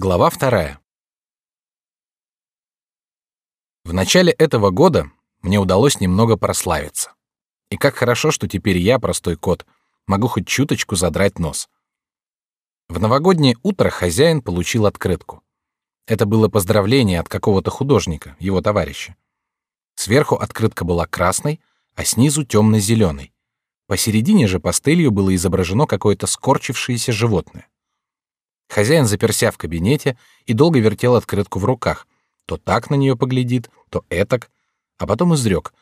Глава вторая. В начале этого года мне удалось немного прославиться. И как хорошо, что теперь я, простой кот, могу хоть чуточку задрать нос. В новогоднее утро хозяин получил открытку. Это было поздравление от какого-то художника, его товарища. Сверху открытка была красной, а снизу темно-зеленой. Посередине же пастелью было изображено какое-то скорчившееся животное. Хозяин заперся в кабинете и долго вертел открытку в руках. То так на нее поглядит, то этак, а потом изрек.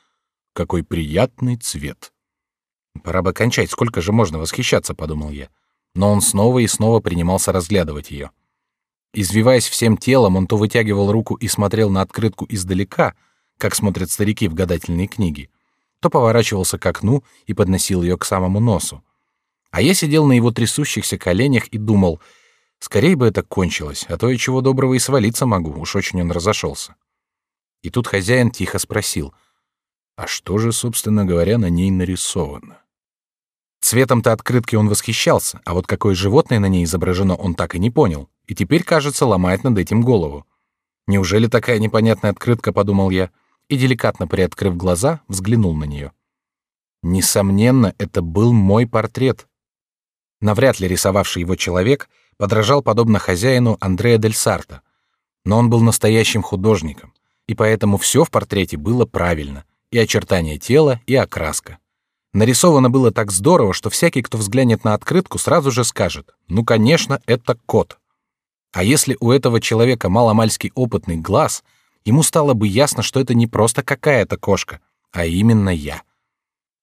Какой приятный цвет. Пора бы кончать, сколько же можно восхищаться, подумал я. Но он снова и снова принимался разглядывать ее. Извиваясь всем телом, он то вытягивал руку и смотрел на открытку издалека, как смотрят старики в гадательные книги, то поворачивался к окну и подносил ее к самому носу. А я сидел на его трясущихся коленях и думал — Скорее бы это кончилось, а то и чего доброго и свалиться могу, уж очень он разошелся. И тут хозяин тихо спросил, а что же, собственно говоря, на ней нарисовано? Цветом-то открытки он восхищался, а вот какое животное на ней изображено, он так и не понял, и теперь, кажется, ломает над этим голову. Неужели такая непонятная открытка, подумал я, и деликатно приоткрыв глаза, взглянул на нее. Несомненно, это был мой портрет. Навряд ли рисовавший его человек — подражал подобно хозяину Андреа дель Сарто, но он был настоящим художником, и поэтому все в портрете было правильно, и очертания тела, и окраска. Нарисовано было так здорово, что всякий, кто взглянет на открытку, сразу же скажет: "Ну, конечно, это кот". А если у этого человека маломальский опытный глаз, ему стало бы ясно, что это не просто какая-то кошка, а именно я.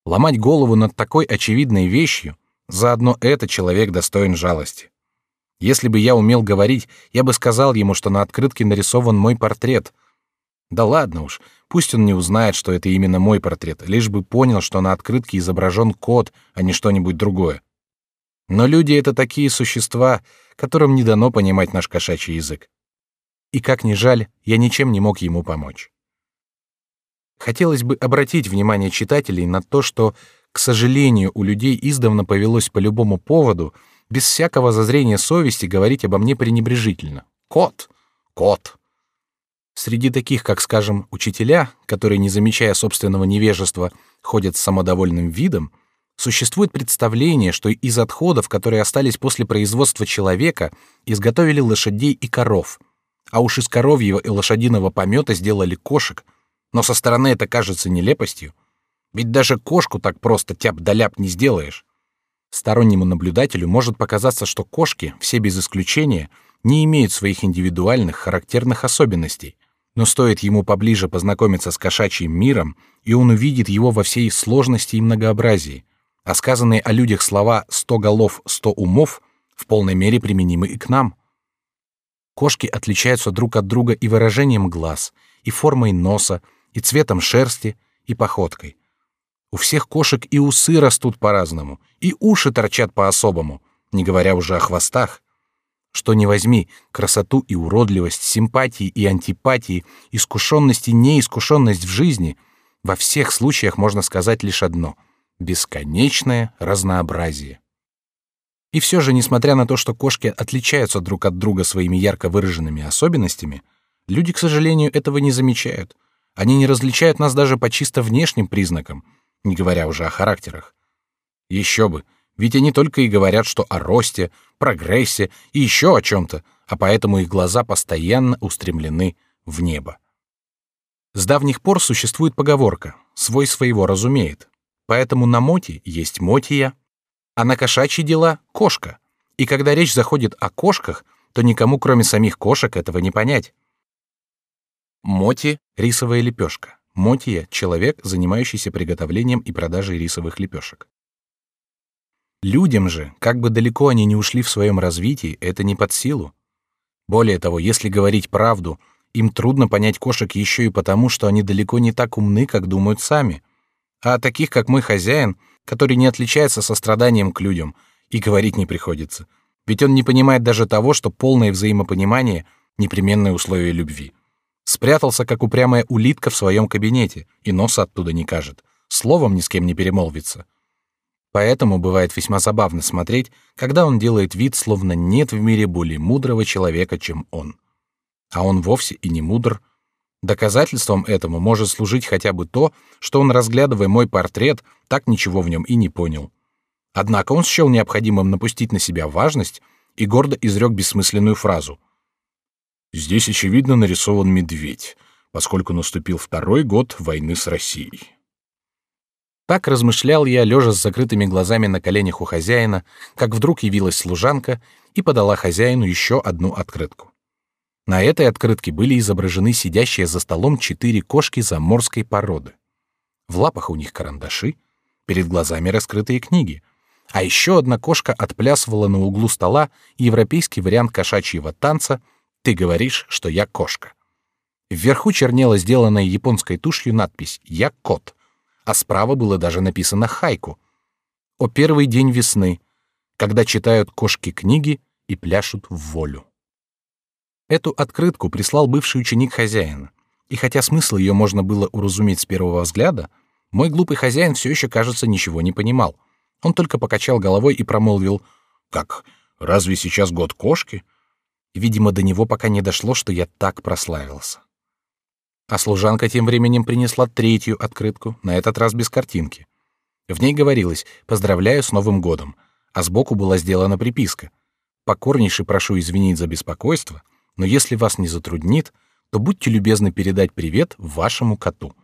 Ломать голову над такой очевидной вещью, заодно это человек достоин жалости. Если бы я умел говорить, я бы сказал ему, что на открытке нарисован мой портрет. Да ладно уж, пусть он не узнает, что это именно мой портрет, лишь бы понял, что на открытке изображен кот, а не что-нибудь другое. Но люди — это такие существа, которым не дано понимать наш кошачий язык. И как ни жаль, я ничем не мог ему помочь. Хотелось бы обратить внимание читателей на то, что, к сожалению, у людей издавна повелось по любому поводу — без всякого зазрения совести говорить обо мне пренебрежительно. Кот, кот. Среди таких, как, скажем, учителя, которые, не замечая собственного невежества, ходят с самодовольным видом, существует представление, что из отходов, которые остались после производства человека, изготовили лошадей и коров, а уж из коровьего и лошадиного помета сделали кошек, но со стороны это кажется нелепостью. Ведь даже кошку так просто тяп-да-ляп не сделаешь. Стороннему наблюдателю может показаться, что кошки, все без исключения, не имеют своих индивидуальных характерных особенностей. Но стоит ему поближе познакомиться с кошачьим миром, и он увидит его во всей сложности и многообразии. А сказанные о людях слова «сто голов, сто умов» в полной мере применимы и к нам. Кошки отличаются друг от друга и выражением глаз, и формой носа, и цветом шерсти, и походкой. У всех кошек и усы растут по-разному, и уши торчат по-особому, не говоря уже о хвостах. Что не возьми, красоту и уродливость, симпатии и антипатии, искушенность и неискушенность в жизни, во всех случаях можно сказать лишь одно — бесконечное разнообразие. И все же, несмотря на то, что кошки отличаются друг от друга своими ярко выраженными особенностями, люди, к сожалению, этого не замечают. Они не различают нас даже по чисто внешним признакам — не говоря уже о характерах. Еще бы, ведь они только и говорят, что о росте, прогрессе и еще о чем-то, а поэтому их глаза постоянно устремлены в небо. С давних пор существует поговорка «свой своего разумеет», поэтому на моти есть мотия, а на кошачьи дела — кошка. И когда речь заходит о кошках, то никому, кроме самих кошек, этого не понять. Моти — рисовая лепешка. Мотия — человек, занимающийся приготовлением и продажей рисовых лепешек. Людям же, как бы далеко они ни ушли в своем развитии, это не под силу. Более того, если говорить правду, им трудно понять кошек еще и потому, что они далеко не так умны, как думают сами. А о таких, как мой хозяин, который не отличается состраданием к людям, и говорить не приходится. Ведь он не понимает даже того, что полное взаимопонимание — непременное условие любви. Спрятался, как упрямая улитка в своем кабинете, и носа оттуда не кажет. Словом ни с кем не перемолвится. Поэтому бывает весьма забавно смотреть, когда он делает вид, словно нет в мире более мудрого человека, чем он. А он вовсе и не мудр. Доказательством этому может служить хотя бы то, что он, разглядывая мой портрет, так ничего в нем и не понял. Однако он счел необходимым напустить на себя важность и гордо изрек бессмысленную фразу. «Здесь, очевидно, нарисован медведь, поскольку наступил второй год войны с Россией». Так размышлял я, лежа с закрытыми глазами на коленях у хозяина, как вдруг явилась служанка и подала хозяину еще одну открытку. На этой открытке были изображены сидящие за столом четыре кошки заморской породы. В лапах у них карандаши, перед глазами раскрытые книги, а еще одна кошка отплясывала на углу стола европейский вариант кошачьего танца «Ты говоришь, что я кошка». Вверху чернела сделанная японской тушью надпись «Я кот», а справа было даже написано хайку. О первый день весны, когда читают кошки книги и пляшут в волю. Эту открытку прислал бывший ученик хозяина, и хотя смысл ее можно было уразуметь с первого взгляда, мой глупый хозяин все еще, кажется, ничего не понимал. Он только покачал головой и промолвил «Как? Разве сейчас год кошки?» Видимо, до него пока не дошло, что я так прославился. А служанка тем временем принесла третью открытку, на этот раз без картинки. В ней говорилось «Поздравляю с Новым годом», а сбоку была сделана приписка «Покорнейше прошу извинить за беспокойство, но если вас не затруднит, то будьте любезны передать привет вашему коту».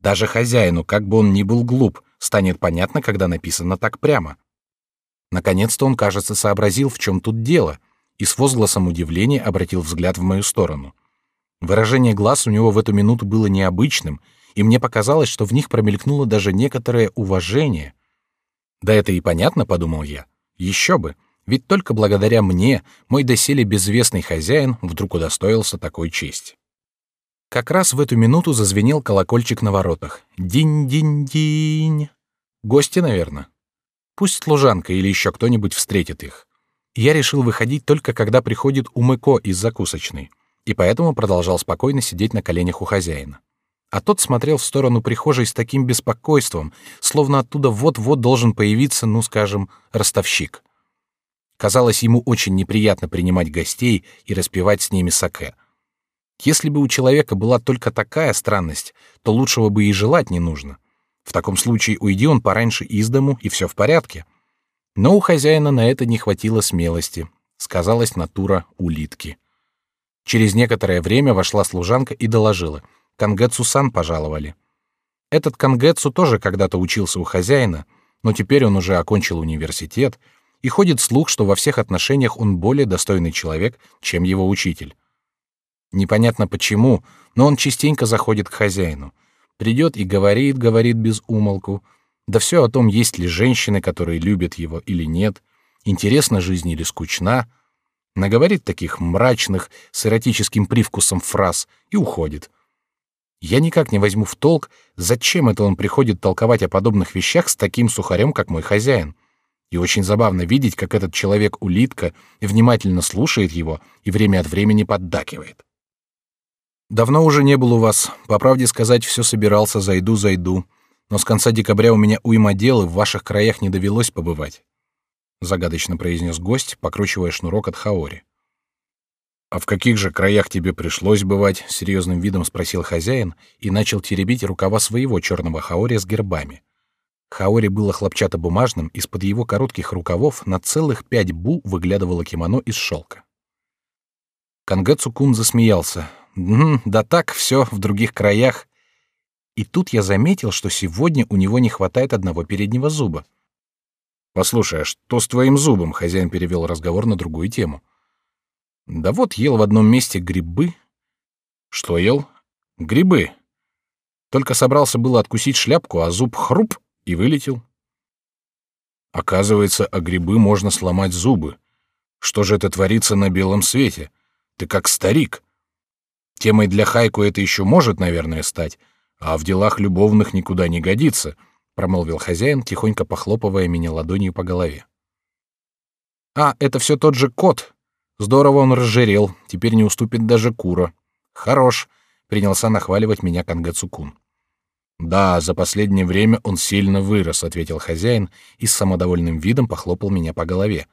Даже хозяину, как бы он ни был глуп, станет понятно, когда написано так прямо. Наконец-то он, кажется, сообразил, в чем тут дело, и с возгласом удивления обратил взгляд в мою сторону — Выражение глаз у него в эту минуту было необычным, и мне показалось, что в них промелькнуло даже некоторое уважение. Да это и понятно, подумал я. Еще бы, ведь только благодаря мне мой доселе безвестный хозяин вдруг удостоился такой чести. Как раз в эту минуту зазвенел колокольчик на воротах. Динь-динь-динь. Гости, наверное. Пусть служанка или еще кто-нибудь встретит их. Я решил выходить только когда приходит Умыко из закусочной и поэтому продолжал спокойно сидеть на коленях у хозяина. А тот смотрел в сторону прихожей с таким беспокойством, словно оттуда вот-вот должен появиться, ну, скажем, ростовщик. Казалось, ему очень неприятно принимать гостей и распивать с ними саке. Если бы у человека была только такая странность, то лучшего бы и желать не нужно. В таком случае уйди он пораньше из дому, и все в порядке. Но у хозяина на это не хватило смелости. Сказалась натура улитки. Через некоторое время вошла служанка и доложила. Кангэцу-сан пожаловали. Этот Кангэцу тоже когда-то учился у хозяина, но теперь он уже окончил университет, и ходит слух, что во всех отношениях он более достойный человек, чем его учитель. Непонятно почему, но он частенько заходит к хозяину. Придет и говорит, говорит без умолку. Да все о том, есть ли женщины, которые любят его или нет, интересна жизнь или скучна, наговорит таких мрачных, с эротическим привкусом фраз и уходит. Я никак не возьму в толк, зачем это он приходит толковать о подобных вещах с таким сухарем, как мой хозяин. И очень забавно видеть, как этот человек-улитка внимательно слушает его и время от времени поддакивает. Давно уже не был у вас. По правде сказать, все собирался, зайду, зайду. Но с конца декабря у меня уйма дел, и в ваших краях не довелось побывать загадочно произнес гость, покручивая шнурок от хаори. А в каких же краях тебе пришлось бывать? серьезным видом спросил хозяин и начал теребить рукава своего черного хаори с гербами. Хаори было хлопчатобумажным, из-под его коротких рукавов на целых пять бу выглядывало кимоно из шелка. Кангэцу Кун засмеялся. да так, все в других краях. И тут я заметил, что сегодня у него не хватает одного переднего зуба. Послушай, а что с твоим зубом? Хозяин перевел разговор на другую тему. Да вот ел в одном месте грибы. Что ел? Грибы. Только собрался было откусить шляпку, а зуб хруп и вылетел. Оказывается, о грибы можно сломать зубы. Что же это творится на белом свете? Ты как старик. Темой для хайку это еще может, наверное, стать, а в делах любовных никуда не годится — промолвил хозяин, тихонько похлопывая меня ладонью по голове. А, это все тот же кот. Здорово он разжирел, теперь не уступит даже Кура. Хорош, принялся нахваливать меня Кангацукун. Да, за последнее время он сильно вырос, ответил хозяин и с самодовольным видом похлопал меня по голове.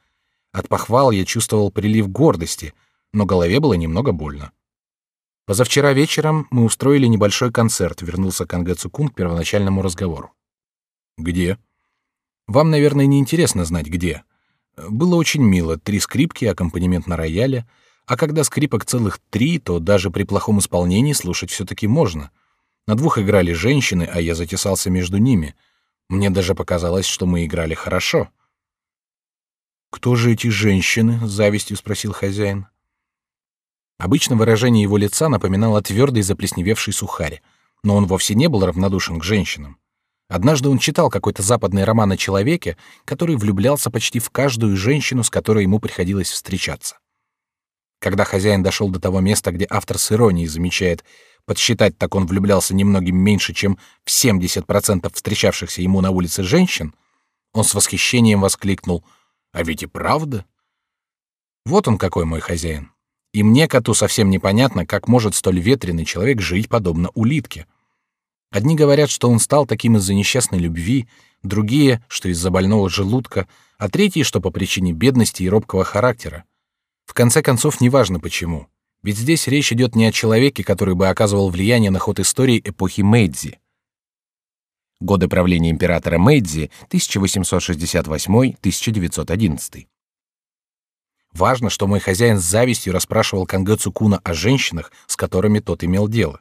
От похвал я чувствовал прилив гордости, но голове было немного больно. Позавчера вечером мы устроили небольшой концерт, вернулся Кангэ Цукун к первоначальному разговору. Где? Вам, наверное, не интересно знать где. Было очень мило, три скрипки, аккомпанемент на рояле, а когда скрипок целых три, то даже при плохом исполнении слушать все-таки можно. На двух играли женщины, а я затесался между ними. Мне даже показалось, что мы играли хорошо. Кто же эти женщины? с завистью спросил хозяин. Обычно выражение его лица напоминало твердый заплесневевший сухарь, но он вовсе не был равнодушен к женщинам. Однажды он читал какой-то западный роман о человеке, который влюблялся почти в каждую женщину, с которой ему приходилось встречаться. Когда хозяин дошел до того места, где автор с иронией замечает, подсчитать так он влюблялся немногим меньше, чем в 70% встречавшихся ему на улице женщин, он с восхищением воскликнул «А ведь и правда?» Вот он какой мой хозяин. И мне, коту, совсем непонятно, как может столь ветреный человек жить подобно улитке. Одни говорят, что он стал таким из-за несчастной любви, другие, что из-за больного желудка, а третьи, что по причине бедности и робкого характера. В конце концов, неважно почему. Ведь здесь речь идет не о человеке, который бы оказывал влияние на ход истории эпохи Мэйдзи. Годы правления императора Мэйдзи 1868-1911. Важно, что мой хозяин с завистью расспрашивал Кангэцу Куна о женщинах, с которыми тот имел дело.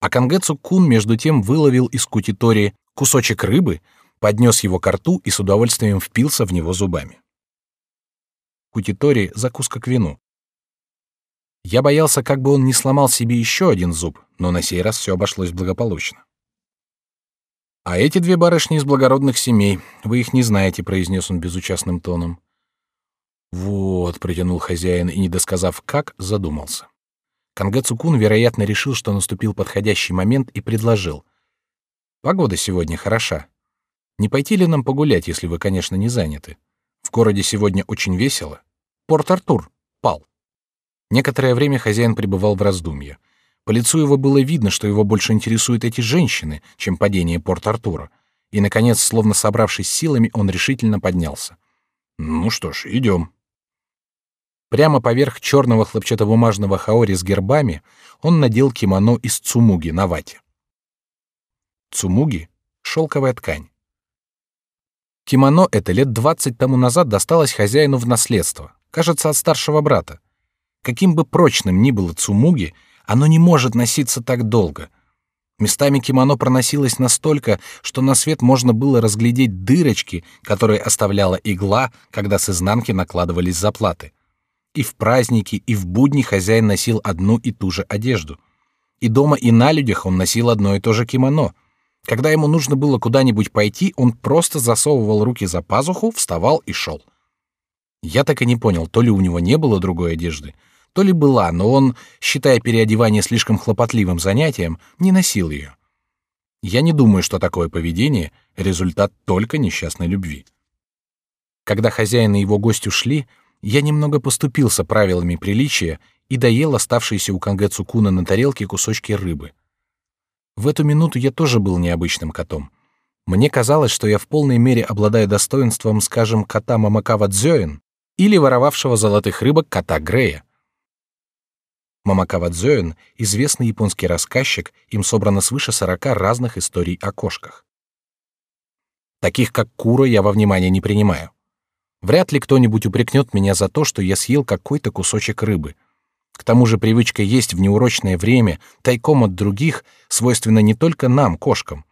А Кангэцу Кун между тем выловил из кутитори кусочек рыбы, поднес его к рту и с удовольствием впился в него зубами. Кутитори — закуска к вину. Я боялся, как бы он не сломал себе еще один зуб, но на сей раз все обошлось благополучно. «А эти две барышни из благородных семей, вы их не знаете», — произнес он безучастным тоном. «Вот», — протянул хозяин и, не досказав как, задумался. Кангэ Цукун, вероятно, решил, что наступил подходящий момент и предложил. «Погода сегодня хороша. Не пойти ли нам погулять, если вы, конечно, не заняты? В городе сегодня очень весело. Порт-Артур пал». Некоторое время хозяин пребывал в раздумье. По лицу его было видно, что его больше интересуют эти женщины, чем падение Порт-Артура. И, наконец, словно собравшись силами, он решительно поднялся. «Ну что ж, идем». Прямо поверх черного хлопчатобумажного хаори с гербами он надел кимоно из цумуги на вате. Цумуги — шелковая ткань. Кимоно это лет двадцать тому назад досталось хозяину в наследство, кажется, от старшего брата. Каким бы прочным ни было цумуги, оно не может носиться так долго. Местами кимоно проносилось настолько, что на свет можно было разглядеть дырочки, которые оставляла игла, когда с изнанки накладывались заплаты. И в праздники, и в будни хозяин носил одну и ту же одежду. И дома, и на людях он носил одно и то же кимоно. Когда ему нужно было куда-нибудь пойти, он просто засовывал руки за пазуху, вставал и шел. Я так и не понял, то ли у него не было другой одежды, то ли была, но он, считая переодевание слишком хлопотливым занятием, не носил ее. Я не думаю, что такое поведение — результат только несчастной любви. Когда хозяин и его гость ушли, я немного поступился правилами приличия и доел оставшиеся у Кангэ Цукуна на тарелке кусочки рыбы. В эту минуту я тоже был необычным котом. Мне казалось, что я в полной мере обладаю достоинством, скажем, кота Мамакава Дзёин или воровавшего золотых рыбок кота Грея. Мамакава Дзёин — известный японский рассказчик, им собрано свыше сорока разных историй о кошках. Таких, как Кура, я во внимание не принимаю. Вряд ли кто-нибудь упрекнет меня за то, что я съел какой-то кусочек рыбы. К тому же привычка есть в неурочное время, тайком от других, свойственна не только нам, кошкам.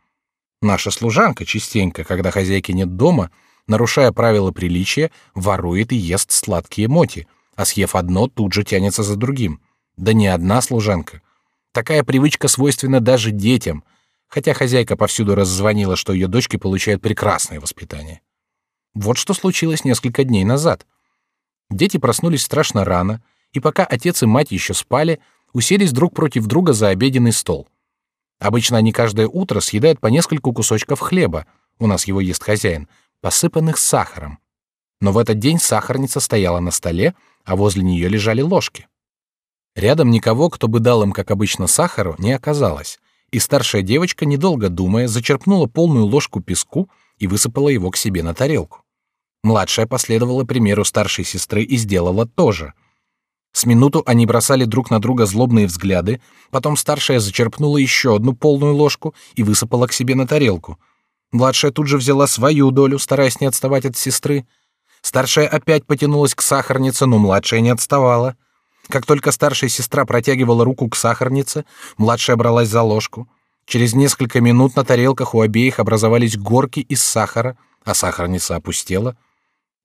Наша служанка частенько, когда хозяйки нет дома, нарушая правила приличия, ворует и ест сладкие моти, а съев одно, тут же тянется за другим. Да не одна служанка. Такая привычка свойственна даже детям, хотя хозяйка повсюду раззвонила, что ее дочки получают прекрасное воспитание. Вот что случилось несколько дней назад. Дети проснулись страшно рано, и пока отец и мать еще спали, уселись друг против друга за обеденный стол. Обычно они каждое утро съедают по нескольку кусочков хлеба, у нас его ест хозяин, посыпанных сахаром. Но в этот день сахарница стояла на столе, а возле нее лежали ложки. Рядом никого, кто бы дал им, как обычно, сахару, не оказалось, и старшая девочка, недолго думая, зачерпнула полную ложку песку и высыпала его к себе на тарелку. Младшая последовала примеру старшей сестры и сделала то же. С минуту они бросали друг на друга злобные взгляды, потом старшая зачерпнула еще одну полную ложку и высыпала к себе на тарелку. Младшая тут же взяла свою долю, стараясь не отставать от сестры. Старшая опять потянулась к сахарнице, но младшая не отставала. Как только старшая сестра протягивала руку к сахарнице, младшая бралась за ложку. Через несколько минут на тарелках у обеих образовались горки из сахара, а сахарница опустела.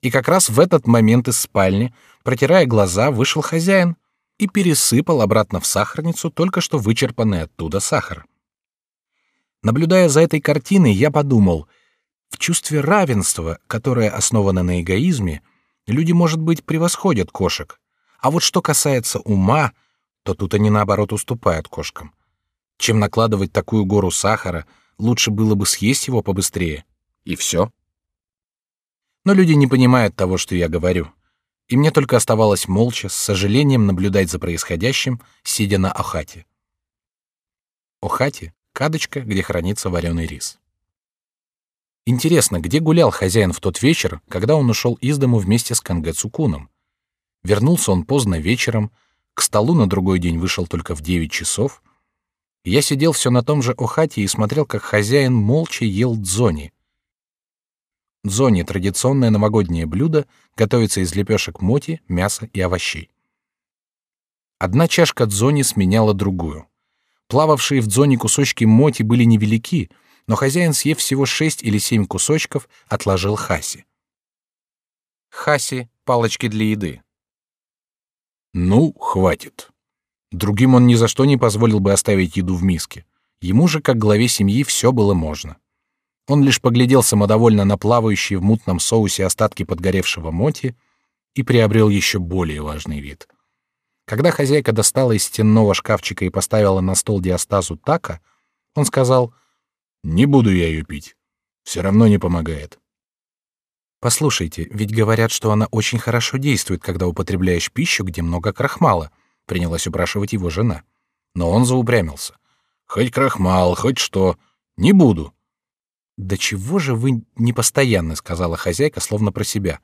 И как раз в этот момент из спальни, протирая глаза, вышел хозяин и пересыпал обратно в сахарницу только что вычерпанный оттуда сахар. Наблюдая за этой картиной, я подумал, в чувстве равенства, которое основано на эгоизме, люди, может быть, превосходят кошек. А вот что касается ума, то тут они наоборот уступают кошкам. Чем накладывать такую гору сахара, лучше было бы съесть его побыстрее. И все. Но люди не понимают того, что я говорю. И мне только оставалось молча, с сожалением наблюдать за происходящим, сидя на охате. Охате — кадочка, где хранится вареный рис. Интересно, где гулял хозяин в тот вечер, когда он ушел из дому вместе с Кангэ Цукуном? Вернулся он поздно вечером, к столу на другой день вышел только в девять часов. Я сидел все на том же охате и смотрел, как хозяин молча ел дзони. Дзони — традиционное новогоднее блюдо, готовится из лепешек моти, мяса и овощей. Одна чашка дзони сменяла другую. Плававшие в дзони кусочки моти были невелики, но хозяин, съев всего шесть или семь кусочков, отложил хаси. Хаси — палочки для еды. Ну, хватит. Другим он ни за что не позволил бы оставить еду в миске. Ему же, как главе семьи, все было можно. Он лишь поглядел самодовольно на плавающие в мутном соусе остатки подгоревшего моти и приобрел еще более важный вид. Когда хозяйка достала из стенного шкафчика и поставила на стол диастазу така, он сказал, «Не буду я ее пить. Все равно не помогает. Послушайте, ведь говорят, что она очень хорошо действует, когда употребляешь пищу, где много крахмала. Принялась упрашивать его жена. Но он заупрямился. Хоть крахмал, хоть что, не буду. Да чего же вы непостоянны, сказала хозяйка, словно про себя.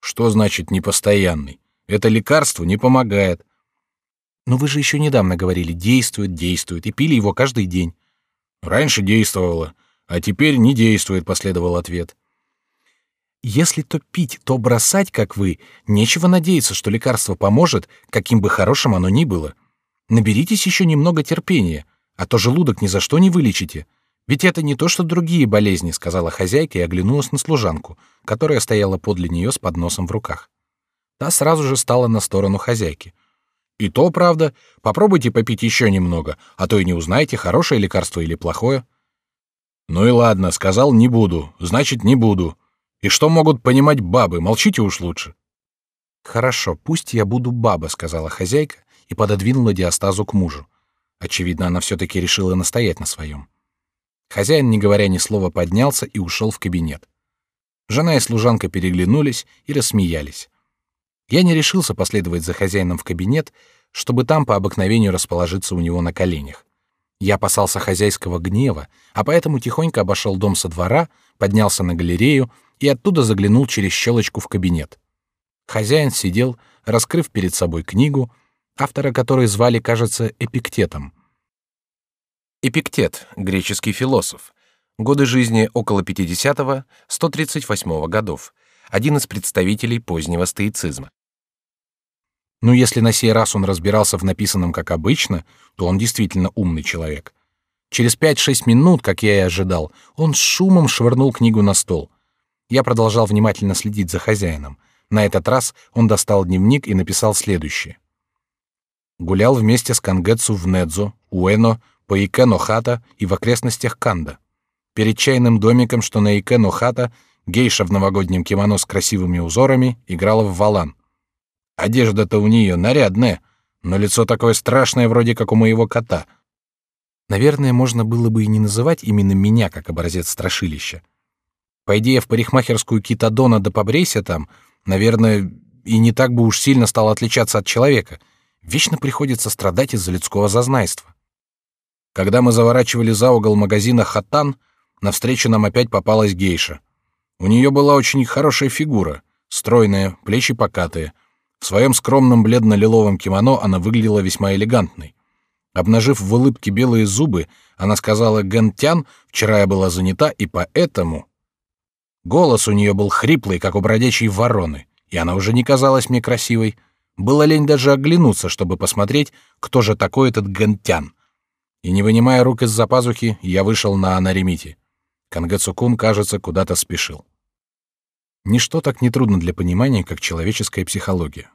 Что значит непостоянный? Это лекарство не помогает. Но вы же еще недавно говорили, действует, действует, и пили его каждый день. Раньше действовало, а теперь не действует, последовал ответ. Если то пить, то бросать, как вы, нечего надеяться, что лекарство поможет, каким бы хорошим оно ни было. Наберитесь еще немного терпения, а то желудок ни за что не вылечите. Ведь это не то, что другие болезни, сказала хозяйка и оглянулась на служанку, которая стояла подле нее с подносом в руках. Та сразу же стала на сторону хозяйки. И то правда. Попробуйте попить еще немного, а то и не узнаете, хорошее лекарство или плохое. Ну и ладно, сказал не буду, значит не буду. И что могут понимать бабы? Молчите уж лучше. Хорошо, пусть я буду баба, сказала хозяйка и пододвинула диастазу к мужу. Очевидно, она все-таки решила настоять на своем. Хозяин, не говоря ни слова, поднялся и ушел в кабинет. Жена и служанка переглянулись и рассмеялись. Я не решился последовать за хозяином в кабинет, чтобы там по обыкновению расположиться у него на коленях. Я опасался хозяйского гнева, а поэтому тихонько обошел дом со двора, поднялся на галерею и оттуда заглянул через щелочку в кабинет. Хозяин сидел, раскрыв перед собой книгу, автора которой звали, кажется, Эпиктетом. Эпиктет, греческий философ. Годы жизни около 50-138 годов. Один из представителей позднего стоицизма. Ну, если на сей раз он разбирался в написанном как обычно, то он действительно умный человек. Через пять-шесть минут, как я и ожидал, он с шумом швырнул книгу на стол. Я продолжал внимательно следить за хозяином. На этот раз он достал дневник и написал следующее. Гулял вместе с Кангетсу в Недзо, Уэно, по Икено-хата и в окрестностях Канда. Перед чайным домиком, что на Икено-хата, гейша в новогоднем кимоно с красивыми узорами играла в валан. Одежда-то у нее нарядная, но лицо такое страшное, вроде как у моего кота. Наверное, можно было бы и не называть именно меня как образец страшилища. Пойди я в парикмахерскую Китадона да побрейся там, наверное, и не так бы уж сильно стал отличаться от человека. Вечно приходится страдать из-за людского зазнайства. Когда мы заворачивали за угол магазина «Хатан», навстречу нам опять попалась гейша. У нее была очень хорошая фигура, стройная, плечи покатые. В своем скромном бледно-лиловом кимоно она выглядела весьма элегантной. Обнажив в улыбке белые зубы, она сказала «Гентян, вчера я была занята, и поэтому...» Голос у нее был хриплый, как у бродячей вороны, и она уже не казалась мне красивой. Было лень даже оглянуться, чтобы посмотреть, кто же такой этот Гентян. И не вынимая рук из-за пазухи, я вышел на Анаремити. Кангэцукун, кажется, куда-то спешил. Ничто так не трудно для понимания, как человеческая психология.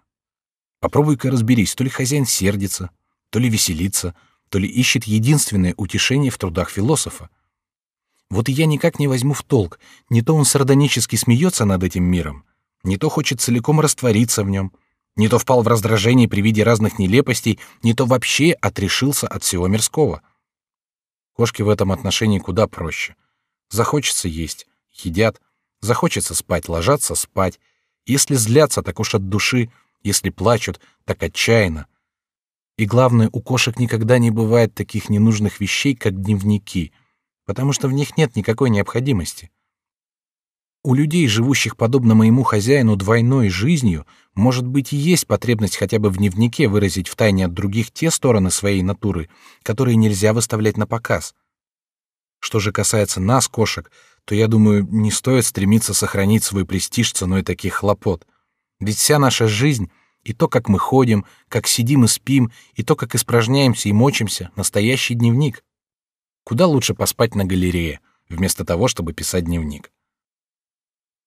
Попробуй-ка разберись, то ли хозяин сердится, то ли веселится, то ли ищет единственное утешение в трудах философа. Вот и я никак не возьму в толк, не то он сардонически смеется над этим миром, не то хочет целиком раствориться в нем, не то впал в раздражение при виде разных нелепостей, не то вообще отрешился от всего мирского. Кошки в этом отношении куда проще. Захочется есть — едят, захочется спать — ложатся спать. Если злятся, так уж от души, если плачут, так отчаянно. И главное, у кошек никогда не бывает таких ненужных вещей, как дневники, потому что в них нет никакой необходимости. У людей, живущих подобно моему хозяину двойной жизнью, может быть и есть потребность хотя бы в дневнике выразить в тайне от других те стороны своей натуры, которые нельзя выставлять на показ. Что же касается нас, кошек, то я думаю, не стоит стремиться сохранить свой престиж ценой таких хлопот. Ведь вся наша жизнь и то, как мы ходим, как сидим и спим, и то, как испражняемся и мочимся, настоящий дневник. Куда лучше поспать на галерее, вместо того, чтобы писать дневник.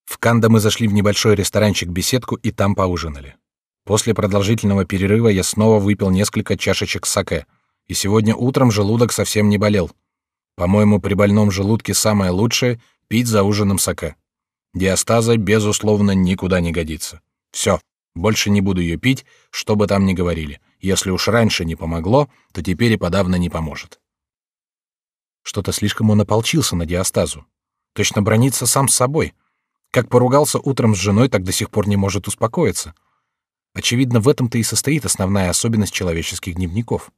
В Кандо мы зашли в небольшой ресторанчик-беседку и там поужинали. После продолжительного перерыва я снова выпил несколько чашечек саке, и сегодня утром желудок совсем не болел. По-моему, при больном желудке самое лучшее — пить за ужином саке. Диастаза, безусловно, никуда не годится. Все, больше не буду ее пить, что бы там ни говорили. Если уж раньше не помогло, то теперь и подавно не поможет. Что-то слишком он ополчился на диастазу. Точно бронится сам с собой — как поругался утром с женой, так до сих пор не может успокоиться. Очевидно, в этом-то и состоит основная особенность человеческих дневников.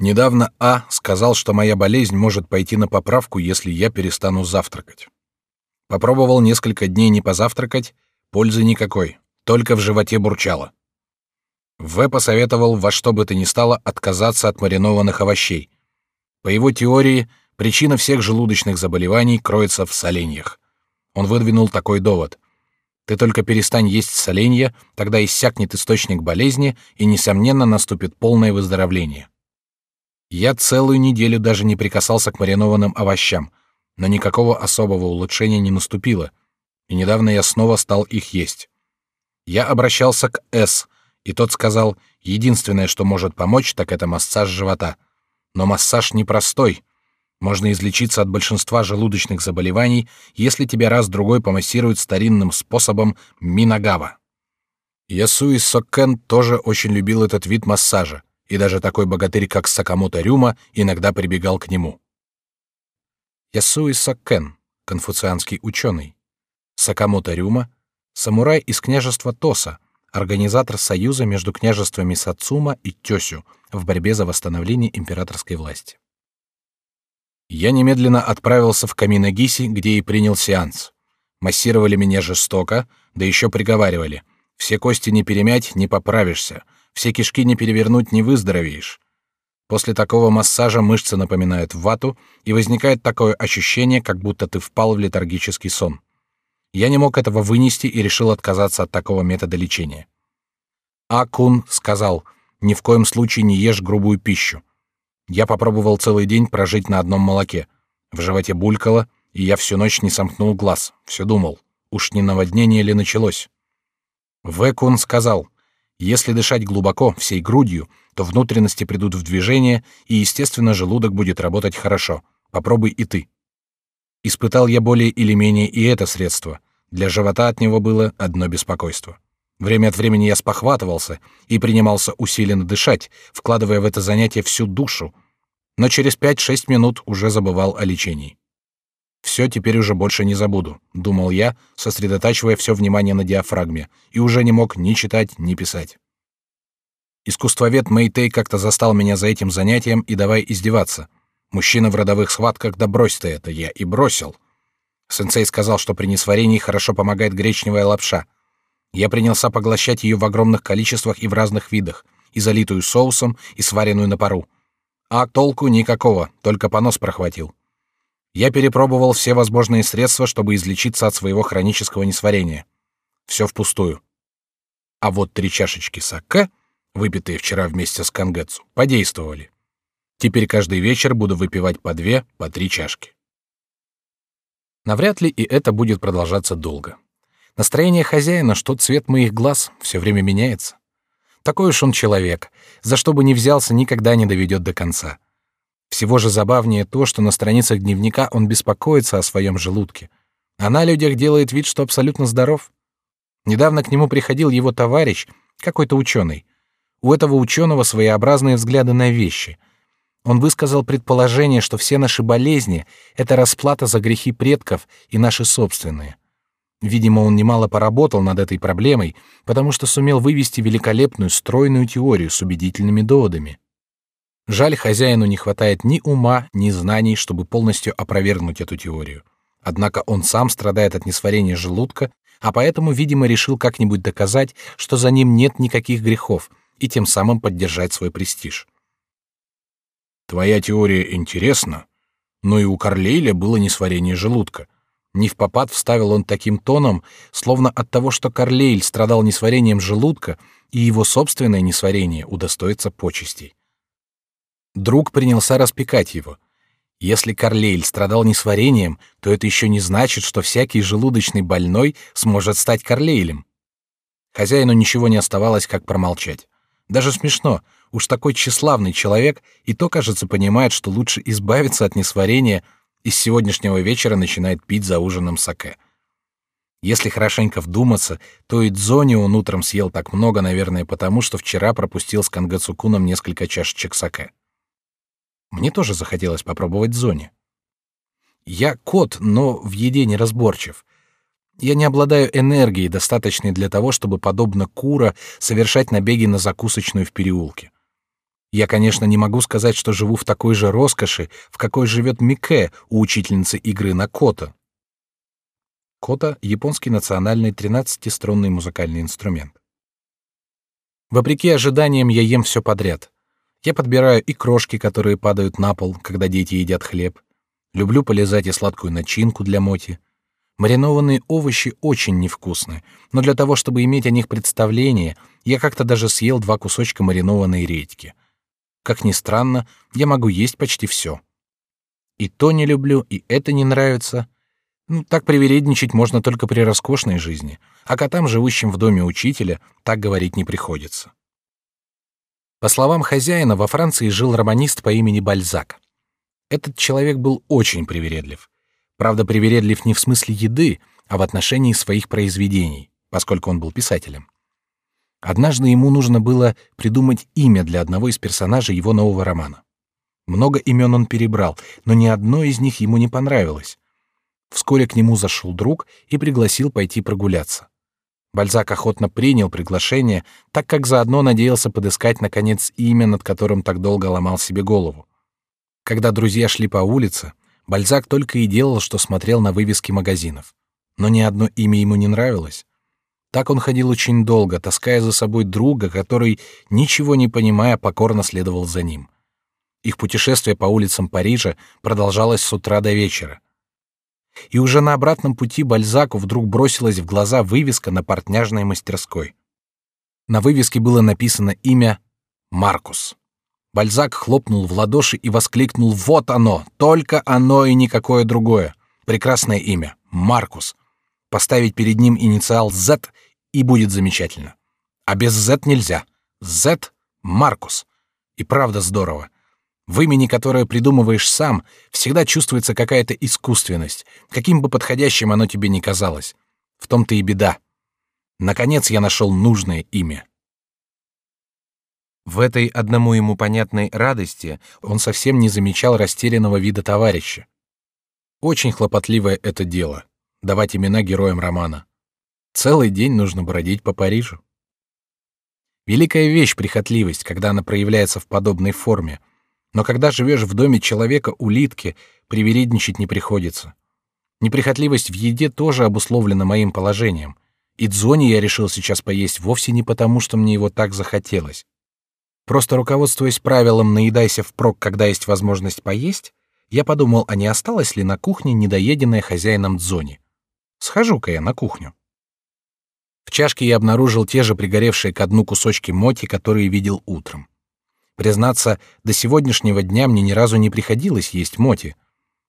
Недавно А сказал, что моя болезнь может пойти на поправку, если я перестану завтракать. Попробовал несколько дней не позавтракать, пользы никакой, только в животе бурчало. В посоветовал во что бы то ни стало отказаться от маринованных овощей. По его теории, причина всех желудочных заболеваний кроется в соленьях. Он выдвинул такой довод. Ты только перестань есть соленья, тогда иссякнет источник болезни, и, несомненно, наступит полное выздоровление. Я целую неделю даже не прикасался к маринованным овощам, но никакого особого улучшения не наступило, и недавно я снова стал их есть. Я обращался к С, и тот сказал, единственное, что может помочь, так это массаж живота. Но массаж непростой — можно излечиться от большинства желудочных заболеваний, если тебя раз-другой помассируют старинным способом Минагава. Ясуи Соккен тоже очень любил этот вид массажа, и даже такой богатырь, как Сакамото Рюма, иногда прибегал к нему. Ясуи Соккен, конфуцианский ученый. Сакамото Рюма, самурай из княжества Тоса, организатор союза между княжествами Сацума и Тёсю в борьбе за восстановление императорской власти. Я немедленно отправился в Каминагиси, где и принял сеанс. Массировали меня жестоко, да еще приговаривали: все кости не перемять, не поправишься, все кишки не перевернуть, не выздоровеешь. После такого массажа мышцы напоминают вату, и возникает такое ощущение, как будто ты впал в летаргический сон. Я не мог этого вынести и решил отказаться от такого метода лечения. Акун сказал: ни в коем случае не ешь грубую пищу. Я попробовал целый день прожить на одном молоке. В животе булькало, и я всю ночь не сомкнул глаз. Все думал, уж не наводнение ли началось. Вэкун сказал, если дышать глубоко, всей грудью, то внутренности придут в движение, и, естественно, желудок будет работать хорошо. Попробуй и ты. Испытал я более или менее и это средство. Для живота от него было одно беспокойство. Время от времени я спохватывался и принимался усиленно дышать, вкладывая в это занятие всю душу, но через пять-шесть минут уже забывал о лечении. Все теперь уже больше не забуду, думал я, сосредотачивая все внимание на диафрагме, и уже не мог ни читать, ни писать. Искусствовед Мэйтей как-то застал меня за этим занятием и давай издеваться. Мужчина в родовых схватках, да брось ты это, я и бросил. Сенсей сказал, что при несварении хорошо помогает гречневая лапша. Я принялся поглощать ее в огромных количествах и в разных видах, и залитую соусом, и сваренную на пару. А толку никакого, только понос прохватил. Я перепробовал все возможные средства, чтобы излечиться от своего хронического несварения. Все впустую. А вот три чашечки саке выпитые вчера вместе с кангетсу, подействовали. Теперь каждый вечер буду выпивать по две, по три чашки. Навряд ли и это будет продолжаться долго. Настроение хозяина, что цвет моих глаз, все время меняется. Такой уж он человек, за что бы ни взялся, никогда не доведет до конца. Всего же забавнее то, что на страницах дневника он беспокоится о своем желудке, а на людях делает вид, что абсолютно здоров. Недавно к нему приходил его товарищ, какой-то ученый, у этого ученого своеобразные взгляды на вещи. Он высказал предположение, что все наши болезни — это расплата за грехи предков и наши собственные. Видимо, он немало поработал над этой проблемой, потому что сумел вывести великолепную стройную теорию с убедительными доводами. Жаль, хозяину не хватает ни ума, ни знаний, чтобы полностью опровергнуть эту теорию. Однако он сам страдает от несварения желудка, а поэтому, видимо, решил как-нибудь доказать, что за ним нет никаких грехов — и тем самым поддержать свой престиж. Твоя теория интересна, но и у Карлейля было несварение желудка. Не в попад вставил он таким тоном, словно от того, что Карлейль страдал несварением желудка, и его собственное несварение удостоится почестей. Друг принялся распекать его. Если Карлейль страдал несварением, то это еще не значит, что всякий желудочный больной сможет стать Карлейлем. Хозяину ничего не оставалось, как промолчать. Даже смешно. Уж такой тщеславный человек и то, кажется, понимает, что лучше избавиться от несварения и с сегодняшнего вечера начинает пить за ужином саке. Если хорошенько вдуматься, то и дзони он утром съел так много, наверное, потому что вчера пропустил с кангацукуном несколько чашечек саке. Мне тоже захотелось попробовать дзони. Я кот, но в еде не разборчив. Я не обладаю энергией, достаточной для того, чтобы, подобно Кура, совершать набеги на закусочную в переулке. Я, конечно, не могу сказать, что живу в такой же роскоши, в какой живет Мике у учительницы игры на кота. Кота — японский национальный тринадцатиструнный музыкальный инструмент. Вопреки ожиданиям я ем все подряд. Я подбираю и крошки, которые падают на пол, когда дети едят хлеб. Люблю полезать и сладкую начинку для моти — Маринованные овощи очень невкусны, но для того, чтобы иметь о них представление, я как-то даже съел два кусочка маринованной редьки. Как ни странно, я могу есть почти все. И то не люблю, и это не нравится. Ну, так привередничать можно только при роскошной жизни, а котам, живущим в доме учителя, так говорить не приходится. По словам хозяина, во Франции жил романист по имени Бальзак. Этот человек был очень привередлив. Правда, привередлив не в смысле еды, а в отношении своих произведений, поскольку он был писателем. Однажды ему нужно было придумать имя для одного из персонажей его нового романа. Много имен он перебрал, но ни одно из них ему не понравилось. Вскоре к нему зашел друг и пригласил пойти прогуляться. Бальзак охотно принял приглашение, так как заодно надеялся подыскать наконец имя, над которым так долго ломал себе голову. Когда друзья шли по улице, Бальзак только и делал, что смотрел на вывески магазинов. Но ни одно имя ему не нравилось. Так он ходил очень долго, таская за собой друга, который, ничего не понимая, покорно следовал за ним. Их путешествие по улицам Парижа продолжалось с утра до вечера. И уже на обратном пути Бальзаку вдруг бросилась в глаза вывеска на портняжной мастерской. На вывеске было написано имя Маркус. Бальзак хлопнул в ладоши и воскликнул: "Вот оно, только оно и никакое другое. Прекрасное имя, Маркус. Поставить перед ним инициал Z и будет замечательно. А без Z нельзя. Z Маркус. И правда здорово. В имени, которое придумываешь сам, всегда чувствуется какая-то искусственность, каким бы подходящим оно тебе ни казалось. В том-то и беда. Наконец я нашел нужное имя. В этой одному ему понятной радости он совсем не замечал растерянного вида товарища. Очень хлопотливое это дело — давать имена героям романа. Целый день нужно бродить по Парижу. Великая вещь прихотливость, когда она проявляется в подобной форме. Но когда живешь в доме человека-улитки, привередничать не приходится. Неприхотливость в еде тоже обусловлена моим положением. И дзони я решил сейчас поесть вовсе не потому, что мне его так захотелось. Просто руководствуясь правилом «наедайся впрок, когда есть возможность поесть», я подумал, а не осталось ли на кухне недоеденное хозяином дзони. Схожу-ка я на кухню. В чашке я обнаружил те же пригоревшие ко дну кусочки моти, которые видел утром. Признаться, до сегодняшнего дня мне ни разу не приходилось есть моти.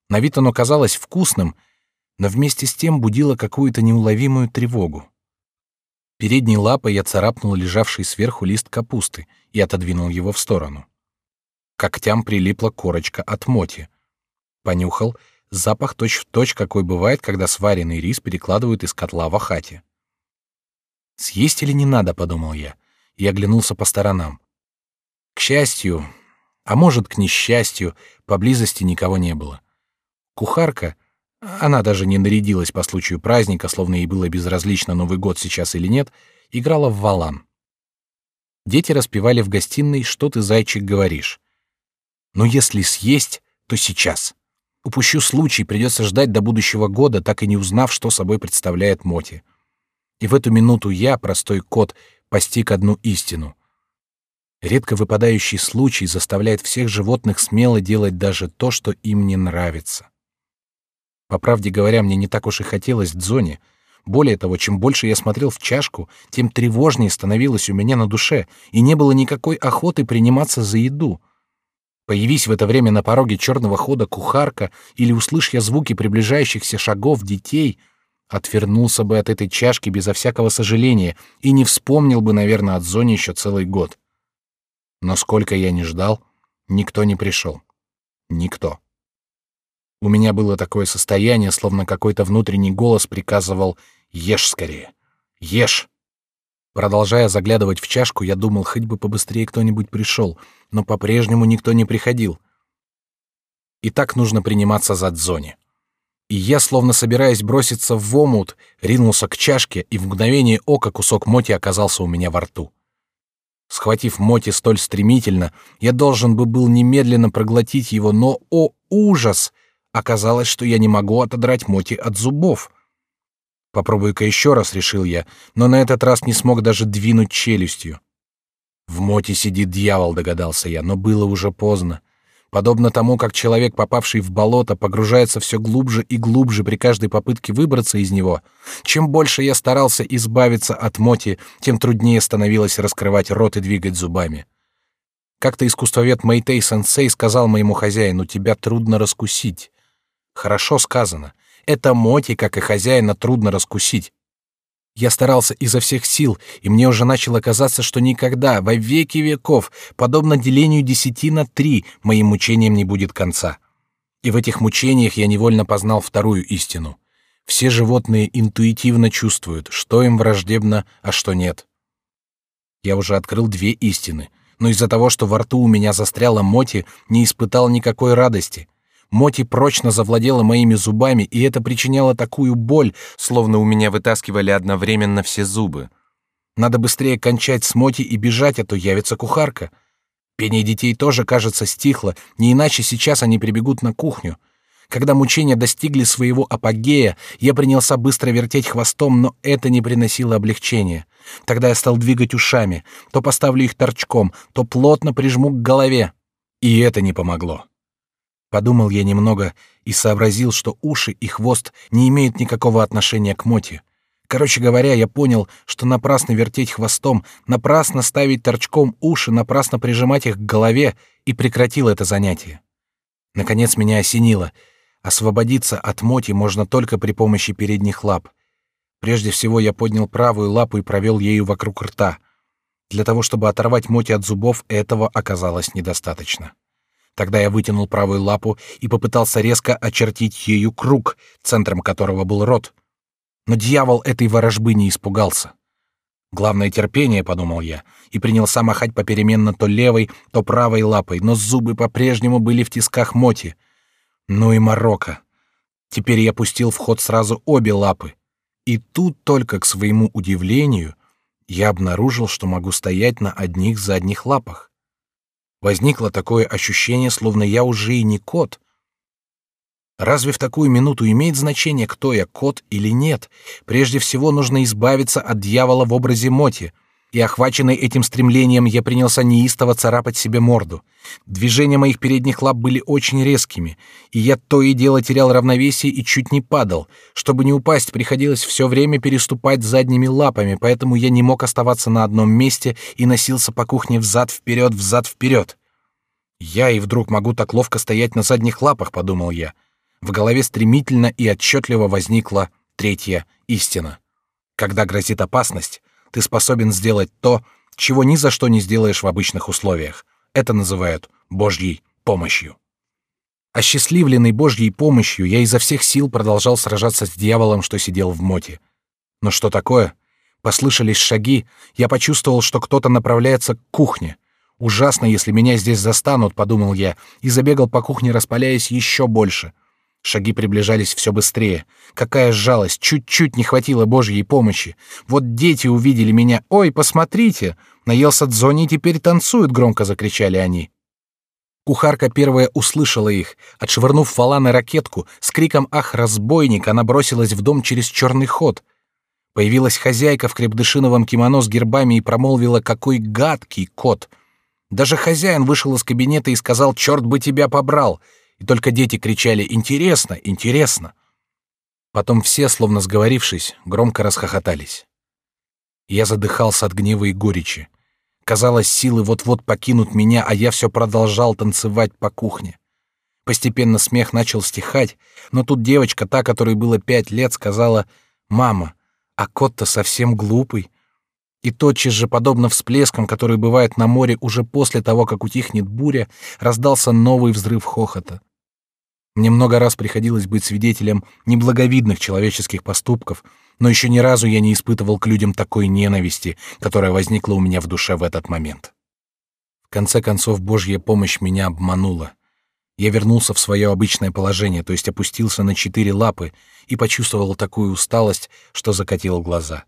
На вид оно казалось вкусным, но вместе с тем будило какую-то неуловимую тревогу. Передней лапой я царапнул лежавший сверху лист капусты и отодвинул его в сторону. Когтям прилипла корочка от моти. Понюхал, запах точь-в-точь, какой бывает, когда сваренный рис перекладывают из котла в ахате. «Съесть или не надо?» — подумал я, и оглянулся по сторонам. К счастью, а может, к несчастью, поблизости никого не было. Кухарка, она даже не нарядилась по случаю праздника, словно ей было безразлично, Новый год сейчас или нет, играла в валан. Дети распевали в гостиной «Что ты, зайчик, говоришь?». Но если съесть, то сейчас. Упущу случай, придется ждать до будущего года, так и не узнав, что собой представляет Моти. И в эту минуту я, простой кот, постиг одну истину. Редко выпадающий случай заставляет всех животных смело делать даже то, что им не нравится. По правде говоря, мне не так уж и хотелось дзони. Более того, чем больше я смотрел в чашку, тем тревожнее становилось у меня на душе, и не было никакой охоты приниматься за еду. Появись в это время на пороге черного хода кухарка или услышь я звуки приближающихся шагов детей, отвернулся бы от этой чашки безо всякого сожаления и не вспомнил бы, наверное, от зоне еще целый год. Но сколько я не ждал, никто не пришел. Никто. У меня было такое состояние, словно какой-то внутренний голос приказывал «Ешь скорее! Ешь!». Продолжая заглядывать в чашку, я думал, хоть бы побыстрее кто-нибудь пришел, но по-прежнему никто не приходил. И так нужно приниматься за Дзони. И я, словно собираясь броситься в омут, ринулся к чашке, и в мгновение ока кусок моти оказался у меня во рту. Схватив моти столь стремительно, я должен бы был немедленно проглотить его, но, о ужас! Оказалось, что я не могу отодрать моти от зубов. Попробую-ка еще раз, решил я, но на этот раз не смог даже двинуть челюстью. В моте сидит дьявол, догадался я, но было уже поздно. Подобно тому, как человек, попавший в болото, погружается все глубже и глубже при каждой попытке выбраться из него, чем больше я старался избавиться от моти, тем труднее становилось раскрывать рот и двигать зубами. Как-то искусствовед Мэйтей Сенсей сказал моему хозяину, тебя трудно раскусить. Хорошо сказано. Это Моти, как и хозяина, трудно раскусить. Я старался изо всех сил, и мне уже начало казаться, что никогда, во веки веков, подобно делению десяти на три, моим мучениям не будет конца. И в этих мучениях я невольно познал вторую истину. Все животные интуитивно чувствуют, что им враждебно, а что нет. Я уже открыл две истины, но из-за того, что во рту у меня застряла моти, не испытал никакой радости. Моти прочно завладела моими зубами, и это причиняло такую боль, словно у меня вытаскивали одновременно все зубы. Надо быстрее кончать с Моти и бежать, а то явится кухарка. Пение детей тоже, кажется, стихло, не иначе сейчас они прибегут на кухню. Когда мучения достигли своего апогея, я принялся быстро вертеть хвостом, но это не приносило облегчения. Тогда я стал двигать ушами, то поставлю их торчком, то плотно прижму к голове. И это не помогло. Подумал я немного и сообразил, что уши и хвост не имеют никакого отношения к моте. Короче говоря, я понял, что напрасно вертеть хвостом, напрасно ставить торчком уши, напрасно прижимать их к голове, и прекратил это занятие. Наконец меня осенило. Освободиться от моти можно только при помощи передних лап. Прежде всего я поднял правую лапу и провел ею вокруг рта. Для того, чтобы оторвать моти от зубов, этого оказалось недостаточно. Тогда я вытянул правую лапу и попытался резко очертить ею круг, центром которого был рот. Но дьявол этой ворожбы не испугался. Главное терпение, подумал я, и принялся махать попеременно то левой, то правой лапой, но зубы по-прежнему были в тисках моти. Ну и морока. Теперь я пустил в ход сразу обе лапы. И тут только к своему удивлению я обнаружил, что могу стоять на одних задних лапах. Возникло такое ощущение, словно я уже и не кот. Разве в такую минуту имеет значение, кто я, кот или нет? Прежде всего нужно избавиться от дьявола в образе Моти — и охваченный этим стремлением я принялся неистово царапать себе морду. Движения моих передних лап были очень резкими, и я то и дело терял равновесие и чуть не падал. Чтобы не упасть, приходилось все время переступать задними лапами, поэтому я не мог оставаться на одном месте и носился по кухне взад вперед, взад вперед. Я и вдруг могу так ловко стоять на задних лапах, подумал я. В голове стремительно и отчетливо возникла третья истина. Когда грозит опасность, ты способен сделать то, чего ни за что не сделаешь в обычных условиях. Это называют Божьей помощью. Осчастливленный Божьей помощью, я изо всех сил продолжал сражаться с дьяволом, что сидел в моте. Но что такое? Послышались шаги, я почувствовал, что кто-то направляется к кухне. Ужасно, если меня здесь застанут, подумал я, и забегал по кухне, распаляясь еще больше — Шаги приближались все быстрее. Какая жалость, чуть-чуть не хватило Божьей помощи. Вот дети увидели меня. Ой, посмотрите, наелся Дзони и теперь танцует, громко закричали они. Кухарка первая услышала их, отшвырнув валаны ракетку, с криком «Ах, разбойник!» она бросилась в дом через черный ход. Появилась хозяйка в крепдышиновом кимоно с гербами и промолвила «Какой гадкий кот!». Даже хозяин вышел из кабинета и сказал «Черт бы тебя побрал!» И только дети кричали «Интересно! Интересно!». Потом все, словно сговорившись, громко расхохотались. Я задыхался от гнева и горечи. Казалось, силы вот-вот покинут меня, а я все продолжал танцевать по кухне. Постепенно смех начал стихать, но тут девочка, та, которой было пять лет, сказала «Мама, а кот-то совсем глупый». И тотчас же, подобно всплескам, которые бывают на море уже после того, как утихнет буря, раздался новый взрыв хохота. Мне много раз приходилось быть свидетелем неблаговидных человеческих поступков, но еще ни разу я не испытывал к людям такой ненависти, которая возникла у меня в душе в этот момент. В конце концов, Божья помощь меня обманула. Я вернулся в свое обычное положение, то есть опустился на четыре лапы и почувствовал такую усталость, что закатил глаза.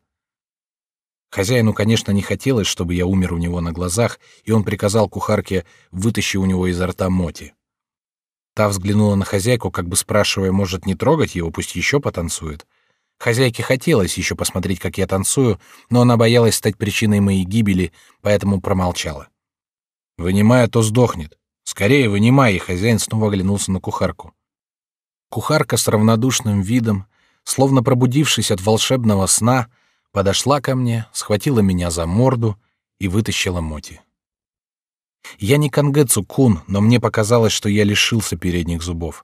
Хозяину, конечно, не хотелось, чтобы я умер у него на глазах, и он приказал кухарке вытащить у него изо рта моти. Та взглянула на хозяйку, как бы спрашивая, может, не трогать его, пусть еще потанцует. Хозяйке хотелось еще посмотреть, как я танцую, но она боялась стать причиной моей гибели, поэтому промолчала. «Вынимай, а то сдохнет. Скорее вынимай!» И хозяин снова оглянулся на кухарку. Кухарка с равнодушным видом, словно пробудившись от волшебного сна, подошла ко мне, схватила меня за морду и вытащила моти. Я не Кангэцу Кун, но мне показалось, что я лишился передних зубов.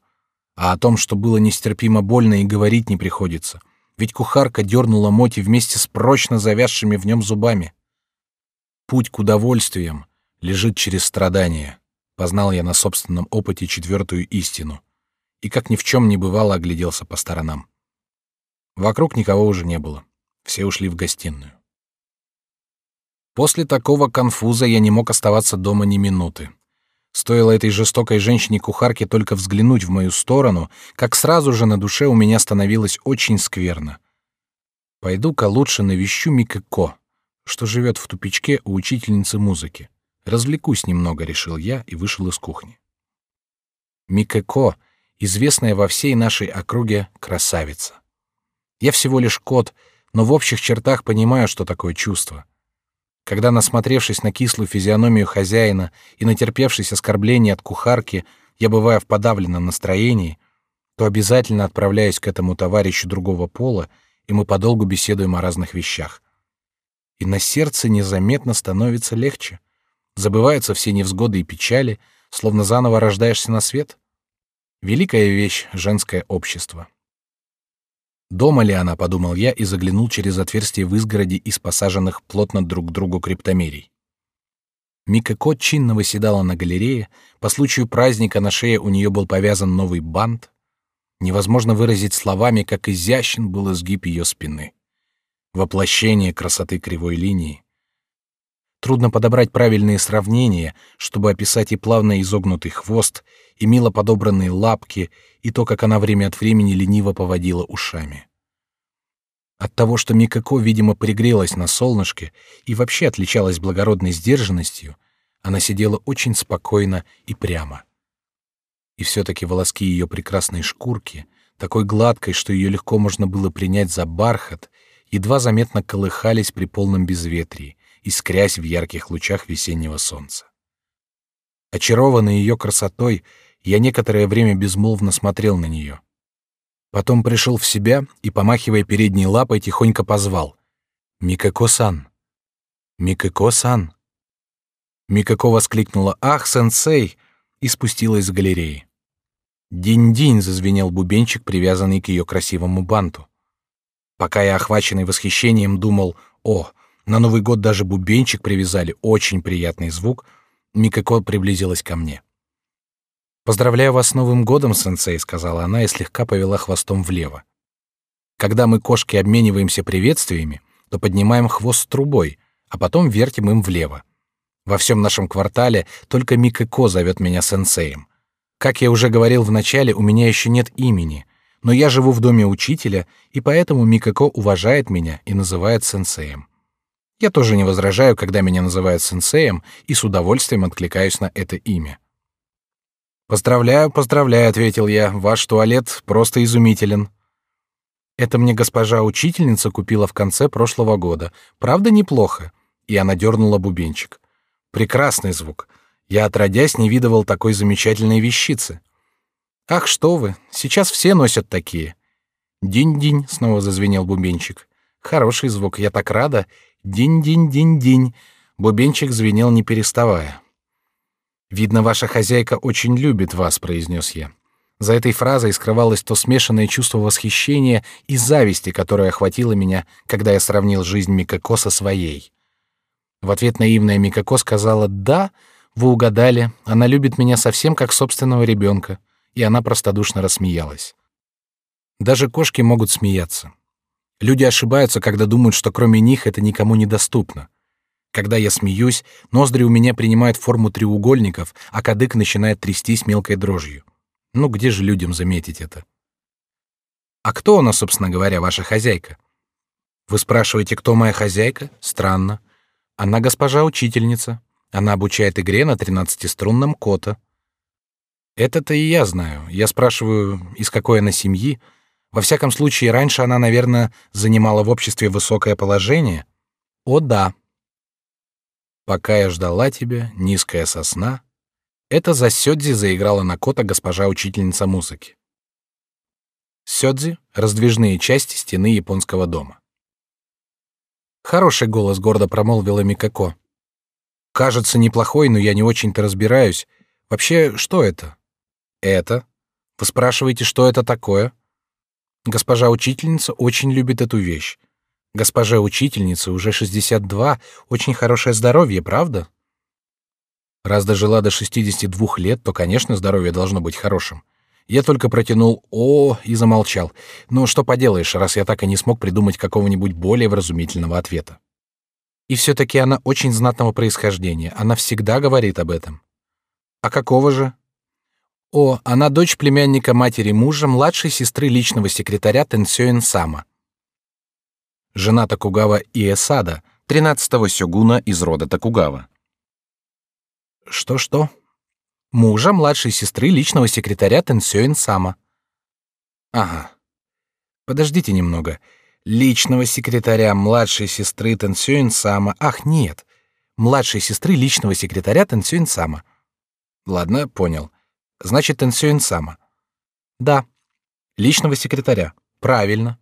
А о том, что было нестерпимо больно, и говорить не приходится. Ведь кухарка дернула Моти вместе с прочно завязшими в нем зубами. Путь к удовольствиям лежит через страдания. Познал я на собственном опыте четвертую истину. И как ни в чем не бывало, огляделся по сторонам. Вокруг никого уже не было. Все ушли в гостиную. После такого конфуза я не мог оставаться дома ни минуты. Стоило этой жестокой женщине-кухарке только взглянуть в мою сторону, как сразу же на душе у меня становилось очень скверно. Пойду-ка лучше навещу Микэко, что живет в тупичке у учительницы музыки. Развлекусь немного, решил я и вышел из кухни. Микэко, известная во всей нашей округе красавица. Я всего лишь кот, но в общих чертах понимаю, что такое чувство — когда, насмотревшись на кислую физиономию хозяина и натерпевшись оскорблений от кухарки, я бываю в подавленном настроении, то обязательно отправляюсь к этому товарищу другого пола, и мы подолгу беседуем о разных вещах. И на сердце незаметно становится легче. Забываются все невзгоды и печали, словно заново рождаешься на свет. Великая вещь — женское общество. Дома ли она, подумал я и заглянул через отверстие в изгороди из посаженных плотно друг к другу криптомерий. Мика Кот чинно выседала на галерее, по случаю праздника на шее у нее был повязан новый бант. Невозможно выразить словами, как изящен был изгиб ее спины. Воплощение красоты кривой линии. Трудно подобрать правильные сравнения, чтобы описать и плавно изогнутый хвост, и мило подобранные лапки, и то, как она время от времени лениво поводила ушами. От того, что Микако, видимо, пригрелась на солнышке и вообще отличалась благородной сдержанностью, она сидела очень спокойно и прямо. И все-таки волоски ее прекрасной шкурки, такой гладкой, что ее легко можно было принять за бархат, едва заметно колыхались при полном безветрии, искрясь в ярких лучах весеннего солнца. Очарованный ее красотой, я некоторое время безмолвно смотрел на нее. Потом пришел в себя и, помахивая передней лапой, тихонько позвал. «Микако-сан! Микако-сан!» Микако воскликнула «Ах, сенсей!» и спустилась с галереи. «Динь-динь!» — зазвенел бубенчик, привязанный к ее красивому банту. Пока я, охваченный восхищением, думал «О, на Новый год даже бубенчик привязали, очень приятный звук», Микако приблизилась ко мне. «Поздравляю вас с Новым годом, сенсей», — сказала она и слегка повела хвостом влево. «Когда мы, кошки, обмениваемся приветствиями, то поднимаем хвост трубой, а потом вертим им влево. Во всем нашем квартале только Микако зовет меня сенсеем. Как я уже говорил в начале, у меня еще нет имени, но я живу в доме учителя, и поэтому Микако уважает меня и называет сенсеем. Я тоже не возражаю, когда меня называют сенсеем, и с удовольствием откликаюсь на это имя. Поздравляю, поздравляю, ответил я. Ваш туалет просто изумителен. Это мне госпожа учительница купила в конце прошлого года. Правда неплохо? И она дернула бубенчик. Прекрасный звук. Я отродясь не видывал такой замечательной вещицы. Ах, что вы! Сейчас все носят такие. Динь-динь, снова зазвенел бубенчик. Хороший звук, я так рада. Динь-динь-динь-динь. Бубенчик звенел не переставая. Видно, ваша хозяйка очень любит вас, произнес я. За этой фразой скрывалось то смешанное чувство восхищения и зависти, которое охватило меня, когда я сравнил жизнь Микако со своей. В ответ наивная Микако сказала: "Да, вы угадали. Она любит меня совсем как собственного ребенка". И она простодушно рассмеялась. Даже кошки могут смеяться. Люди ошибаются, когда думают, что кроме них это никому недоступно. Когда я смеюсь, ноздри у меня принимают форму треугольников, а кадык начинает трястись мелкой дрожью. Ну где же людям заметить это? А кто она, собственно говоря, ваша хозяйка? Вы спрашиваете, кто моя хозяйка? Странно. Она госпожа учительница. Она обучает игре на тринадцатиструнном кота. Это-то и я знаю. Я спрашиваю, из какой она семьи. Во всяком случае, раньше она, наверное, занимала в обществе высокое положение. О да, Пока я ждала тебя, низкая сосна. Это за сёдзи заиграла на кота госпожа учительница музыки. Сёдзи — раздвижные части стены японского дома. Хороший голос гордо промолвила Микако. Кажется неплохой, но я не очень-то разбираюсь. Вообще, что это? Это? Вы спрашиваете, что это такое? Госпожа учительница очень любит эту вещь. Госпоже учительнице уже 62, очень хорошее здоровье, правда? Раз дожила до 62 лет, то, конечно, здоровье должно быть хорошим. Я только протянул «О» и замолчал. Но что поделаешь, раз я так и не смог придумать какого-нибудь более вразумительного ответа. И все-таки она очень знатного происхождения. Она всегда говорит об этом. А какого же? О, она дочь племянника матери мужа, младшей сестры личного секретаря Тенсёин Сама жена Токугава Иэсада, тринадцатого сёгуна из рода Токугава. Что-что? Мужа младшей сестры личного секретаря Тенсёин Сама. Ага. Подождите немного. Личного секретаря младшей сестры Тенсёин Сама. Ах, нет. Младшей сестры личного секретаря Тенсёин Сама. Ладно, понял. Значит, Тенсёин Сама. Да. Личного секретаря. Правильно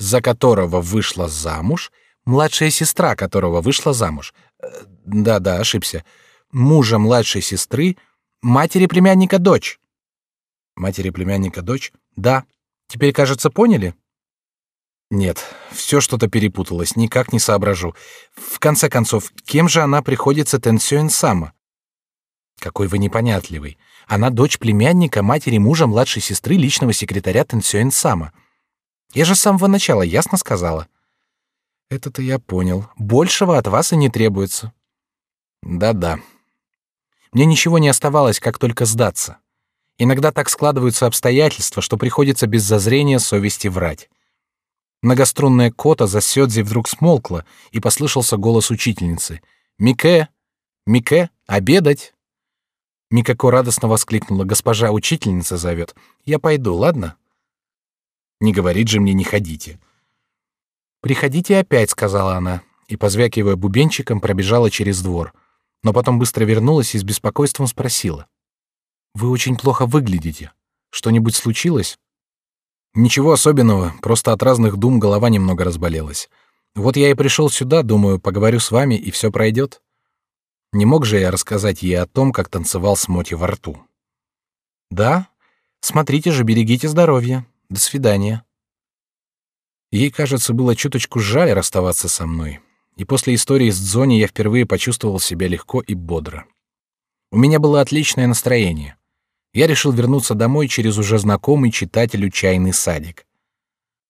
за которого вышла замуж, младшая сестра которого вышла замуж. Э, да-да, ошибся. Мужа младшей сестры, матери племянника дочь. Матери племянника дочь? Да. Теперь, кажется, поняли? Нет, все что-то перепуталось, никак не соображу. В конце концов, кем же она приходится Тенсюэн Сама? Какой вы непонятливый. Она дочь племянника матери мужа младшей сестры личного секретаря Тенсюэн Сама. Я же с самого начала ясно сказала. Это-то я понял. Большего от вас и не требуется. Да-да. Мне ничего не оставалось, как только сдаться. Иногда так складываются обстоятельства, что приходится без зазрения совести врать. Многострунная кота за сёдзи вдруг смолкла, и послышался голос учительницы. «Мике! Мике! Обедать!» Микако радостно воскликнула. «Госпожа учительница зовет. Я пойду, ладно?» «Не говорит же мне, не ходите». «Приходите опять», — сказала она, и, позвякивая бубенчиком, пробежала через двор. Но потом быстро вернулась и с беспокойством спросила. «Вы очень плохо выглядите. Что-нибудь случилось?» Ничего особенного, просто от разных дум голова немного разболелась. Вот я и пришел сюда, думаю, поговорю с вами и все пройдет. Не мог же я рассказать ей о том, как танцевал с Моти во рту. Да, смотрите же, берегите здоровье. До свидания. Ей, кажется, было чуточку жаль расставаться со мной. И после истории с Дзони я впервые почувствовал себя легко и бодро. У меня было отличное настроение я решил вернуться домой через уже знакомый читателю чайный садик.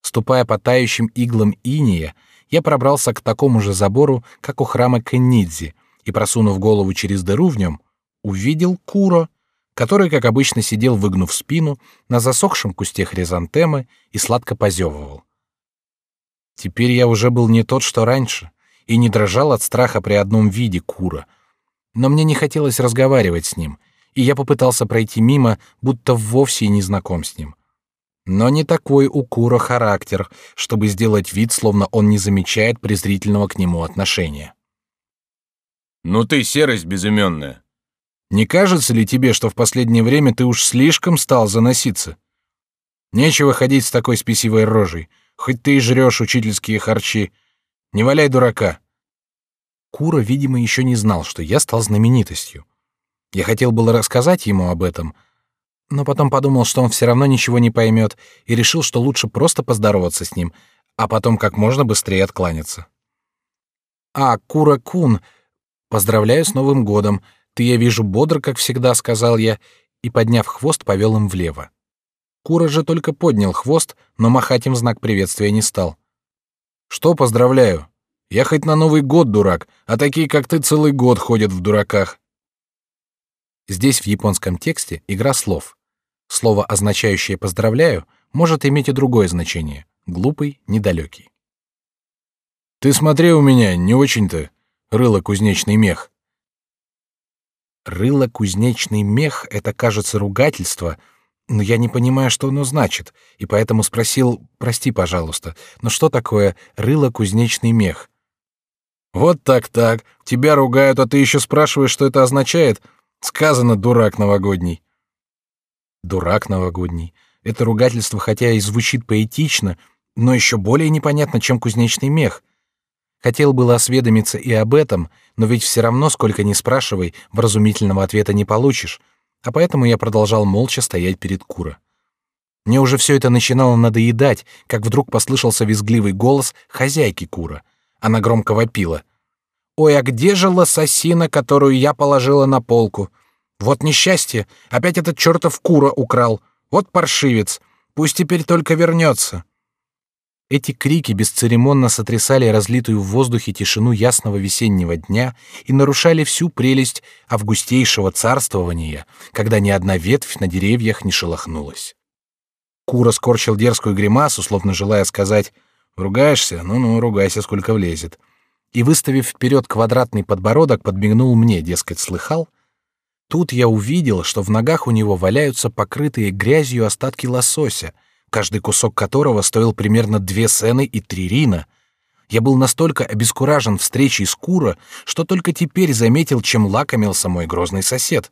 Ступая по тающим иглам иния, я пробрался к такому же забору, как у храма Кеннидзи, и, просунув голову через дыру в нем, увидел Куро, который, как обычно, сидел, выгнув спину, на засохшем кусте хризантемы и сладко позевывал. Теперь я уже был не тот, что раньше, и не дрожал от страха при одном виде Кура, но мне не хотелось разговаривать с ним — и я попытался пройти мимо, будто вовсе не знаком с ним. Но не такой у Кура характер, чтобы сделать вид, словно он не замечает презрительного к нему отношения. «Ну ты серость безыменная!» «Не кажется ли тебе, что в последнее время ты уж слишком стал заноситься? Нечего ходить с такой спесивой рожей, хоть ты и жрешь учительские харчи. Не валяй дурака!» Кура, видимо, еще не знал, что я стал знаменитостью. Я хотел было рассказать ему об этом, но потом подумал, что он все равно ничего не поймет, и решил, что лучше просто поздороваться с ним, а потом как можно быстрее откланяться. «А, Кура-кун, поздравляю с Новым годом. Ты, я вижу, бодр, как всегда», — сказал я, и, подняв хвост, повел им влево. Кура же только поднял хвост, но махать им знак приветствия не стал. «Что поздравляю? Я хоть на Новый год дурак, а такие, как ты, целый год ходят в дураках». Здесь в японском тексте игра слов. Слово, означающее «поздравляю», может иметь и другое значение — глупый, недалекий. «Ты смотри у меня, не очень-то, рыло-кузнечный мех». Рыло-кузнечный мех — это, кажется, ругательство, но я не понимаю, что оно значит, и поэтому спросил, прости, пожалуйста, но что такое рыло-кузнечный мех? «Вот так-так, тебя ругают, а ты еще спрашиваешь, что это означает?» Сказано, дурак новогодний. Дурак новогодний. Это ругательство, хотя и звучит поэтично, но еще более непонятно, чем кузнечный мех. Хотел было осведомиться и об этом, но ведь все равно, сколько ни спрашивай, вразумительного ответа не получишь. А поэтому я продолжал молча стоять перед Кура. Мне уже все это начинало надоедать, как вдруг послышался визгливый голос хозяйки Кура. Она громко вопила. Ой, а где же лососина, которую я положила на полку? Вот несчастье, опять этот чертов кура украл. Вот паршивец. Пусть теперь только вернется. Эти крики бесцеремонно сотрясали разлитую в воздухе тишину ясного весеннего дня и нарушали всю прелесть августейшего царствования, когда ни одна ветвь на деревьях не шелохнулась. Кура скорчил дерзкую гримасу, словно желая сказать «Ругаешься? Ну-ну, ругайся, сколько влезет» и, выставив вперед квадратный подбородок, подмигнул мне, дескать, слыхал. Тут я увидел, что в ногах у него валяются покрытые грязью остатки лосося, каждый кусок которого стоил примерно две сены и три рина. Я был настолько обескуражен встречей с Кура, что только теперь заметил, чем лакомился мой грозный сосед.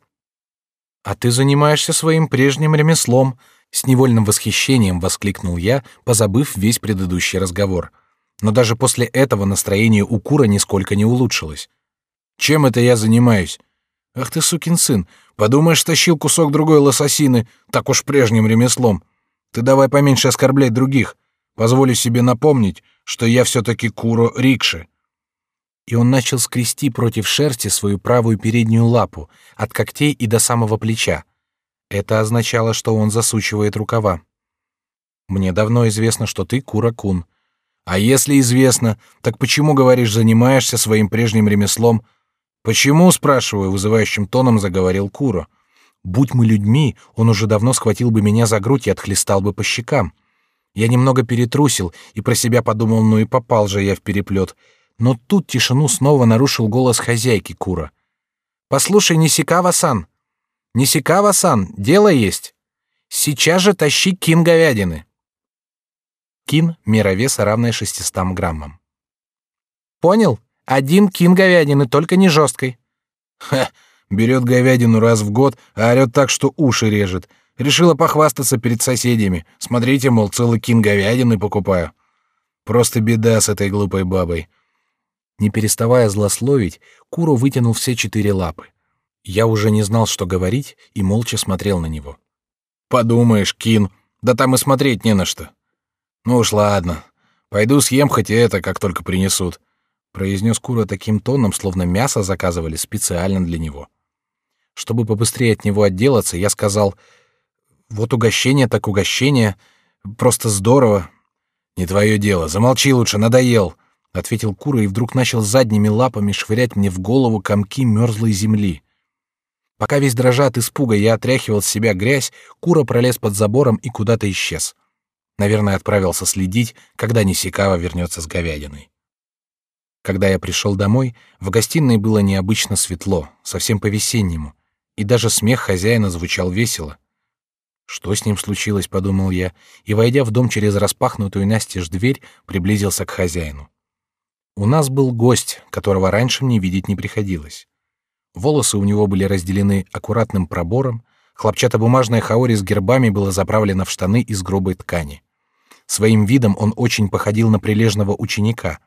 «А ты занимаешься своим прежним ремеслом», — с невольным восхищением воскликнул я, позабыв весь предыдущий разговор — но даже после этого настроение у Кура нисколько не улучшилось. Чем это я занимаюсь? Ах ты сукин сын, подумаешь, тащил кусок другой лососины, так уж прежним ремеслом. Ты давай поменьше оскорблять других. Позволю себе напомнить, что я все-таки Куро Рикши. И он начал скрести против шерсти свою правую переднюю лапу, от когтей и до самого плеча. Это означало, что он засучивает рукава. Мне давно известно, что ты Кура-кун. А если известно, так почему, говоришь, занимаешься своим прежним ремеслом? Почему, спрашиваю, вызывающим тоном заговорил Куро. Будь мы людьми, он уже давно схватил бы меня за грудь и отхлестал бы по щекам. Я немного перетрусил и про себя подумал, ну и попал же я в переплет. Но тут тишину снова нарушил голос хозяйки Кура. «Послушай, Нисикава-сан! Нисикава-сан, дело есть! Сейчас же тащи кин говядины!» Кин — мера веса, равная 600 граммам. «Понял? Один кин говядины, только не жесткой». «Ха! Берет говядину раз в год, а орет так, что уши режет. Решила похвастаться перед соседями. Смотрите, мол, целый кин говядины покупаю. Просто беда с этой глупой бабой. Не переставая злословить, Куро вытянул все четыре лапы. Я уже не знал, что говорить, и молча смотрел на него. Подумаешь, Кин, да там и смотреть не на что. Ну уж ладно, пойду съем хоть это, как только принесут, произнес Куро таким тоном, словно мясо заказывали специально для него. Чтобы побыстрее от него отделаться, я сказал: вот угощение так угощение. Просто здорово. Не твое дело. Замолчи лучше, надоел. Ответил Кура и вдруг начал задними лапами швырять мне в голову комки мерзлой земли. Пока весь дрожа от испуга я отряхивал с себя грязь, Кура пролез под забором и куда-то исчез. Наверное, отправился следить, когда Нисикава вернется с говядиной. Когда я пришел домой, в гостиной было необычно светло, совсем по-весеннему, и даже смех хозяина звучал весело. Что с ним случилось, подумал я, и войдя в дом через распахнутую настежь дверь, приблизился к хозяину. У нас был гость, которого раньше мне видеть не приходилось. Волосы у него были разделены аккуратным пробором, хлопчатобумажное хаори с гербами было заправлено в штаны из грубой ткани. Своим видом он очень походил на прилежного ученика.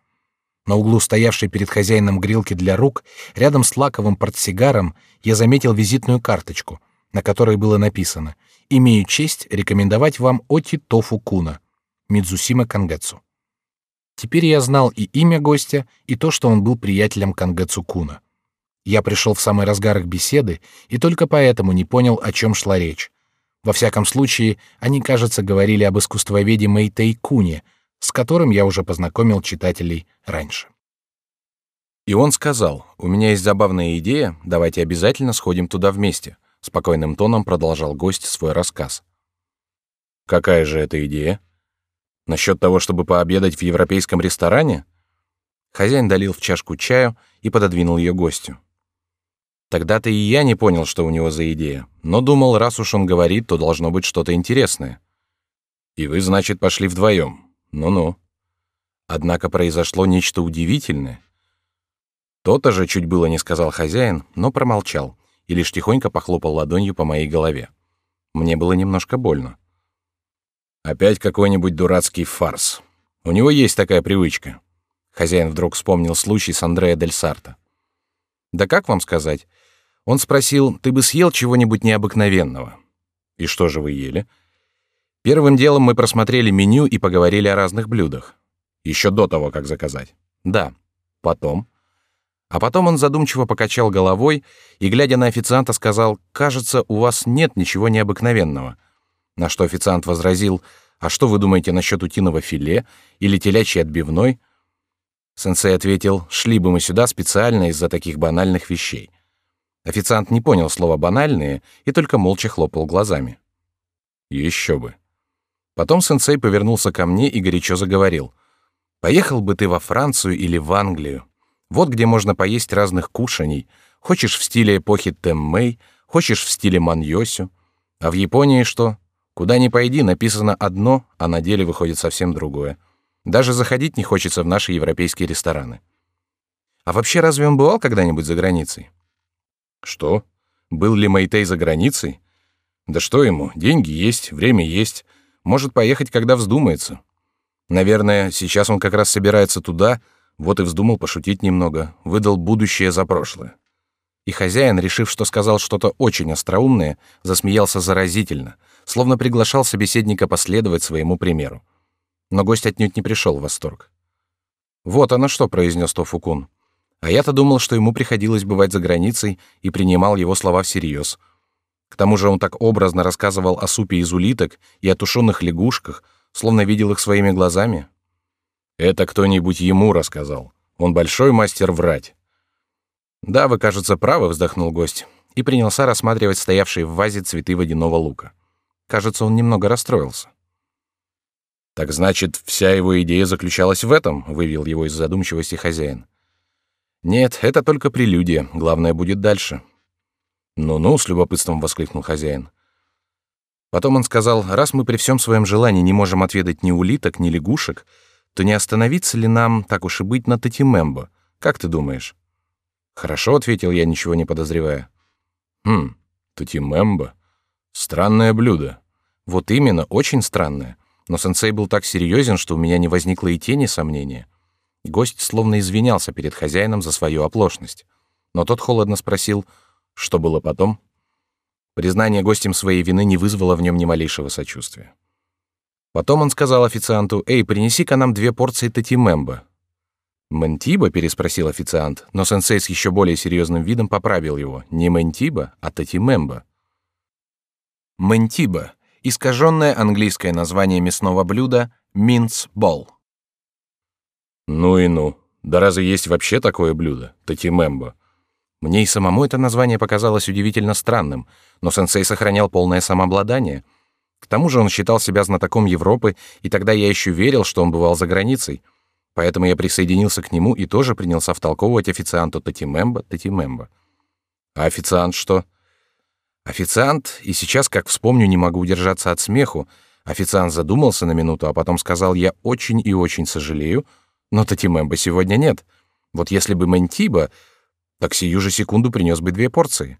На углу стоявшей перед хозяином грелки для рук, рядом с лаковым портсигаром, я заметил визитную карточку, на которой было написано — имею честь рекомендовать вам Оти Тофу Куна, Мидзусима Кангэцу. Теперь я знал и имя гостя, и то, что он был приятелем Кангэцу Куна. Я пришел в самый разгар их беседы и только поэтому не понял, о чем шла речь. Во всяком случае, они, кажется, говорили об искусствоведе Мэйтэй Куне, с которым я уже познакомил читателей раньше. И он сказал: "У меня есть забавная идея, давайте обязательно сходим туда вместе спокойным тоном продолжал гость свой рассказ. Какая же это идея? Насчет того, чтобы пообедать в европейском ресторане? Хозяин долил в чашку чаю и пододвинул ее гостю. Тогда-то и я не понял, что у него за идея, но думал, раз уж он говорит, то должно быть что-то интересное. И вы, значит, пошли вдвоем. Ну-ну. Однако произошло нечто удивительное. То-то же чуть было не сказал хозяин, но промолчал, и лишь тихонько похлопал ладонью по моей голове. Мне было немножко больно. Опять какой-нибудь дурацкий фарс. У него есть такая привычка. Хозяин вдруг вспомнил случай с Андреа Дель Сарто. Да как вам сказать? Он спросил: "Ты бы съел чего-нибудь необыкновенного?" И что же вы ели? Первым делом мы просмотрели меню и поговорили о разных блюдах. Еще до того, как заказать. Да. Потом а потом он задумчиво покачал головой и, глядя на официанта, сказал: "Кажется, у вас нет ничего необыкновенного". На что официант возразил: "А что вы думаете насчет утиного филе или телячьей отбивной?" Сенсей ответил: "Шли бы мы сюда специально из-за таких банальных вещей". Официант не понял слова банальные и только молча хлопал глазами. Еще бы. Потом сенсей повернулся ко мне и горячо заговорил: "Поехал бы ты во Францию или в Англию? Вот где можно поесть разных кушаний. Хочешь в стиле эпохи Тэммэй, хочешь в стиле Маньосю. А в Японии что? Куда ни пойди, написано одно, а на деле выходит совсем другое. Даже заходить не хочется в наши европейские рестораны. А вообще, разве он бывал когда-нибудь за границей? Что? Был ли Мэйтей за границей? Да что ему, деньги есть, время есть. Может поехать, когда вздумается. Наверное, сейчас он как раз собирается туда, вот и вздумал пошутить немного, выдал будущее за прошлое. И хозяин, решив, что сказал что-то очень остроумное, засмеялся заразительно, словно приглашал собеседника последовать своему примеру. Но гость отнюдь не пришел в восторг. «Вот оно что», — произнес Тофукун. А я-то думал, что ему приходилось бывать за границей и принимал его слова всерьез. К тому же он так образно рассказывал о супе из улиток и о тушеных лягушках, словно видел их своими глазами. Это кто-нибудь ему рассказал. Он большой мастер врать. Да, вы, кажется, правы, вздохнул гость и принялся рассматривать стоявшие в вазе цветы водяного лука. Кажется, он немного расстроился. Так значит, вся его идея заключалась в этом, вывел его из задумчивости хозяин. Нет, это только прелюдия, главное будет дальше. Ну-ну, с любопытством воскликнул хозяин. Потом он сказал, раз мы при всем своем желании не можем отведать ни улиток, ни лягушек, то не остановиться ли нам, так уж и быть, на Татимембо? Как ты думаешь? Хорошо, ответил я, ничего не подозревая. Хм, Татимембо. Странное блюдо. Вот именно, очень странное. Но сенсей был так серьезен, что у меня не возникло и тени сомнения. Гость словно извинялся перед хозяином за свою оплошность. Но тот холодно спросил, что было потом. Признание гостем своей вины не вызвало в нем ни малейшего сочувствия. Потом он сказал официанту, «Эй, принеси-ка нам две порции татимемба». «Ментиба?» — переспросил официант, но сенсей с еще более серьезным видом поправил его. «Не ментиба, а татимемба». Ментиба — искаженное английское название мясного блюда «минц бол». Ну и ну. Да разве есть вообще такое блюдо? Татимембо. Мне и самому это название показалось удивительно странным, но сенсей сохранял полное самообладание. К тому же он считал себя знатоком Европы, и тогда я еще верил, что он бывал за границей. Поэтому я присоединился к нему и тоже принялся втолковывать официанту Татимембо, Татимембо. А официант что? Официант, и сейчас, как вспомню, не могу удержаться от смеху. Официант задумался на минуту, а потом сказал: "Я очень и очень сожалею, но Татимемба сегодня нет. Вот если бы Ментиба, так сию же секунду принес бы две порции.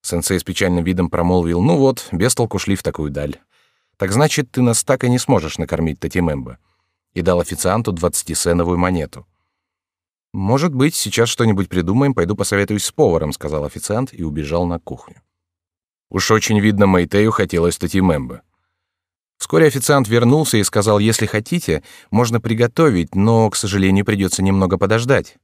Сенсей с печальным видом промолвил, ну вот, без толку шли в такую даль. Так значит, ты нас так и не сможешь накормить Татимемба. И дал официанту двадцатисеновую монету. «Может быть, сейчас что-нибудь придумаем, пойду посоветуюсь с поваром», — сказал официант и убежал на кухню. Уж очень видно, Мэйтею хотелось Татимемба. Вскоре официант вернулся и сказал, если хотите, можно приготовить, но, к сожалению, придется немного подождать.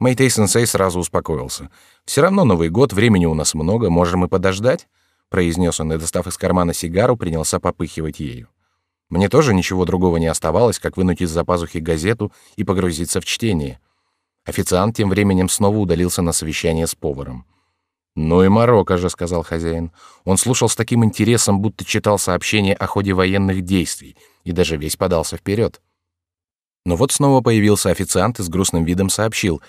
Мэйтей-сенсей сразу успокоился. «Все равно Новый год, времени у нас много, можем и подождать», — произнес он и, достав из кармана сигару, принялся попыхивать ею. Мне тоже ничего другого не оставалось, как вынуть из-за пазухи газету и погрузиться в чтение. Официант тем временем снова удалился на совещание с поваром. «Ну и Марокко же», — сказал хозяин. Он слушал с таким интересом, будто читал сообщение о ходе военных действий, и даже весь подался вперед. Но вот снова появился официант и с грустным видом сообщил.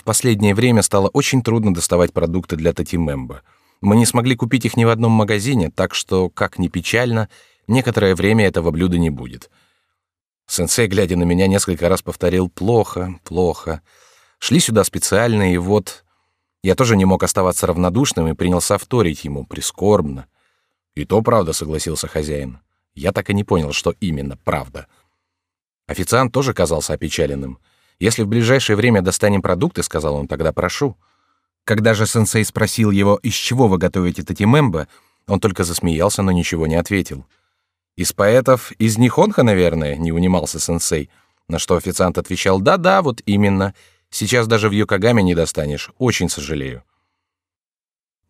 В последнее время стало очень трудно доставать продукты для Татимемба. Мы не смогли купить их ни в одном магазине, так что, как ни печально, некоторое время этого блюда не будет. Сенсей, глядя на меня, несколько раз повторил «плохо, плохо». Шли сюда специально, и вот... Я тоже не мог оставаться равнодушным и принялся вторить ему, прискорбно. «И то правда», — согласился хозяин. Я так и не понял, что именно правда. Официант тоже казался опечаленным. «Если в ближайшее время достанем продукты», — сказал он, — «тогда прошу». Когда же сенсей спросил его, из чего вы готовите татимембо, он только засмеялся, но ничего не ответил. «Из поэтов, из Нихонха, наверное», — не унимался сенсей, на что официант отвечал «да-да, вот именно». Сейчас даже в Йокогаме не достанешь. Очень сожалею.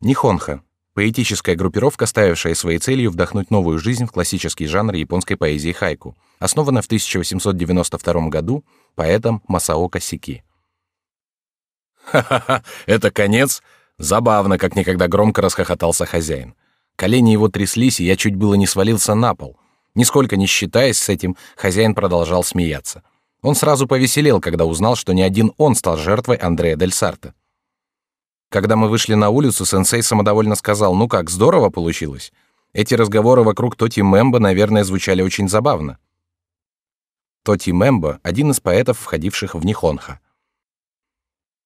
Нихонха — поэтическая группировка, ставившая своей целью вдохнуть новую жизнь в классический жанр японской поэзии хайку, основана в 1892 году поэтом Масаока Сики. «Ха-ха-ха, это конец? Забавно, как никогда громко расхохотался хозяин. Колени его тряслись, и я чуть было не свалился на пол. Нисколько не считаясь с этим, хозяин продолжал смеяться. Он сразу повеселел, когда узнал, что не один он стал жертвой Андрея Дель Сарта. Когда мы вышли на улицу, сенсей самодовольно сказал, «Ну как, здорово получилось». Эти разговоры вокруг Тоти Мембо, наверное, звучали очень забавно. Тоти Мембо — один из поэтов, входивших в Нихонха.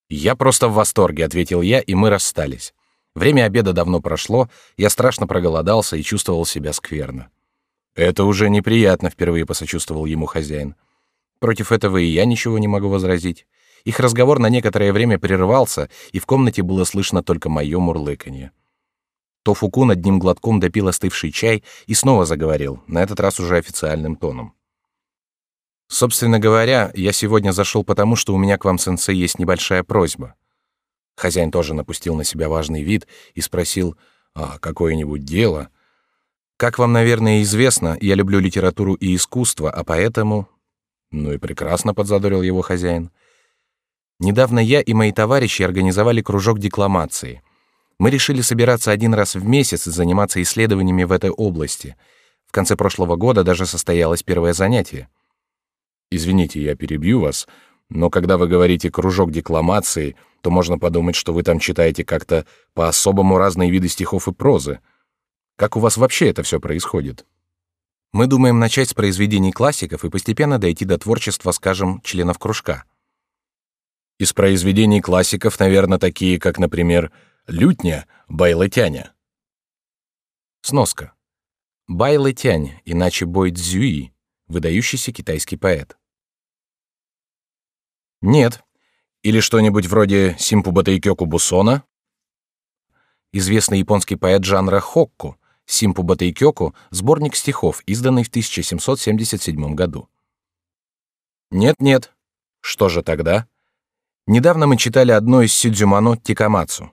«Я просто в восторге», — ответил я, и мы расстались. Время обеда давно прошло, я страшно проголодался и чувствовал себя скверно. «Это уже неприятно», — впервые посочувствовал ему хозяин. Против этого и я ничего не могу возразить. Их разговор на некоторое время прервался, и в комнате было слышно только мое мурлыканье. Тофуку над ним глотком допил остывший чай и снова заговорил, на этот раз уже официальным тоном. «Собственно говоря, я сегодня зашел потому, что у меня к вам, сенсей, есть небольшая просьба». Хозяин тоже напустил на себя важный вид и спросил, «А какое-нибудь дело?» «Как вам, наверное, известно, я люблю литературу и искусство, а поэтому ну и прекрасно подзадорил его хозяин. Недавно я и мои товарищи организовали кружок декламации. Мы решили собираться один раз в месяц и заниматься исследованиями в этой области. В конце прошлого года даже состоялось первое занятие. Извините, я перебью вас, но когда вы говорите кружок декламации, то можно подумать, что вы там читаете как-то по-особому разные виды стихов и прозы. Как у вас вообще это все происходит? Мы думаем начать с произведений классиков и постепенно дойти до творчества, скажем, членов кружка. Из произведений классиков, наверное, такие, как, например, «Лютня» Байлетяня. Сноска. Байлетянь, иначе Бой Цзюи, выдающийся китайский поэт. Нет. Или что-нибудь вроде Симпу Батайкёку Бусона? Известный японский поэт жанра хокку, Симпу Батайкёку, сборник стихов, изданный в 1777 году. Нет-нет. Что же тогда? Недавно мы читали одно из Сидзюмано Тикамацу.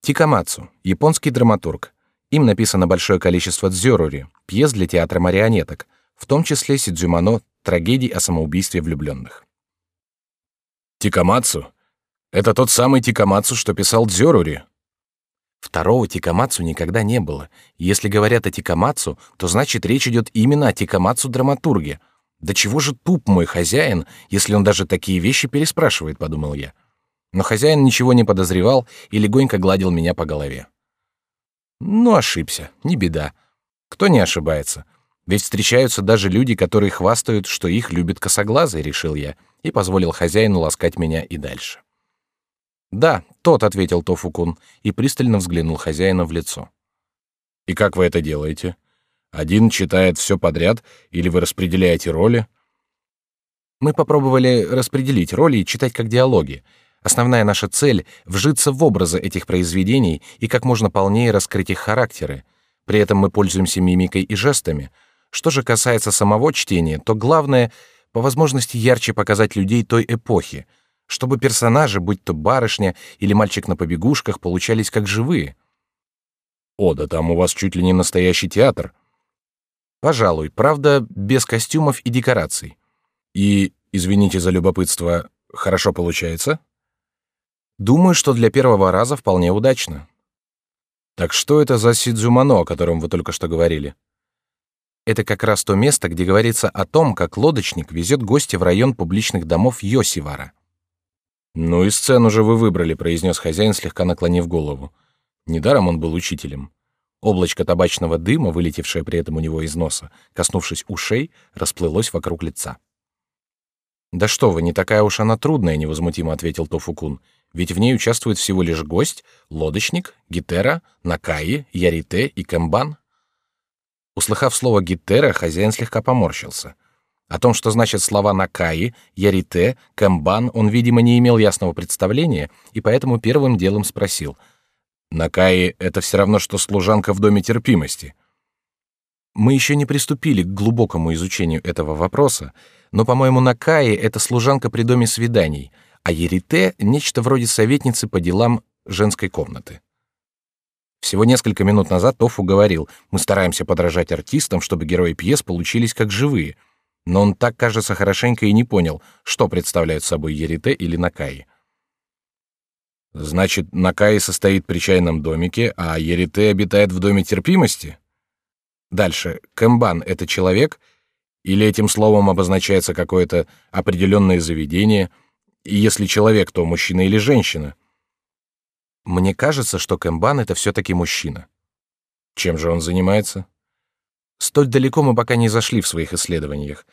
Тикамацу — японский драматург. Им написано большое количество дзёрури, пьес для театра марионеток, в том числе Сидзюмано трагедий о самоубийстве влюбленных. Тикамацу? Это тот самый Тикамацу, что писал дзёрури? Второго Тикамацу никогда не было. Если говорят о Тикамацу, то значит речь идет именно о Тикамацу драматурге. Да чего же туп мой хозяин, если он даже такие вещи переспрашивает, подумал я. Но хозяин ничего не подозревал и легонько гладил меня по голове. Ну, ошибся, не беда. Кто не ошибается? Ведь встречаются даже люди, которые хвастают, что их любят косоглазые, решил я, и позволил хозяину ласкать меня и дальше. Да, тот, ответил Тофукун и пристально взглянул хозяину в лицо. И как вы это делаете? Один читает все подряд, или вы распределяете роли? Мы попробовали распределить роли и читать как диалоги. Основная наша цель — вжиться в образы этих произведений и как можно полнее раскрыть их характеры. При этом мы пользуемся мимикой и жестами. Что же касается самого чтения, то главное — по возможности ярче показать людей той эпохи, чтобы персонажи, будь то барышня или мальчик на побегушках, получались как живые. О, да там у вас чуть ли не настоящий театр. Пожалуй, правда, без костюмов и декораций. И, извините за любопытство, хорошо получается? Думаю, что для первого раза вполне удачно. Так что это за Сидзумано, о котором вы только что говорили? Это как раз то место, где говорится о том, как лодочник везет гостя в район публичных домов Йосивара. «Ну и сцену же вы выбрали», — произнес хозяин, слегка наклонив голову. Недаром он был учителем. Облачко табачного дыма, вылетевшее при этом у него из носа, коснувшись ушей, расплылось вокруг лица. «Да что вы, не такая уж она трудная», — невозмутимо ответил Тофукун. «Ведь в ней участвует всего лишь гость, лодочник, гитера, накаи, ярите и камбан». Услыхав слово гитера, хозяин слегка поморщился — о том, что значит слова «накаи», «ярите», «камбан», он, видимо, не имел ясного представления и поэтому первым делом спросил. «Накаи — это все равно, что служанка в доме терпимости». Мы еще не приступили к глубокому изучению этого вопроса, но, по-моему, Накаи — это служанка при доме свиданий, а Ярите — нечто вроде советницы по делам женской комнаты. Всего несколько минут назад Тофу говорил, мы стараемся подражать артистам, чтобы герои пьес получились как живые — но он так, кажется, хорошенько и не понял, что представляют собой Ерите или Накаи. Значит, Накаи состоит при чайном домике, а Ерите обитает в доме терпимости? Дальше. Кэмбан — это человек? Или этим словом обозначается какое-то определенное заведение? И если человек, то мужчина или женщина? Мне кажется, что Кэмбан — это все-таки мужчина. Чем же он занимается? Столь далеко мы пока не зашли в своих исследованиях.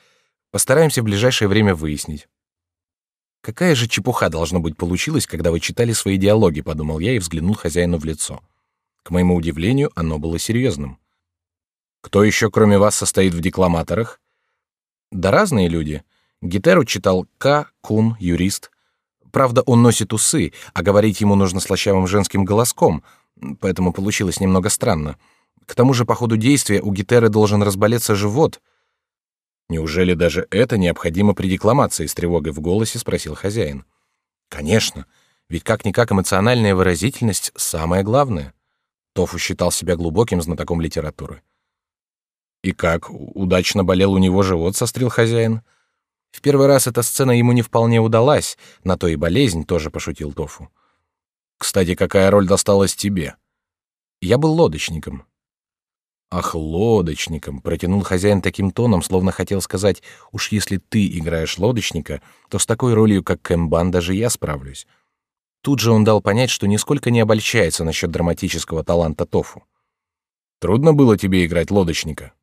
Постараемся в ближайшее время выяснить. Какая же чепуха должно быть получилась, когда вы читали свои диалоги, подумал я и взглянул хозяину в лицо. К моему удивлению, оно было серьезным. Кто еще, кроме вас, состоит в декламаторах? Да разные люди. Гитеру читал К. Кун, юрист. Правда, он носит усы, а говорить ему нужно слащавым женским голоском, поэтому получилось немного странно. К тому же по ходу действия у Гитеры должен разболеться живот. Неужели даже это необходимо при декламации с тревогой в голосе спросил хозяин. Конечно, ведь как-никак эмоциональная выразительность самое главное. Тофу считал себя глубоким знатоком литературы. И как, удачно болел у него живот, сострил хозяин? В первый раз эта сцена ему не вполне удалась, на то и болезнь, тоже пошутил Тофу. Кстати, какая роль досталась тебе? Я был лодочником. Ах, лодочником, протянул хозяин таким тоном, словно хотел сказать: уж если ты играешь лодочника, то с такой ролью, как Кэмбан, даже я справлюсь. Тут же он дал понять, что нисколько не обольщается насчет драматического таланта Тофу. Трудно было тебе играть лодочника.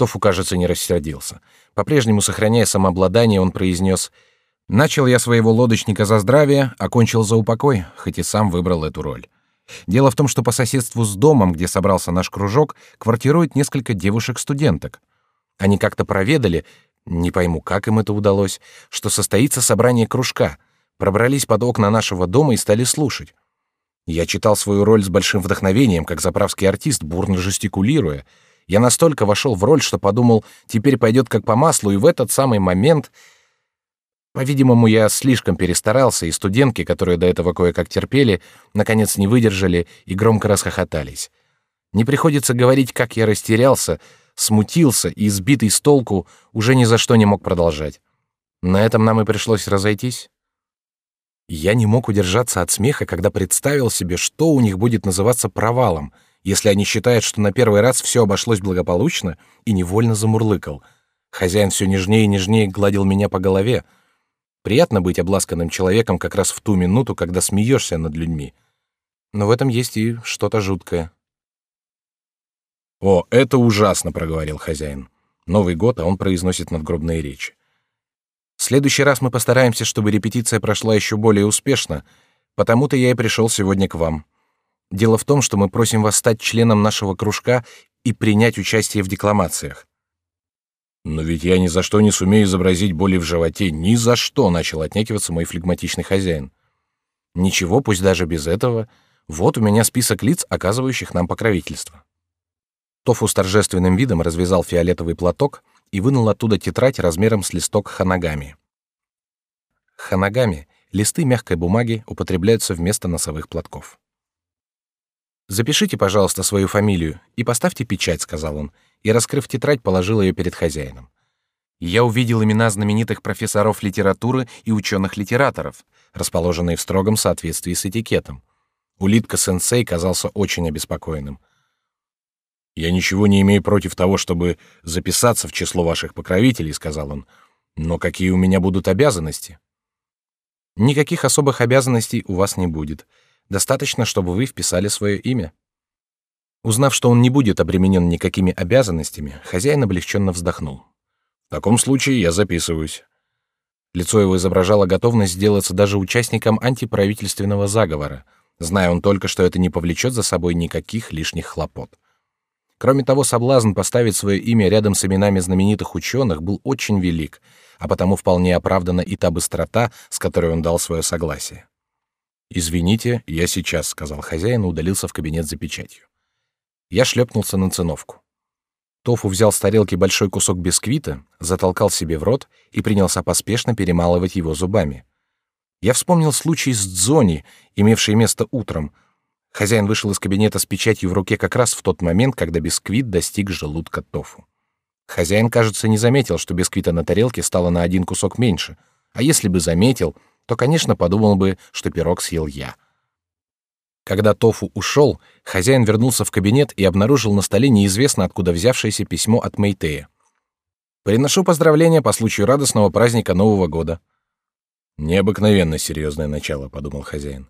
Тофу, кажется, не рассердился. По-прежнему сохраняя самообладание, он произнес: "Начал я своего лодочника за здравие, окончил за упокой, хоть и сам выбрал эту роль". Дело в том, что по соседству с домом, где собрался наш кружок, квартирует несколько девушек-студенток. Они как-то проведали, не пойму, как им это удалось, что состоится собрание кружка, пробрались под окна нашего дома и стали слушать. Я читал свою роль с большим вдохновением, как заправский артист, бурно жестикулируя. Я настолько вошел в роль, что подумал, теперь пойдет как по маслу, и в этот самый момент по-видимому, я слишком перестарался, и студентки, которые до этого кое-как терпели, наконец не выдержали и громко расхохотались. Не приходится говорить, как я растерялся, смутился и, сбитый с толку, уже ни за что не мог продолжать. На этом нам и пришлось разойтись. Я не мог удержаться от смеха, когда представил себе, что у них будет называться провалом, если они считают, что на первый раз все обошлось благополучно, и невольно замурлыкал. Хозяин все нежнее и нежнее гладил меня по голове — Приятно быть обласканным человеком как раз в ту минуту, когда смеешься над людьми. Но в этом есть и что-то жуткое. «О, это ужасно!» — проговорил хозяин. Новый год, а он произносит надгробные речи. «В следующий раз мы постараемся, чтобы репетиция прошла еще более успешно, потому-то я и пришел сегодня к вам. Дело в том, что мы просим вас стать членом нашего кружка и принять участие в декламациях. Но ведь я ни за что не сумею изобразить боли в животе, ни за что, начал отнекиваться мой флегматичный хозяин. Ничего, пусть даже без этого. Вот у меня список лиц, оказывающих нам покровительство. Тофу с торжественным видом развязал фиолетовый платок и вынул оттуда тетрадь размером с листок ханагами. Ханагами — листы мягкой бумаги, употребляются вместо носовых платков. «Запишите, пожалуйста, свою фамилию и поставьте печать», — сказал он, и, раскрыв тетрадь, положил ее перед хозяином. Я увидел имена знаменитых профессоров литературы и ученых-литераторов, расположенные в строгом соответствии с этикетом. Улитка-сенсей казался очень обеспокоенным. «Я ничего не имею против того, чтобы записаться в число ваших покровителей», — сказал он. «Но какие у меня будут обязанности?» «Никаких особых обязанностей у вас не будет. Достаточно, чтобы вы вписали свое имя». Узнав, что он не будет обременен никакими обязанностями, хозяин облегченно вздохнул. В таком случае я записываюсь. Лицо его изображало готовность сделаться даже участником антиправительственного заговора, зная он только, что это не повлечет за собой никаких лишних хлопот. Кроме того, соблазн поставить свое имя рядом с именами знаменитых ученых был очень велик, а потому вполне оправдана и та быстрота, с которой он дал свое согласие. «Извините, я сейчас», — сказал хозяин и удалился в кабинет за печатью. Я шлепнулся на циновку. Тофу взял с тарелки большой кусок бисквита, затолкал себе в рот и принялся поспешно перемалывать его зубами. Я вспомнил случай с Дзони, имевший место утром. Хозяин вышел из кабинета с печатью в руке как раз в тот момент, когда бисквит достиг желудка Тофу. Хозяин, кажется, не заметил, что бисквита на тарелке стало на один кусок меньше, а если бы заметил, то, конечно, подумал бы, что пирог съел я. Когда Тофу ушел, хозяин вернулся в кабинет и обнаружил на столе неизвестно откуда взявшееся письмо от Мэйтея. «Приношу поздравления по случаю радостного праздника Нового года». «Необыкновенно серьезное начало», — подумал хозяин.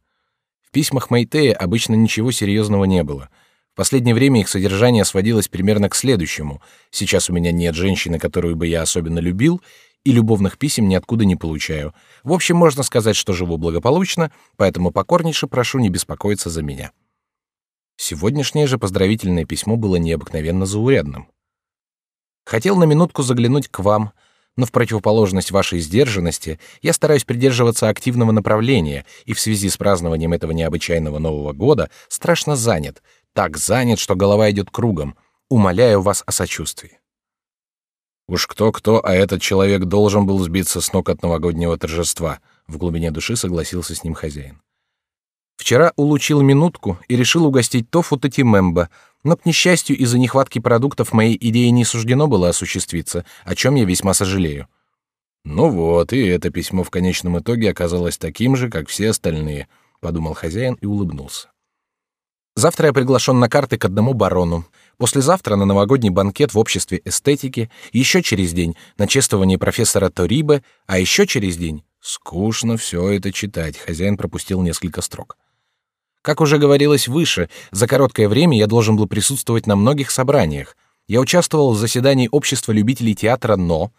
В письмах Мэйтея обычно ничего серьезного не было. В последнее время их содержание сводилось примерно к следующему. «Сейчас у меня нет женщины, которую бы я особенно любил, и любовных писем ниоткуда не получаю. В общем, можно сказать, что живу благополучно, поэтому покорнейше прошу не беспокоиться за меня. Сегодняшнее же поздравительное письмо было необыкновенно заурядным. Хотел на минутку заглянуть к вам, но в противоположность вашей сдержанности я стараюсь придерживаться активного направления и в связи с празднованием этого необычайного Нового года страшно занят, так занят, что голова идет кругом. Умоляю вас о сочувствии. Уж кто-кто, а этот человек должен был сбиться с ног от новогоднего торжества. В глубине души согласился с ним хозяин. Вчера улучил минутку и решил угостить Тофу Татимемба, но, к несчастью, из-за нехватки продуктов моей идеи не суждено было осуществиться, о чем я весьма сожалею. «Ну вот, и это письмо в конечном итоге оказалось таким же, как все остальные», — подумал хозяин и улыбнулся. Завтра я приглашен на карты к одному барону. Послезавтра на новогодний банкет в обществе эстетики, еще через день на чествование профессора Торибе, а еще через день... Скучно все это читать, хозяин пропустил несколько строк. Как уже говорилось выше, за короткое время я должен был присутствовать на многих собраниях. Я участвовал в заседании Общества любителей театра «Но»,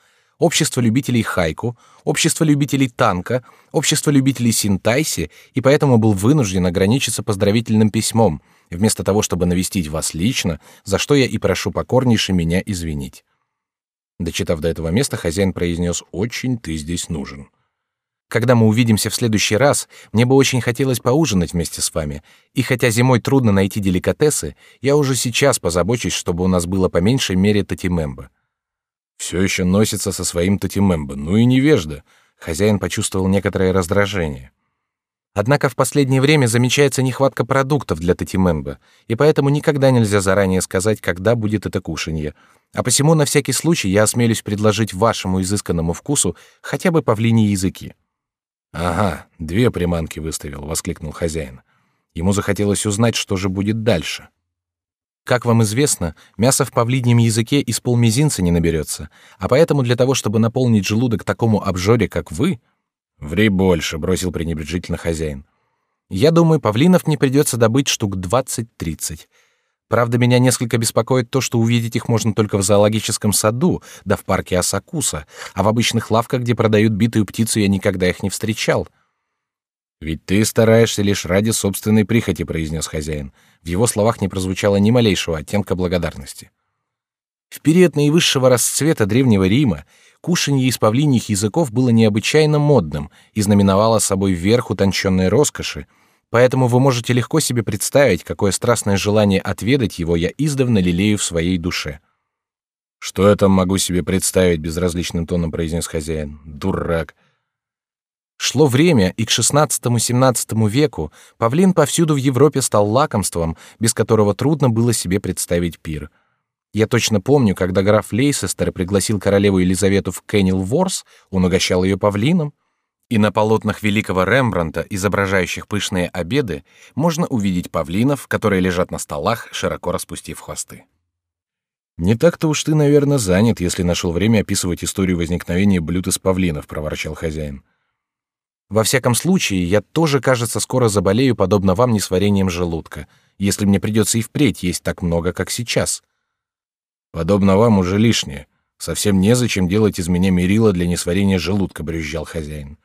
Общества любителей хайку, Общества любителей танка, Общества любителей синтайси, и поэтому был вынужден ограничиться поздравительным письмом, вместо того, чтобы навестить вас лично, за что я и прошу покорнейше меня извинить. Дочитав до этого места, хозяин произнес «Очень ты здесь нужен». Когда мы увидимся в следующий раз, мне бы очень хотелось поужинать вместе с вами. И хотя зимой трудно найти деликатесы, я уже сейчас позабочусь, чтобы у нас было по меньшей мере татимембо. Все еще носится со своим татимембо, ну и невежда. Хозяин почувствовал некоторое раздражение. Однако в последнее время замечается нехватка продуктов для татимембо, и поэтому никогда нельзя заранее сказать, когда будет это кушанье. А посему на всякий случай я осмелюсь предложить вашему изысканному вкусу хотя бы павлиньи языки. Ага, две приманки выставил, воскликнул хозяин. Ему захотелось узнать, что же будет дальше. Как вам известно, мясо в павлиньем языке из полмизинца не наберется, а поэтому для того, чтобы наполнить желудок такому обжоре, как вы, ври больше, бросил пренебрежительно хозяин. Я думаю, павлинов мне придется добыть штук двадцать-тридцать. Правда, меня несколько беспокоит то, что увидеть их можно только в зоологическом саду, да в парке Асакуса, а в обычных лавках, где продают битую птицу, я никогда их не встречал. Ведь ты стараешься лишь ради собственной прихоти, произнес хозяин. В его словах не прозвучало ни малейшего оттенка благодарности. В период наивысшего расцвета древнего Рима кушанье из павлиньих языков было необычайно модным и знаменовало собой верх утонченной роскоши, Поэтому вы можете легко себе представить, какое страстное желание отведать его я издавна лелею в своей душе. Что я там могу себе представить, безразличным тоном произнес хозяин. Дурак. Шло время, и к XVI-XVII веку павлин повсюду в Европе стал лакомством, без которого трудно было себе представить пир. Я точно помню, когда граф Лейсестер пригласил королеву Елизавету в Кеннил-Ворс, он угощал ее павлином. И на полотнах великого Рембранта, изображающих пышные обеды, можно увидеть павлинов, которые лежат на столах, широко распустив хвосты. Не так-то уж ты, наверное, занят, если нашел время описывать историю возникновения блюд из павлинов, проворчал хозяин. Во всяком случае, я тоже, кажется, скоро заболею, подобно вам, несварением желудка, если мне придется и впредь есть так много, как сейчас. Подобно вам уже лишнее. Совсем незачем делать из меня мерила для несварения желудка, брюзжал хозяин.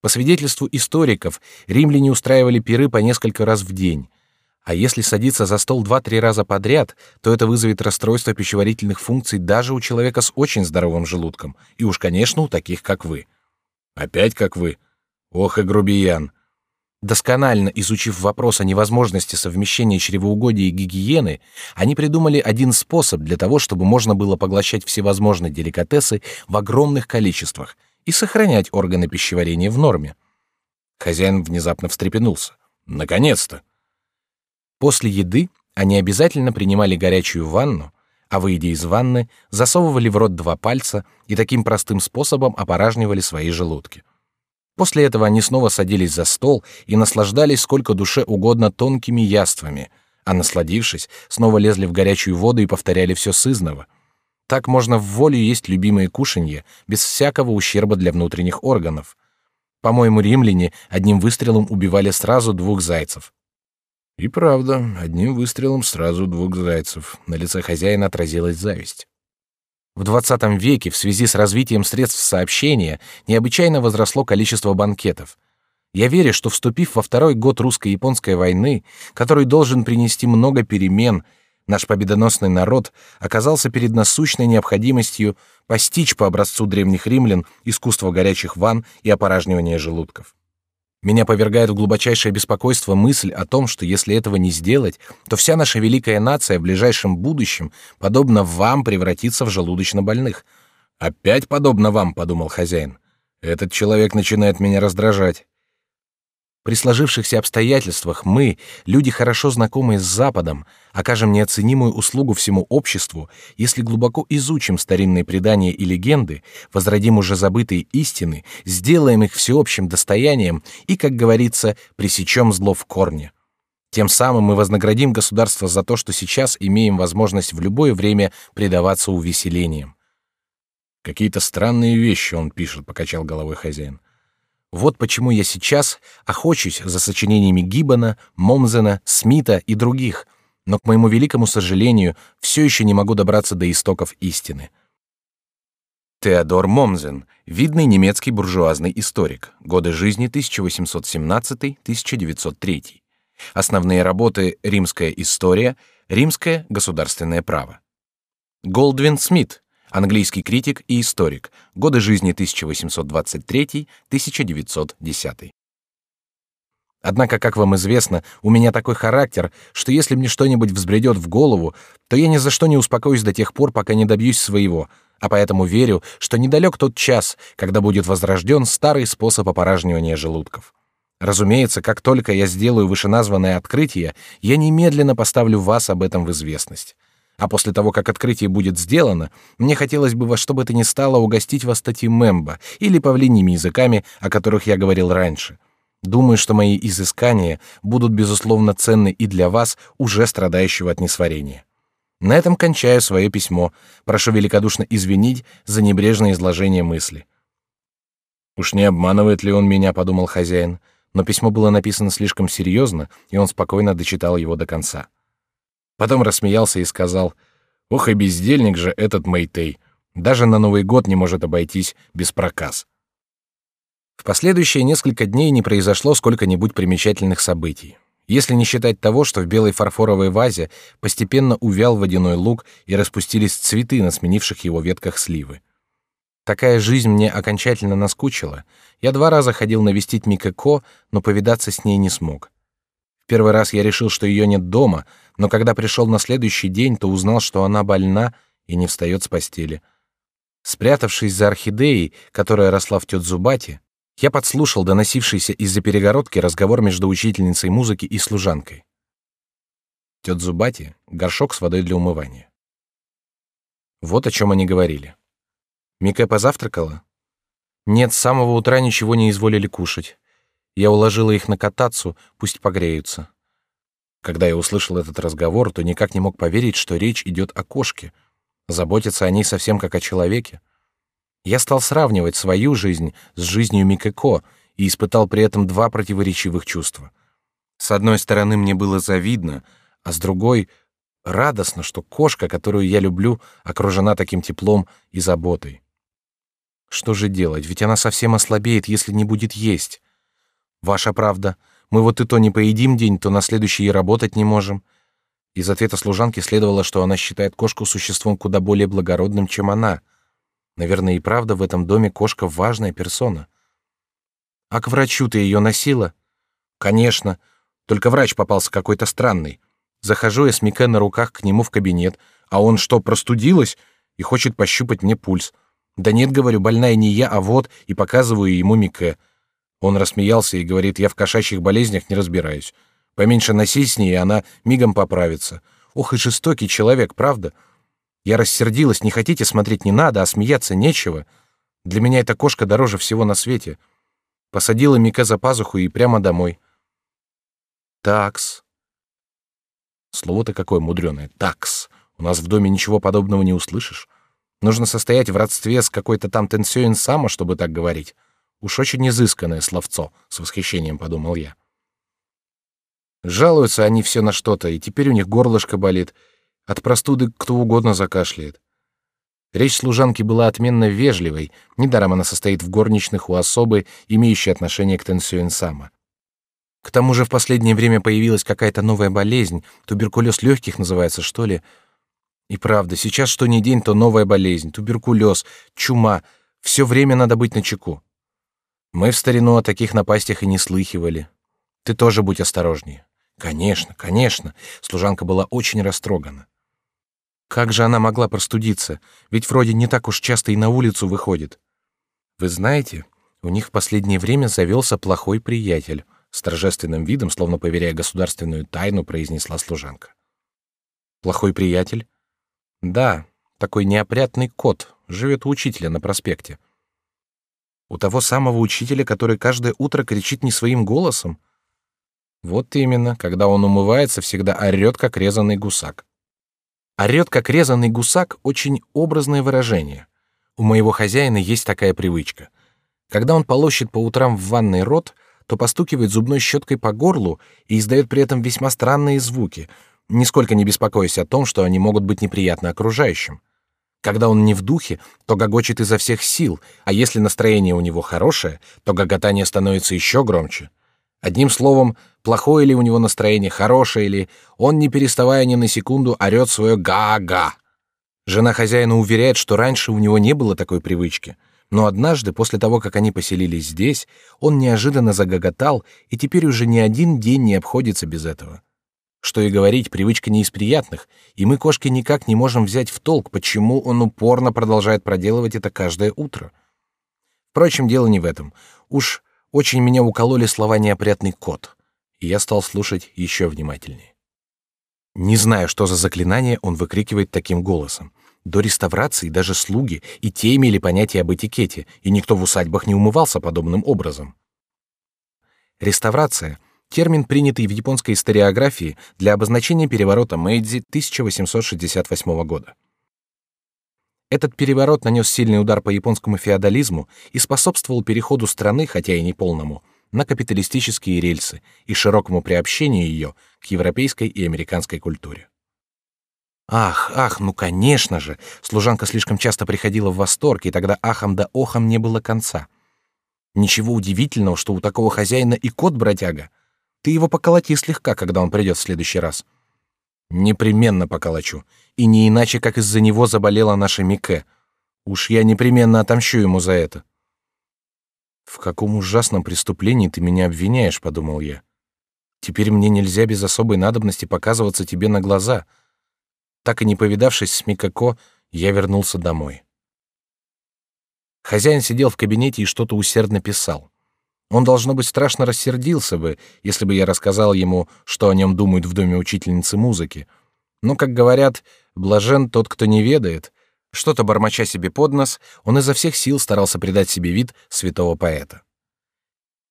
По свидетельству историков, римляне устраивали пиры по несколько раз в день. А если садиться за стол два-три раза подряд, то это вызовет расстройство пищеварительных функций даже у человека с очень здоровым желудком, и уж, конечно, у таких, как вы. Опять как вы? Ох и грубиян. Досконально изучив вопрос о невозможности совмещения чревоугодия и гигиены, они придумали один способ для того, чтобы можно было поглощать всевозможные деликатесы в огромных количествах — и сохранять органы пищеварения в норме. Хозяин внезапно встрепенулся. Наконец-то! После еды они обязательно принимали горячую ванну, а выйдя из ванны, засовывали в рот два пальца и таким простым способом опоражнивали свои желудки. После этого они снова садились за стол и наслаждались сколько душе угодно тонкими яствами, а насладившись, снова лезли в горячую воду и повторяли все сызново. Так можно в волю есть любимые кушанья, без всякого ущерба для внутренних органов. По-моему, римляне одним выстрелом убивали сразу двух зайцев. И правда, одним выстрелом сразу двух зайцев. На лице хозяина отразилась зависть. В 20 веке в связи с развитием средств сообщения необычайно возросло количество банкетов. Я верю, что вступив во второй год русско-японской войны, который должен принести много перемен, Наш победоносный народ оказался перед насущной необходимостью постичь по образцу древних римлян искусство горячих ванн и опоражнивания желудков. Меня повергает в глубочайшее беспокойство мысль о том, что если этого не сделать, то вся наша великая нация в ближайшем будущем, подобно вам, превратится в желудочно больных. Опять подобно вам, подумал хозяин. Этот человек начинает меня раздражать. При сложившихся обстоятельствах мы, люди хорошо знакомые с Западом, окажем неоценимую услугу всему обществу, если глубоко изучим старинные предания и легенды, возродим уже забытые истины, сделаем их всеобщим достоянием и, как говорится, пресечем зло в корне. Тем самым мы вознаградим государство за то, что сейчас имеем возможность в любое время предаваться увеселениям. Какие-то странные вещи он пишет, покачал головой хозяин. Вот почему я сейчас охочусь за сочинениями Гиббона, Момзена, Смита и других, но к моему великому сожалению все еще не могу добраться до истоков истины. Теодор Момзен, видный немецкий буржуазный историк, годы жизни 1817-1903. Основные работы «Римская история», «Римское государственное право». Голдвин Смит, английский критик и историк, годы жизни 1823-1910. Однако, как вам известно, у меня такой характер, что если мне что-нибудь взбредет в голову, то я ни за что не успокоюсь до тех пор, пока не добьюсь своего, а поэтому верю, что недалек тот час, когда будет возрожден старый способ опоражнивания желудков. Разумеется, как только я сделаю вышеназванное открытие, я немедленно поставлю вас об этом в известность. А после того, как открытие будет сделано, мне хотелось бы во что бы то ни стало угостить вас статьи Мемба или павлиньими языками, о которых я говорил раньше — Думаю, что мои изыскания будут безусловно ценны и для вас, уже страдающего от несварения. На этом кончаю свое письмо. Прошу великодушно извинить за небрежное изложение мысли. Уж не обманывает ли он меня, подумал хозяин, но письмо было написано слишком серьезно, и он спокойно дочитал его до конца. Потом рассмеялся и сказал: "Ох и бездельник же этот Мэйтей, даже на Новый год не может обойтись без проказ". В последующие несколько дней не произошло сколько-нибудь примечательных событий. Если не считать того, что в белой фарфоровой вазе постепенно увял водяной лук и распустились цветы на сменивших его ветках сливы. Такая жизнь мне окончательно наскучила. Я два раза ходил навестить Микако, но повидаться с ней не смог. В первый раз я решил, что ее нет дома, но когда пришел на следующий день, то узнал, что она больна и не встает с постели. Спрятавшись за орхидеей, которая росла в Тёдзубате, я подслушал доносившийся из-за перегородки разговор между учительницей музыки и служанкой. Тёдзубати — горшок с водой для умывания. Вот о чем они говорили. Мика позавтракала? Нет, с самого утра ничего не изволили кушать. Я уложила их на катацу, пусть погреются. Когда я услышал этот разговор, то никак не мог поверить, что речь идет о кошке. Заботиться о ней совсем как о человеке. Я стал сравнивать свою жизнь с жизнью Микэко и испытал при этом два противоречивых чувства. С одной стороны, мне было завидно, а с другой — радостно, что кошка, которую я люблю, окружена таким теплом и заботой. Что же делать, ведь она совсем ослабеет, если не будет есть. Ваша правда, мы вот и то не поедим день, то на следующий и работать не можем. Из ответа служанки следовало, что она считает кошку существом куда более благородным, чем она. Наверное, и правда в этом доме кошка важная персона. А к врачу ты ее носила? Конечно. Только врач попался какой-то странный. Захожу я с Мике на руках к нему в кабинет, а он что, простудилась и хочет пощупать мне пульс. Да нет, говорю, больная не я, а вот, и показываю ему Мике. Он рассмеялся и говорит, я в кошачьих болезнях не разбираюсь. Поменьше носись с ней, и она мигом поправится. Ох и жестокий человек, правда? Я рассердилась, не хотите смотреть не надо, а смеяться нечего. Для меня эта кошка дороже всего на свете. Посадила Мика за пазуху и прямо домой. Такс. Слово-то какое мудреное. Такс. У нас в доме ничего подобного не услышишь. Нужно состоять в родстве с какой-то там Тенсёин Сама, чтобы так говорить. Уж очень изысканное словцо, с восхищением подумал я. Жалуются они все на что-то, и теперь у них горлышко болит, от простуды кто угодно закашляет. Речь служанки была отменно вежливой, недаром она состоит в горничных у особы, имеющей отношение к Тенсюэнсама. К тому же в последнее время появилась какая-то новая болезнь, туберкулез легких называется, что ли. И правда, сейчас что ни день, то новая болезнь, туберкулез, чума. Все время надо быть начеку. Мы в старину о таких напастях и не слыхивали. Ты тоже будь осторожнее. Конечно, конечно. Служанка была очень растрогана. Как же она могла простудиться? Ведь вроде не так уж часто и на улицу выходит. Вы знаете, у них в последнее время завелся плохой приятель. С торжественным видом, словно поверяя государственную тайну, произнесла служанка. Плохой приятель? Да, такой неопрятный кот, живет у учителя на проспекте. У того самого учителя, который каждое утро кричит не своим голосом? Вот именно, когда он умывается, всегда орет, как резанный гусак. Орет, как резанный гусак, очень образное выражение. У моего хозяина есть такая привычка. Когда он полощет по утрам в ванной рот, то постукивает зубной щеткой по горлу и издает при этом весьма странные звуки, нисколько не беспокоясь о том, что они могут быть неприятны окружающим. Когда он не в духе, то гогочет изо всех сил, а если настроение у него хорошее, то гоготание становится еще громче. Одним словом, плохое ли у него настроение, хорошее ли, он, не переставая ни на секунду, орет свое «га-га». Жена хозяина уверяет, что раньше у него не было такой привычки, но однажды, после того, как они поселились здесь, он неожиданно загоготал, и теперь уже ни один день не обходится без этого. Что и говорить, привычка не из приятных, и мы, кошки, никак не можем взять в толк, почему он упорно продолжает проделывать это каждое утро. Впрочем, дело не в этом. Уж очень меня укололи слова «неопрятный кот», и я стал слушать еще внимательнее. Не знаю, что за заклинание он выкрикивает таким голосом. До реставрации даже слуги и те имели понятие об этикете, и никто в усадьбах не умывался подобным образом. Реставрация — термин, принятый в японской историографии для обозначения переворота Мэйдзи 1868 года. Этот переворот нанес сильный удар по японскому феодализму и способствовал переходу страны, хотя и не полному, на капиталистические рельсы и широкому приобщению ее к европейской и американской культуре. Ах, ах, ну конечно же, служанка слишком часто приходила в восторг, и тогда ахом да охом не было конца. Ничего удивительного, что у такого хозяина и кот бродяга. Ты его поколоти слегка, когда он придет в следующий раз. Непременно поколочу. И не иначе, как из-за него заболела наша Мике. Уж я непременно отомщу ему за это. В каком ужасном преступлении ты меня обвиняешь, подумал я. Теперь мне нельзя без особой надобности показываться тебе на глаза. Так и не повидавшись с Микако, я вернулся домой. Хозяин сидел в кабинете и что-то усердно писал. Он, должно быть, страшно рассердился бы, если бы я рассказал ему, что о нем думают в доме учительницы музыки. Но, как говорят, блажен тот, кто не ведает. Что-то бормоча себе под нос, он изо всех сил старался придать себе вид святого поэта.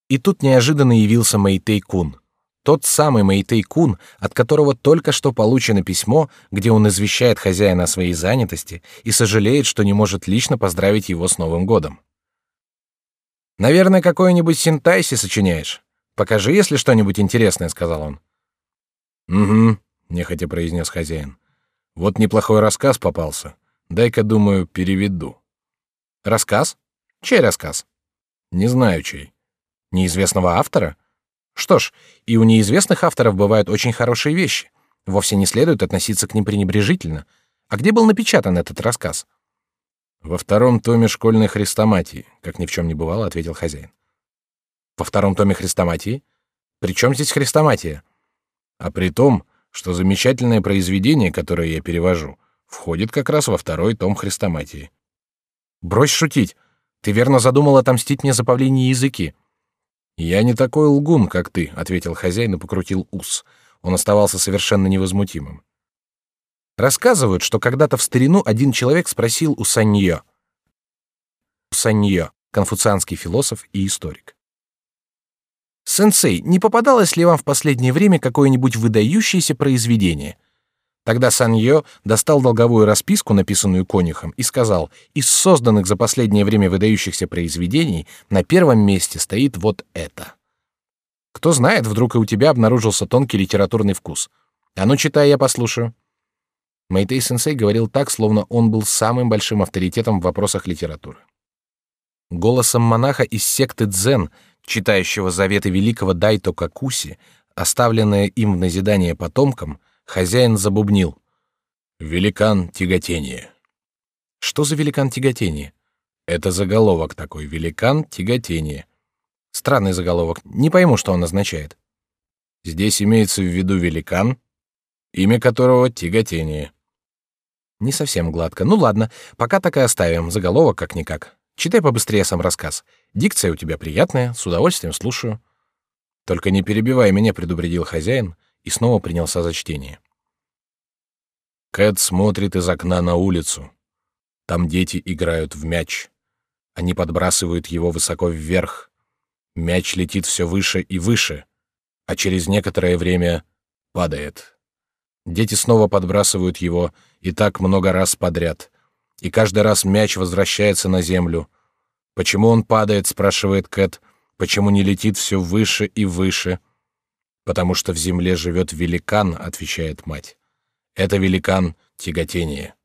И тут неожиданно явился Мэйтей Кун. Тот самый Мэйтей Кун, от которого только что получено письмо, где он извещает хозяина о своей занятости и сожалеет, что не может лично поздравить его с Новым годом. Наверное, какой-нибудь синтайси сочиняешь. Покажи, если что-нибудь интересное, сказал он. Угу, нехотя произнес хозяин. Вот неплохой рассказ попался. Дай-ка, думаю, переведу. Рассказ? Чей рассказ? Не знаю чей. Неизвестного автора? Что ж, и у неизвестных авторов бывают очень хорошие вещи. Вовсе не следует относиться к ним пренебрежительно. А где был напечатан этот рассказ? Во втором томе школьной хрестоматии, как ни в чем не бывало, ответил хозяин. Во втором томе хрестоматии? При чем здесь хрестоматия? А при том, что замечательное произведение, которое я перевожу, входит как раз во второй том хрестоматии. Брось шутить. Ты верно задумал отомстить мне за павлиньи языки. Я не такой лгун, как ты, ответил хозяин и покрутил ус. Он оставался совершенно невозмутимым. Рассказывают, что когда-то в старину один человек спросил у Саньё. Саньё, конфуцианский философ и историк. «Сенсей, не попадалось ли вам в последнее время какое-нибудь выдающееся произведение?» Тогда Саньё достал долговую расписку, написанную конюхом, и сказал, из созданных за последнее время выдающихся произведений на первом месте стоит вот это. Кто знает, вдруг и у тебя обнаружился тонкий литературный вкус. А ну, читай, я послушаю. Мэйтэй-сенсей говорил так, словно он был самым большим авторитетом в вопросах литературы. Голосом монаха из секты Дзен, читающего заветы великого Дайто Какуси, оставленное им в назидание потомкам, хозяин забубнил. «Великан тяготения». Что за великан тяготения? Это заголовок такой, великан тяготения. Странный заголовок, не пойму, что он означает. Здесь имеется в виду великан, имя которого тяготение. Не совсем гладко. Ну ладно, пока так и оставим. Заголовок как-никак. Читай побыстрее сам рассказ. Дикция у тебя приятная, с удовольствием слушаю. Только не перебивай меня, предупредил хозяин и снова принялся за чтение. Кэт смотрит из окна на улицу. Там дети играют в мяч. Они подбрасывают его высоко вверх. Мяч летит все выше и выше. а через некоторое время падает. Дети снова подбрасывают его, и так много раз подряд. И каждый раз мяч возвращается на землю. Почему он падает, спрашивает Кэт. Почему не летит все выше и выше? Потому что в земле живет великан, отвечает мать. Это великан тяготение.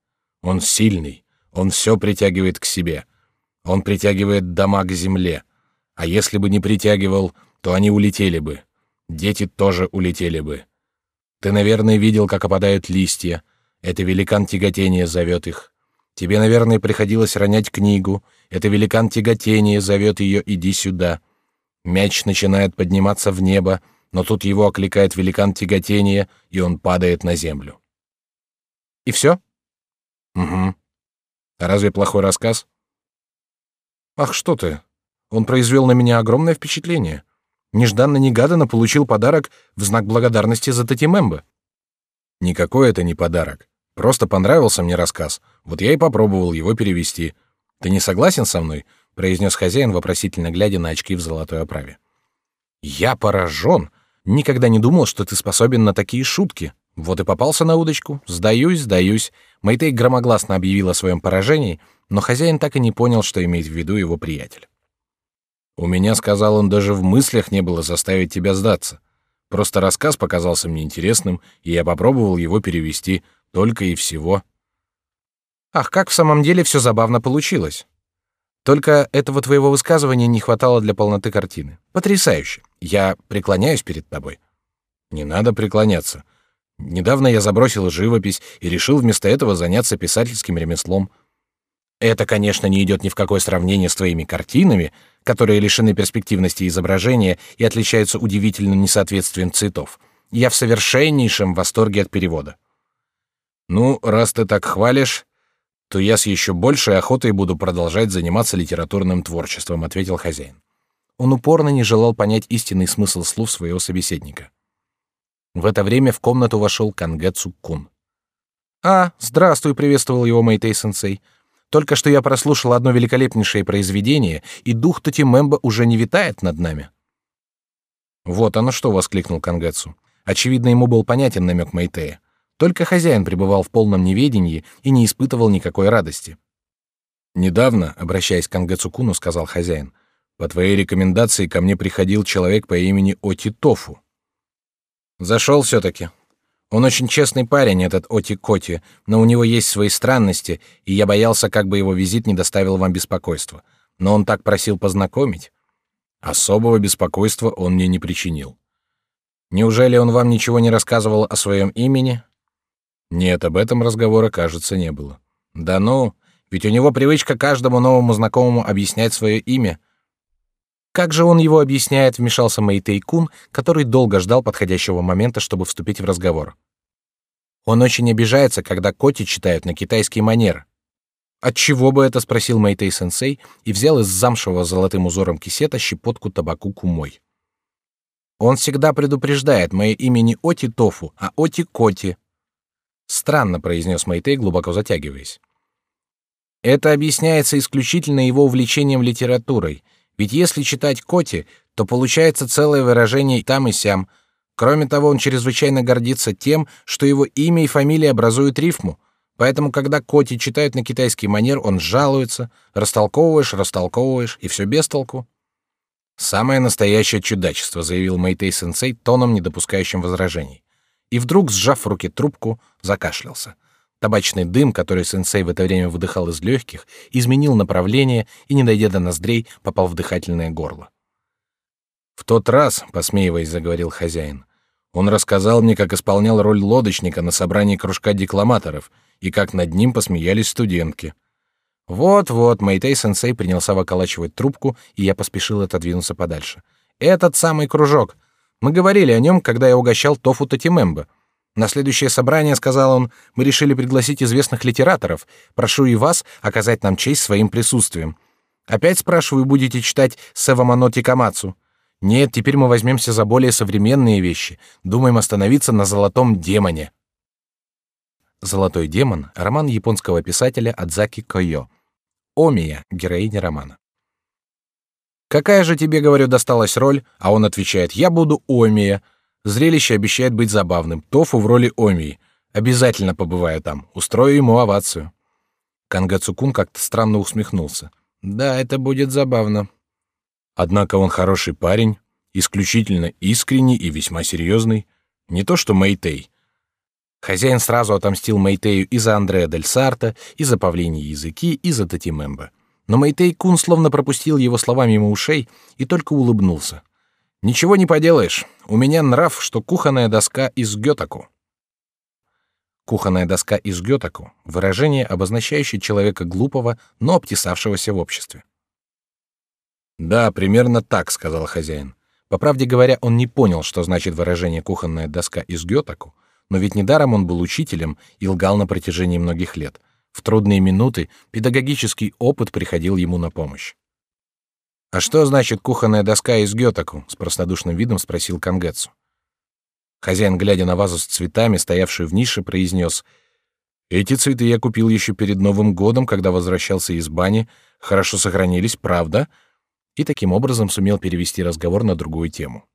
Он сильный, он все притягивает к себе. Он притягивает дома к земле. А если бы не притягивал, то они улетели бы. Дети тоже улетели бы. Ты, наверное, видел, как опадают листья. Это великан тяготения зовет их. Тебе, наверное, приходилось ронять книгу. Это великан тяготения зовет ее «иди сюда». Мяч начинает подниматься в небо, но тут его окликает великан тяготения, и он падает на землю. И все? Угу. А разве плохой рассказ? Ах, что ты? Он произвел на меня огромное впечатление нежданно-негаданно получил подарок в знак благодарности за Татимембо. Никакой это не подарок. Просто понравился мне рассказ. Вот я и попробовал его перевести. Ты не согласен со мной? произнес хозяин, вопросительно глядя на очки в золотой оправе. Я поражен. Никогда не думал, что ты способен на такие шутки. Вот и попался на удочку. Сдаюсь, сдаюсь. Мэйтей громогласно объявил о своем поражении, но хозяин так и не понял, что имеет в виду его приятель. У меня, сказал он, даже в мыслях не было заставить тебя сдаться. Просто рассказ показался мне интересным, и я попробовал его перевести, только и всего. Ах, как в самом деле все забавно получилось. Только этого твоего высказывания не хватало для полноты картины. Потрясающе. Я преклоняюсь перед тобой. Не надо преклоняться. Недавно я забросил живопись и решил вместо этого заняться писательским ремеслом. Это, конечно, не идет ни в какое сравнение с твоими картинами, которые лишены перспективности изображения и отличаются удивительным несоответствием цветов. Я в совершеннейшем восторге от перевода. Ну, раз ты так хвалишь, то я с еще большей охотой буду продолжать заниматься литературным творчеством, ответил хозяин. Он упорно не желал понять истинный смысл слов своего собеседника. В это время в комнату вошел Кангэцу Кун. А, здравствуй, приветствовал его Мэйтэй-сенсей. Только что я прослушал одно великолепнейшее произведение, и дух Тотимемба уже не витает над нами. Вот оно что, воскликнул Кангацу. Очевидно, ему был понятен намек Мэйтея. Только хозяин пребывал в полном неведении и не испытывал никакой радости. Недавно, обращаясь к Кангацукуну, сказал хозяин, по твоей рекомендации ко мне приходил человек по имени Оти Тофу. Зашел все-таки, он очень честный парень, этот Оти Коти, но у него есть свои странности, и я боялся, как бы его визит не доставил вам беспокойства. Но он так просил познакомить. Особого беспокойства он мне не причинил. Неужели он вам ничего не рассказывал о своем имени? Нет, об этом разговора, кажется, не было. Да ну, ведь у него привычка каждому новому знакомому объяснять свое имя. Как же он его объясняет, вмешался Мэйтей Кун, который долго ждал подходящего момента, чтобы вступить в разговор. Он очень обижается, когда коти читают на китайский манер. От чего бы это, спросил Мэйтей сенсей и взял из замшевого золотым узором кисета щепотку табаку кумой. Он всегда предупреждает, мое имя не Оти Тофу, а Оти Коти. Странно, произнес Мэйтей, глубоко затягиваясь. Это объясняется исключительно его увлечением литературой. Ведь если читать Коти, то получается целое выражение там и сям, Кроме того, он чрезвычайно гордится тем, что его имя и фамилия образуют рифму. Поэтому, когда Коти читают на китайский манер, он жалуется, растолковываешь, растолковываешь, и все без толку. «Самое настоящее чудачество», — заявил Мэйтей-сенсей тоном, не допускающим возражений. И вдруг, сжав в руки трубку, закашлялся. Табачный дым, который сенсей в это время выдыхал из легких, изменил направление и, не дойдя до ноздрей, попал в дыхательное горло. В тот раз, посмеиваясь, заговорил хозяин, он рассказал мне, как исполнял роль лодочника на собрании кружка декламаторов и как над ним посмеялись студентки. Вот-вот, Мэйтей-сенсей принялся выколачивать трубку, и я поспешил отодвинуться подальше. Этот самый кружок. Мы говорили о нем, когда я угощал Тофу Татимембо. На следующее собрание, сказал он, мы решили пригласить известных литераторов. Прошу и вас оказать нам честь своим присутствием. Опять спрашиваю, будете читать Севамано Тикамацу? Нет, теперь мы возьмемся за более современные вещи. Думаем остановиться на золотом демоне. Золотой демон — роман японского писателя Адзаки Койо. Омия — героиня романа. Какая же тебе, говорю, досталась роль? А он отвечает: я буду Омия. Зрелище обещает быть забавным. Тофу в роли Омии. Обязательно побываю там. Устрою ему овацию. Канга Цукун как-то странно усмехнулся. Да, это будет забавно. Однако он хороший парень, исключительно искренний и весьма серьезный. Не то что Мэйтей. Хозяин сразу отомстил Мэйтею и за Андреа Дель Сарта, и за Павлиньи языки, и за Татимемба. Но Мэйтей Кун словно пропустил его слова мимо ушей и только улыбнулся. «Ничего не поделаешь. У меня нрав, что кухонная доска из гётаку». Кухонная доска из гётаку — выражение, обозначающее человека глупого, но обтесавшегося в обществе. «Да, примерно так», — сказал хозяин. По правде говоря, он не понял, что значит выражение «кухонная доска из гётаку», но ведь недаром он был учителем и лгал на протяжении многих лет. В трудные минуты педагогический опыт приходил ему на помощь. «А что значит кухонная доска из гётаку?» — с простодушным видом спросил Кангетсу. Хозяин, глядя на вазу с цветами, стоявшую в нише, произнес: «Эти цветы я купил еще перед Новым годом, когда возвращался из бани. Хорошо сохранились, правда?» И таким образом сумел перевести разговор на другую тему.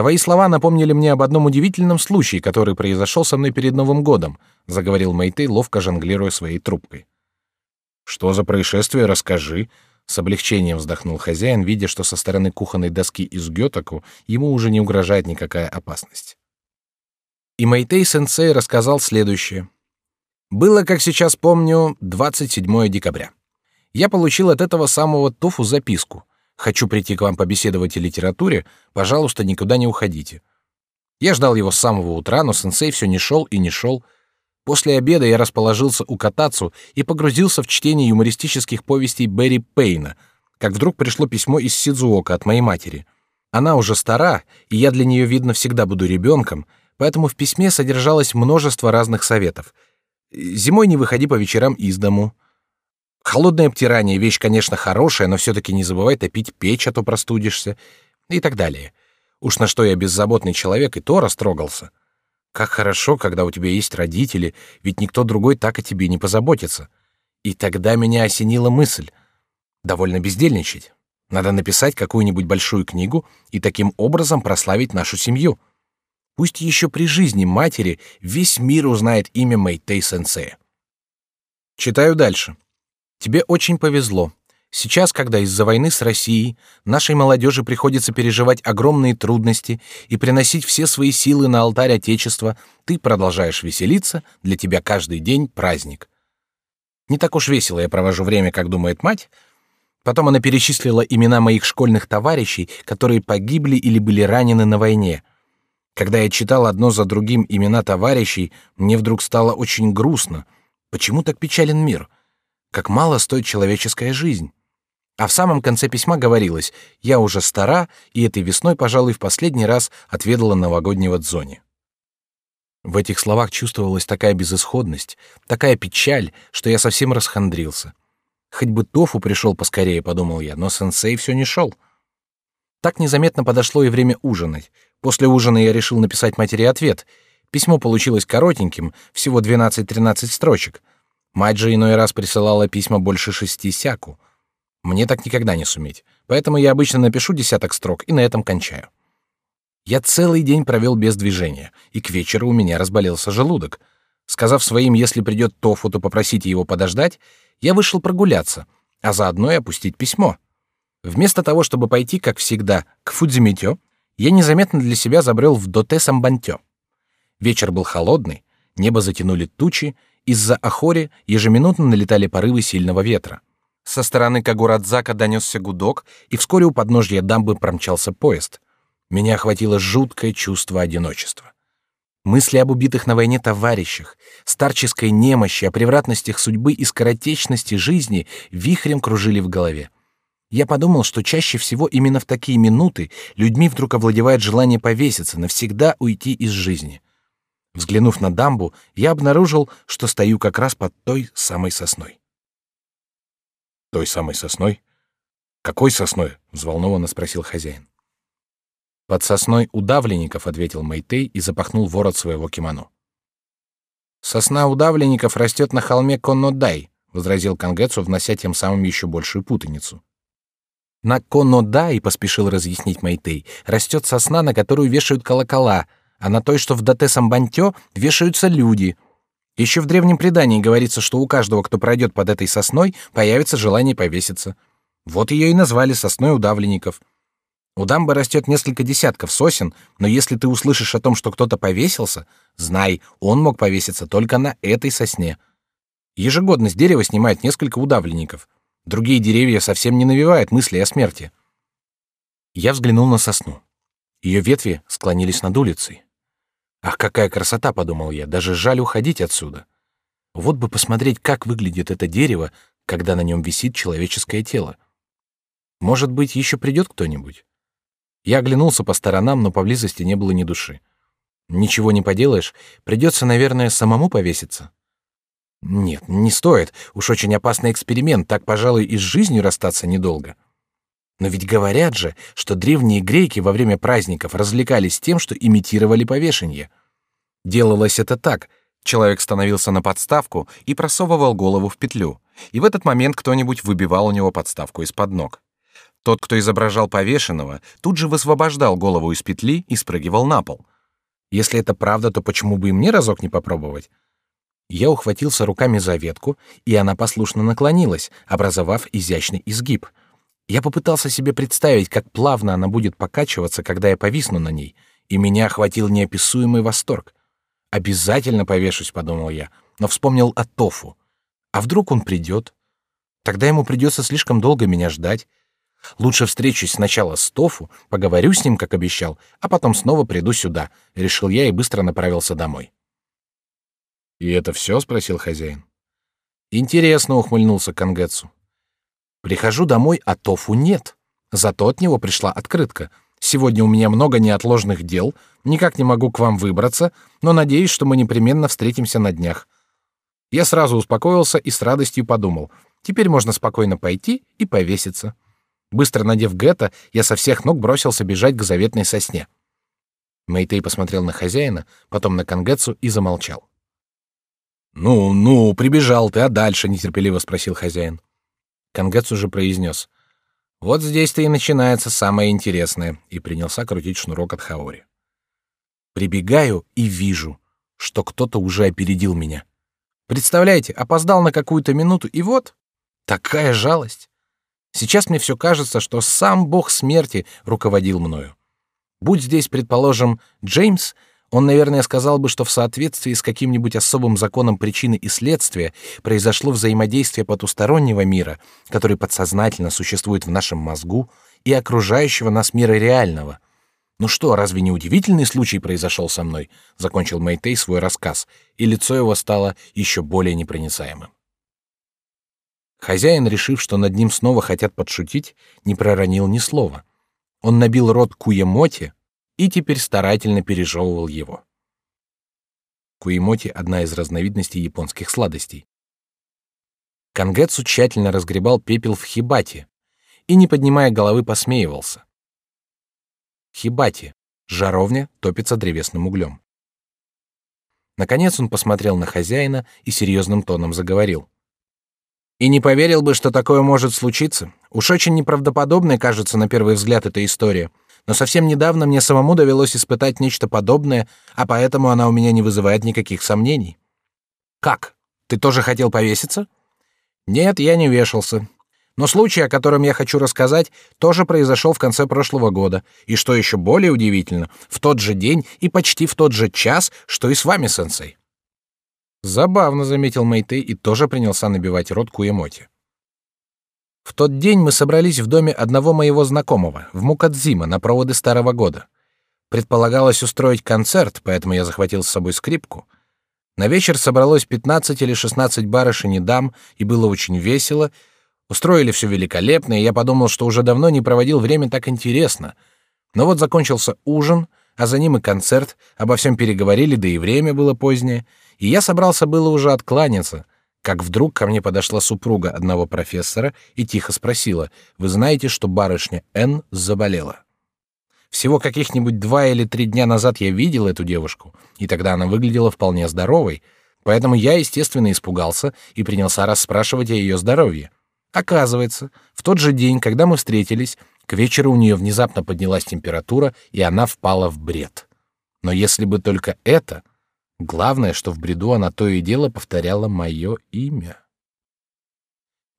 Твои слова напомнили мне об одном удивительном случае, который произошел со мной перед Новым годом, заговорил Мэйтэй, ловко жонглируя своей трубкой. Что за происшествие, расскажи. С облегчением вздохнул хозяин, видя, что со стороны кухонной доски из гётаку ему уже не угрожает никакая опасность. И Мэйтэй сенсей рассказал следующее. Было, как сейчас помню, 27 декабря. Я получил от этого самого Тофу записку. Хочу прийти к вам побеседовать о литературе, пожалуйста, никуда не уходите. Я ждал его с самого утра, но сенсей все не шел и не шел. После обеда я расположился у Катацу и погрузился в чтение юмористических повестей Берри Пейна, как вдруг пришло письмо из Сидзуока от моей матери. Она уже стара, и я для нее, видно, всегда буду ребенком, поэтому в письме содержалось множество разных советов. Зимой не выходи по вечерам из дому. Холодное обтирание — вещь, конечно, хорошая, но все-таки не забывай топить печь, а то простудишься. И так далее. Уж на что я беззаботный человек и то растрогался. Как хорошо, когда у тебя есть родители, ведь никто другой так о тебе не позаботится. И тогда меня осенила мысль. Довольно бездельничать. Надо написать какую-нибудь большую книгу и таким образом прославить нашу семью. Пусть еще при жизни матери весь мир узнает имя Мэйтэй-сенсея. Читаю дальше. Тебе очень повезло. Сейчас, когда из-за войны с Россией нашей молодежи приходится переживать огромные трудности и приносить все свои силы на алтарь Отечества, ты продолжаешь веселиться, для тебя каждый день праздник. Не так уж весело я провожу время, как думает мать. Потом она перечислила имена моих школьных товарищей, которые погибли или были ранены на войне. Когда я читал одно за другим имена товарищей, мне вдруг стало очень грустно. Почему так печален мир? — как мало стоит человеческая жизнь. А в самом конце письма говорилось: "Я уже стара, и этой весной, пожалуй, в последний раз отведала новогоднего дзони". В этих словах чувствовалась такая безысходность, такая печаль, что я совсем расхандрился. Хоть бы Тофу пришел поскорее, подумал я, но сенсей все не шел. Так незаметно подошло и время ужинать. После ужина я решил написать матери ответ. Письмо получилось коротеньким, всего 12-13 строчек, Мать же иной раз присылала письма больше шести сяку. Мне так никогда не суметь, поэтому я обычно напишу десяток строк и на этом кончаю. Я целый день провел без движения, и к вечеру у меня разболелся желудок. Сказав своим, если придет Тофу, то попросите его подождать, я вышел прогуляться, а заодно и опустить письмо. Вместо того, чтобы пойти, как всегда, к Фудзимитё, я незаметно для себя забрел в Доте Самбантё. Вечер был холодный, небо затянули тучи, из-за Ахори ежеминутно налетали порывы сильного ветра. Со стороны Кагурадзака донесся гудок, и вскоре у подножья дамбы промчался поезд. Меня охватило жуткое чувство одиночества. Мысли об убитых на войне товарищах, старческой немощи, о превратностях судьбы и скоротечности жизни вихрем кружили в голове. Я подумал, что чаще всего именно в такие минуты людьми вдруг овладевает желание повеситься, навсегда уйти из жизни. Взглянув на дамбу, я обнаружил, что стою как раз под той самой сосной. Той самой сосной? Какой сосной? взволнованно спросил хозяин. Под сосной удавленников, ответил Мэйтей и запахнул ворот своего кимоно. Сосна удавленников растет на холме Коннодай, возразил Кангетсу, внося тем самым еще большую путаницу. На Конода, и поспешил разъяснить Майтей, растет сосна, на которую вешают колокола, а на той, что в Дате-Самбантё, вешаются люди. Еще в древнем предании говорится, что у каждого, кто пройдет под этой сосной, появится желание повеситься. Вот ее и назвали сосной удавленников. У дамбы растет несколько десятков сосен, но если ты услышишь о том, что кто-то повесился, знай, он мог повеситься только на этой сосне. Ежегодно с дерева снимают несколько удавленников. Другие деревья совсем не навевают мысли о смерти. Я взглянул на сосну. Ее ветви склонились над улицей. Ах, какая красота, подумал я, даже жаль уходить отсюда. Вот бы посмотреть, как выглядит это дерево, когда на нем висит человеческое тело. Может быть, еще придет кто-нибудь. Я оглянулся по сторонам, но поблизости не было ни души. Ничего не поделаешь, придется, наверное, самому повеситься. Нет, не стоит. Уж очень опасный эксперимент, так, пожалуй, и с жизнью расстаться недолго. Но ведь говорят же, что древние греки во время праздников развлекались тем, что имитировали повешение. Делалось это так: человек становился на подставку и просовывал голову в петлю, и в этот момент кто-нибудь выбивал у него подставку из-под ног. Тот, кто изображал повешенного, тут же высвобождал голову из петли и спрыгивал на пол. Если это правда, то почему бы и мне разок не попробовать? Я ухватился руками за ветку, и она послушно наклонилась, образовав изящный изгиб. Я попытался себе представить, как плавно она будет покачиваться, когда я повисну на ней, и меня охватил неописуемый восторг. Обязательно повешусь, подумал я, но вспомнил о Тофу. А вдруг он придет? Тогда ему придется слишком долго меня ждать. Лучше встречусь сначала с Тофу, поговорю с ним, как обещал, а потом снова приду сюда, решил я и быстро направился домой. И это все? спросил хозяин. Интересно, ухмыльнулся Кангетсу. Прихожу домой, а Тофу нет. Зато от него пришла открытка. Сегодня у меня много неотложных дел, никак не могу к вам выбраться, но надеюсь, что мы непременно встретимся на днях. Я сразу успокоился и с радостью подумал: теперь можно спокойно пойти и повеситься. Быстро надев гетто, я со всех ног бросился бежать к заветной сосне. Мэйтей посмотрел на хозяина, потом на Кангетсу и замолчал. «Ну, ну, прибежал ты, а дальше?» — нетерпеливо спросил хозяин. Кангетсу же произнес. «Вот здесь-то и начинается самое интересное», и принялся крутить шнурок от Хаори. Прибегаю и вижу, что кто-то уже опередил меня. Представляете, опоздал на какую-то минуту, и вот такая жалость. Сейчас мне все кажется, что сам бог смерти руководил мною. Будь здесь, предположим, Джеймс, он, наверное, сказал бы, что в соответствии с каким-нибудь особым законом причины и следствия произошло взаимодействие потустороннего мира, который подсознательно существует в нашем мозгу, и окружающего нас мира реального. Ну что, разве не удивительный случай произошел со мной? Закончил Мэйтей свой рассказ, и лицо его стало еще более непроницаемым. Хозяин, решив, что над ним снова хотят подшутить, не проронил ни слова. Он набил рот куемоти и теперь старательно пережевывал его. Куемоти — одна из разновидностей японских сладостей. Кангетсу тщательно разгребал пепел в хибате и, не поднимая головы, посмеивался. Хибати — жаровня, топится древесным углем. Наконец он посмотрел на хозяина и серьезным тоном заговорил. И не поверил бы, что такое может случиться. Уж очень неправдоподобной кажется на первый взгляд эта история. Но совсем недавно мне самому довелось испытать нечто подобное, а поэтому она у меня не вызывает никаких сомнений. Как? Ты тоже хотел повеситься? Нет, я не вешался. Но случай, о котором я хочу рассказать, тоже произошел в конце прошлого года, и что еще более удивительно, в тот же день и почти в тот же час, что и с вами, сенсей. Забавно, заметил Мэйтэй и тоже принялся набивать рот Куемоти. В тот день мы собрались в доме одного моего знакомого, в Мукадзима, на проводы Старого года. Предполагалось устроить концерт, поэтому я захватил с собой скрипку. На вечер собралось 15 или 16 барышень и дам, и было очень весело. Устроили все великолепно, и я подумал, что уже давно не проводил время так интересно. Но вот закончился ужин, а за ним и концерт, обо всем переговорили, да и время было позднее — и я собрался было уже откланяться, как вдруг ко мне подошла супруга одного профессора и тихо спросила: "Вы знаете, что барышня Н заболела?" Всего каких-нибудь два или три дня назад я видел эту девушку, и тогда она выглядела вполне здоровой, поэтому я, естественно, испугался и принялся расспрашивать о ее здоровье. Оказывается, в тот же день, когда мы встретились, к вечеру у нее внезапно поднялась температура, и она впала в бред. Но если бы только это, главное, что в бреду она то и дело повторяла мое имя.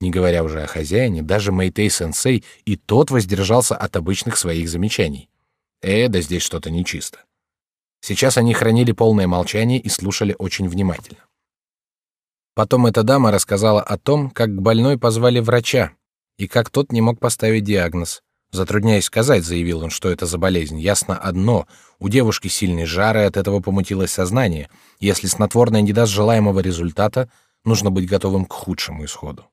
Не говоря уже о хозяине, даже Мэйтей-сенсей и тот воздержался от обычных своих замечаний. Э, да здесь что-то нечисто. Сейчас они хранили полное молчание и слушали очень внимательно. Потом эта дама рассказала о том, как к больной позвали врача, и как тот не мог поставить диагноз. Затрудняясь сказать, заявил он, что это за болезнь. Ясно одно: у девушки сильный жар, и от этого помутилось сознание. Если снотворное не даст желаемого результата, нужно быть готовым к худшему исходу.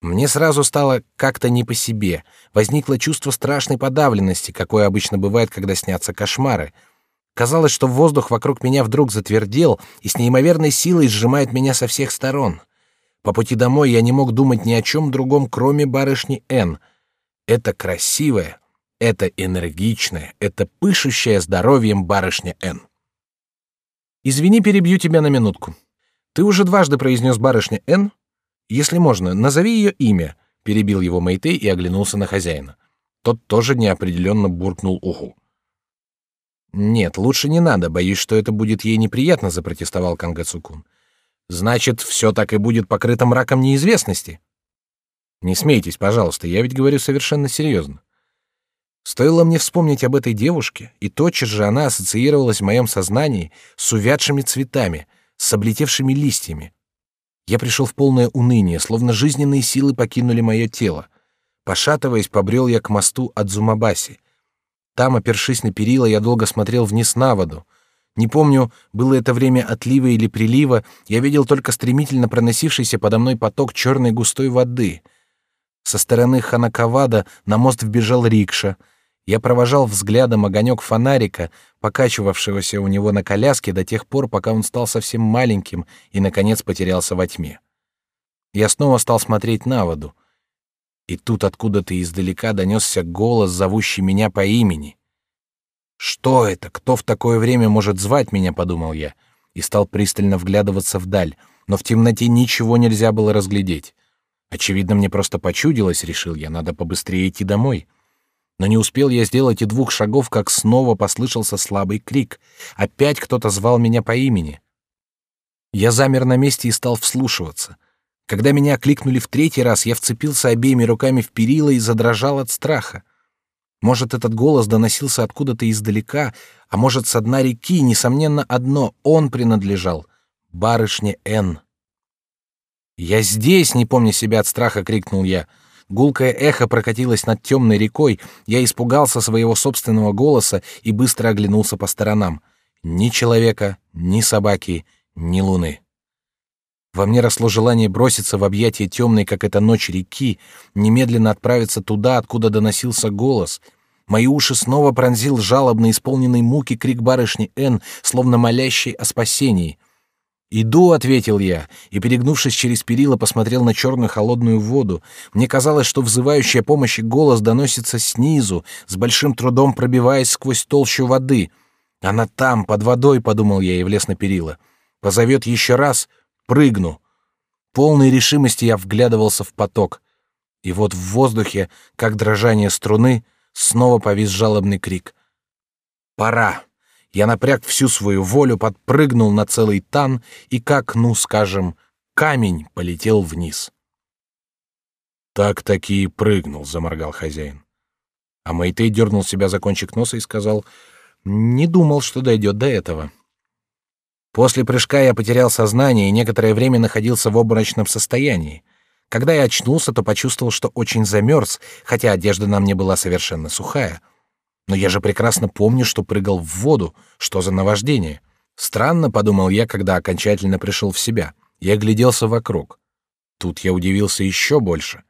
Мне сразу стало как-то не по себе. Возникло чувство страшной подавленности, какое обычно бывает, когда снятся кошмары. Казалось, что воздух вокруг меня вдруг затвердел и с неимоверной силой сжимает меня со всех сторон. По пути домой я не мог думать ни о чем другом, кроме барышни Н. Это красивая, это энергичная, это пышущая здоровьем барышня Н. Извини, перебью тебя на минутку. Ты уже дважды произнес барышня Н. Если можно, назови ее имя. Перебил его Мэйтэй и оглянулся на хозяина. Тот тоже неопределенно буркнул уху. Нет, лучше не надо, боюсь, что это будет ей неприятно, запротестовал Кангацукун. Значит, все так и будет покрыто мраком неизвестности. Не смейтесь, пожалуйста, я ведь говорю совершенно серьезно. Стоило мне вспомнить об этой девушке, и тотчас же она ассоциировалась в моем сознании с увядшими цветами, с облетевшими листьями. Я пришел в полное уныние, словно жизненные силы покинули мое тело. Пошатываясь, побрел я к мосту от Зумабаси. Там, опершись на перила, я долго смотрел вниз на воду. Не помню, было это время отлива или прилива, я видел только стремительно проносившийся подо мной поток черной густой воды. Со стороны Ханакавада на мост вбежал рикша. Я провожал взглядом огонек фонарика, покачивавшегося у него на коляске до тех пор, пока он стал совсем маленьким и, наконец, потерялся во тьме. Я снова стал смотреть на воду. И тут откуда-то издалека донесся голос, зовущий меня по имени. «Что это? Кто в такое время может звать меня?» — подумал я, и стал пристально вглядываться вдаль, но в темноте ничего нельзя было разглядеть. Очевидно, мне просто почудилось, решил я, надо побыстрее идти домой. Но не успел я сделать и двух шагов, как снова послышался слабый крик. Опять кто-то звал меня по имени. Я замер на месте и стал вслушиваться — когда меня окликнули в третий раз, я вцепился обеими руками в перила и задрожал от страха. Может, этот голос доносился откуда-то издалека, а может, с дна реки, несомненно, одно — он принадлежал — барышне Н. «Я здесь!» — не помня себя от страха, крикнул я. Гулкое эхо прокатилось над темной рекой, я испугался своего собственного голоса и быстро оглянулся по сторонам. Ни человека, ни собаки, ни луны. Во мне росло желание броситься в объятия темной, как эта ночь реки, немедленно отправиться туда, откуда доносился голос. Мои уши снова пронзил жалобно исполненный муки крик барышни Н, словно молящий о спасении. «Иду», — ответил я, и, перегнувшись через перила, посмотрел на черную холодную воду. Мне казалось, что взывающий о помощи голос доносится снизу, с большим трудом пробиваясь сквозь толщу воды. «Она там, под водой», — подумал я и влез на перила. «Позовет еще раз, прыгну. Полной решимости я вглядывался в поток. И вот в воздухе, как дрожание струны, снова повис жалобный крик. «Пора!» Я напряг всю свою волю, подпрыгнул на целый тан и, как, ну, скажем, камень полетел вниз. «Так-таки и прыгнул», — заморгал хозяин. А Мэйтей дернул себя за кончик носа и сказал, «Не думал, что дойдет до этого». После прыжка я потерял сознание и некоторое время находился в обморочном состоянии. Когда я очнулся, то почувствовал, что очень замерз, хотя одежда на мне была совершенно сухая. Но я же прекрасно помню, что прыгал в воду. Что за наваждение? Странно, подумал я, когда окончательно пришел в себя. Я гляделся вокруг. Тут я удивился еще больше.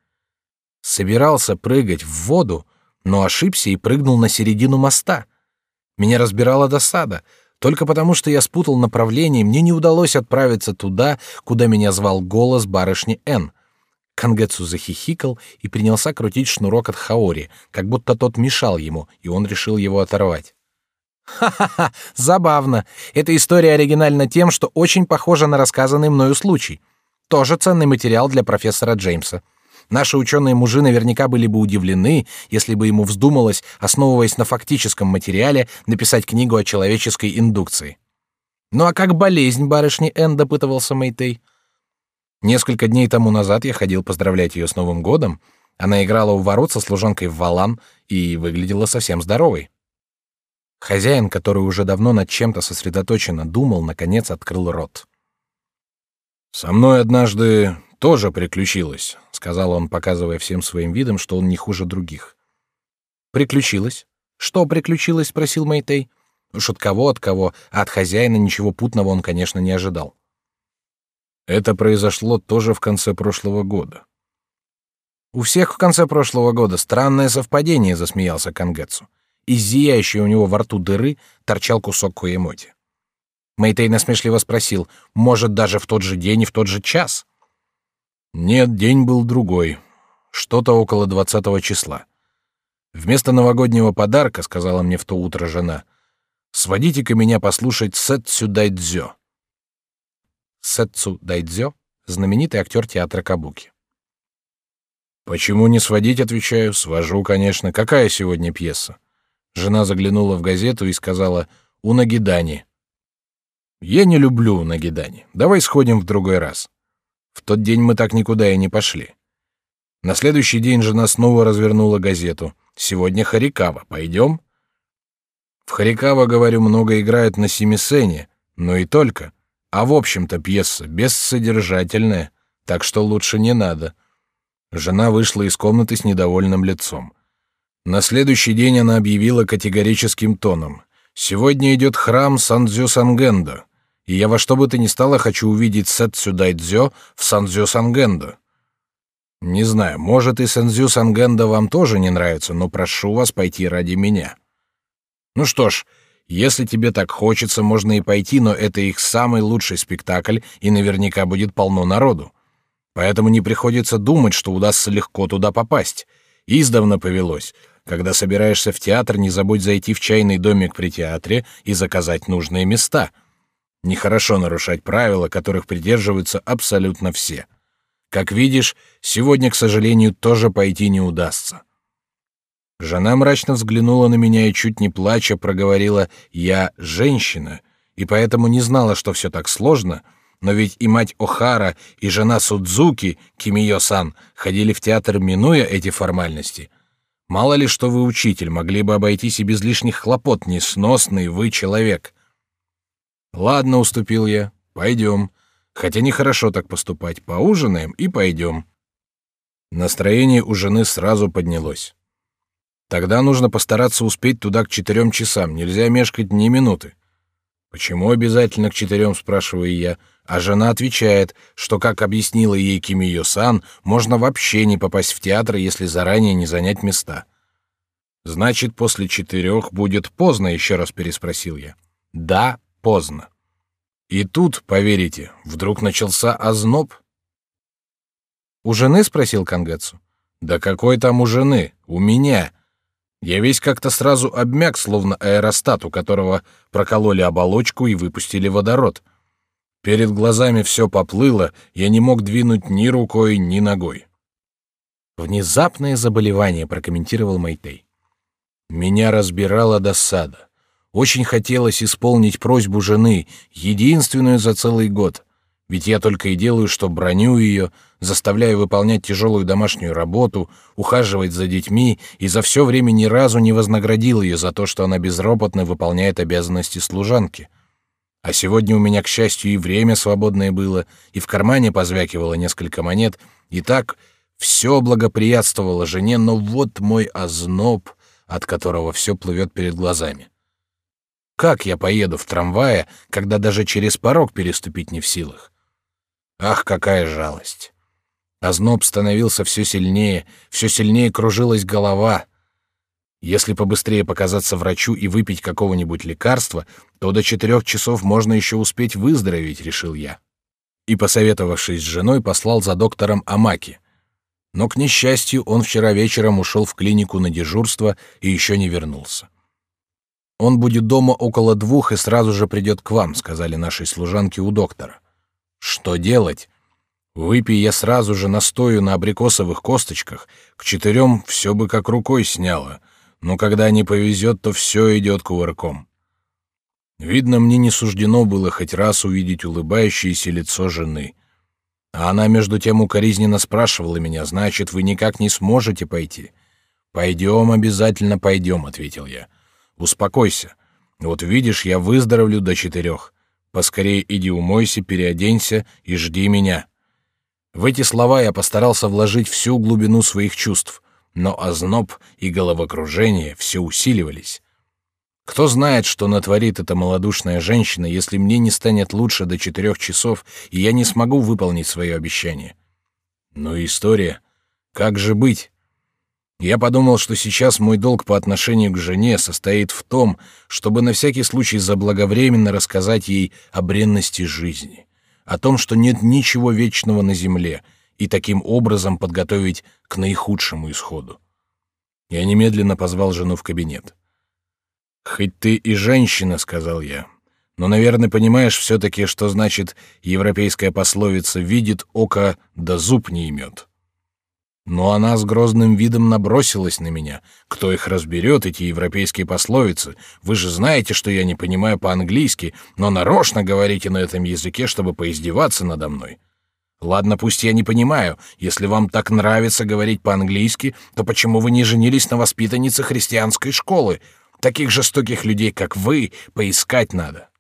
Собирался прыгать в воду, но ошибся и прыгнул на середину моста. Меня разбирала досада — только потому, что я спутал направление, мне не удалось отправиться туда, куда меня звал голос барышни Н. Кангетсу захихикал и принялся крутить шнурок от Хаори, как будто тот мешал ему, и он решил его оторвать. Ха-ха-ха, забавно. Эта история оригинальна тем, что очень похожа на рассказанный мною случай. Тоже ценный материал для профессора Джеймса. Наши ученые-мужи наверняка были бы удивлены, если бы ему вздумалось, основываясь на фактическом материале, написать книгу о человеческой индукции. «Ну а как болезнь барышни Н?» — допытывался Мэйтей. Несколько дней тому назад я ходил поздравлять ее с Новым годом. Она играла у ворот со служанкой в валан и выглядела совсем здоровой. Хозяин, который уже давно над чем-то сосредоточенно думал, наконец открыл рот. «Со мной однажды тоже приключилось», — сказал он, показывая всем своим видом, что он не хуже других. «Приключилось? Что приключилось?» — спросил Мэйтей. Уж от кого, от кого, а от хозяина ничего путного он, конечно, не ожидал. Это произошло тоже в конце прошлого года. У всех в конце прошлого года странное совпадение, засмеялся Кангетсу. Из зияющей у него во рту дыры торчал кусок коемоти. Мэйтей насмешливо спросил, может, даже в тот же день и в тот же час? Нет, день был другой. Что-то около двадцатого числа. Вместо новогоднего подарка, сказала мне в то утро жена, сводите-ка меня послушать Сетсу Дайдзё. Сетсу Дайдзё — знаменитый актер театра Кабуки. Почему не сводить, отвечаю, свожу, конечно. Какая сегодня пьеса? Жена заглянула в газету и сказала «У Нагидани». Я не люблю Нагидани. Давай сходим в другой раз. В тот день мы так никуда и не пошли. На следующий день жена снова развернула газету. Сегодня Харикава. Пойдем? В Харикава, говорю, много играют на семисене, но и только. А в общем-то пьеса бессодержательная, так что лучше не надо. Жена вышла из комнаты с недовольным лицом. На следующий день она объявила категорическим тоном: "Сегодня идет храм Сандзю Сангендо и я во что бы то ни стало хочу увидеть Сетсю Дайдзё в Сандзё Сангендо. Не знаю, может и Сандзю Сангендо вам тоже не нравится, но прошу вас пойти ради меня. Ну что ж, если тебе так хочется, можно и пойти, но это их самый лучший спектакль, и наверняка будет полно народу. Поэтому не приходится думать, что удастся легко туда попасть. Издавна повелось. Когда собираешься в театр, не забудь зайти в чайный домик при театре и заказать нужные места — Нехорошо нарушать правила, которых придерживаются абсолютно все. Как видишь, сегодня, к сожалению, тоже пойти не удастся. Жена мрачно взглянула на меня и чуть не плача проговорила: "Я женщина, и поэтому не знала, что все так сложно, но ведь и мать Охара, и жена Судзуки, Кимиё-сан, ходили в театр, минуя эти формальности. Мало ли, что вы учитель, могли бы обойтись и без лишних хлопот, несносный вы человек. Ладно, уступил я. Пойдем. Хотя нехорошо так поступать. Поужинаем и пойдем. Настроение у жены сразу поднялось. Тогда нужно постараться успеть туда к четырем часам. Нельзя мешкать ни минуты. Почему обязательно к четырем, спрашиваю я, а жена отвечает, что, как объяснила ей Кимиё-сан, можно вообще не попасть в театр, если заранее не занять места. Значит, после четырех будет поздно, еще раз переспросил я. Да, поздно. И тут, поверите, вдруг начался озноб. У жены спросил Кангетсу. Да какой там у жены? У меня. Я весь как-то сразу обмяк, словно аэростат, у которого прокололи оболочку и выпустили водород. Перед глазами все поплыло, я не мог двинуть ни рукой, ни ногой. Внезапное заболевание, прокомментировал Майтей. Меня разбирала досада. Очень хотелось исполнить просьбу жены, единственную за целый год. Ведь я только и делаю, что броню ее, заставляю выполнять тяжелую домашнюю работу, ухаживать за детьми, и за все время ни разу не вознаградил ее за то, что она безропотно выполняет обязанности служанки. А сегодня у меня, к счастью, и время свободное было, и в кармане позвякивало несколько монет, и так все благоприятствовало жене, но вот мой озноб, от которого все плывет перед глазами. Как я поеду в трамвае, когда даже через порог переступить не в силах? Ах, какая жалость! Озноб становился все сильнее, все сильнее кружилась голова. Если побыстрее показаться врачу и выпить какого-нибудь лекарства, то до четырех часов можно еще успеть выздороветь, решил я. И, посоветовавшись с женой, послал за доктором Амаки. Но, к несчастью, он вчера вечером ушел в клинику на дежурство и еще не вернулся. Он будет дома около двух и сразу же придет к вам, сказали нашей служанке у доктора. Что делать? Выпей я сразу же настою на абрикосовых косточках, к четырем все бы как рукой сняло, но когда не повезет, то все идет кувырком. Видно, мне не суждено было хоть раз увидеть улыбающееся лицо жены. А она между тем укоризненно спрашивала меня, значит, вы никак не сможете пойти. «Пойдем, обязательно пойдем», — ответил я. «Успокойся. Вот видишь, я выздоровлю до четырех. Поскорее иди умойся, переоденься и жди меня». В эти слова я постарался вложить всю глубину своих чувств, но озноб и головокружение все усиливались. Кто знает, что натворит эта малодушная женщина, если мне не станет лучше до четырех часов, и я не смогу выполнить свое обещание. Ну история. Как же быть? Я подумал, что сейчас мой долг по отношению к жене состоит в том, чтобы на всякий случай заблаговременно рассказать ей о бренности жизни о том, что нет ничего вечного на земле, и таким образом подготовить к наихудшему исходу. Я немедленно позвал жену в кабинет. «Хоть ты и женщина», — сказал я, — «но, наверное, понимаешь все-таки, что значит европейская пословица «видит око, да зуб не имет». Но она с грозным видом набросилась на меня. Кто их разберет, эти европейские пословицы? Вы же знаете, что я не понимаю по-английски, но нарочно говорите на этом языке, чтобы поиздеваться надо мной. Ладно, пусть я не понимаю. Если вам так нравится говорить по-английски, то почему вы не женились на воспитаннице христианской школы? Таких жестоких людей, как вы, поискать надо.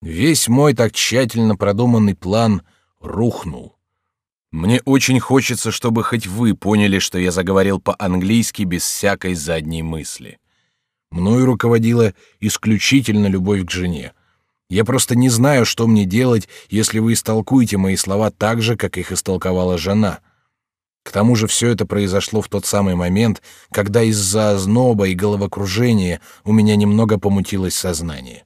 Весь мой так тщательно продуманный план рухнул. Мне очень хочется, чтобы хоть вы поняли, что я заговорил по-английски без всякой задней мысли. Мною руководила исключительно любовь к жене. Я просто не знаю, что мне делать, если вы истолкуете мои слова так же, как их истолковала жена. К тому же все это произошло в тот самый момент, когда из-за озноба и головокружения у меня немного помутилось сознание.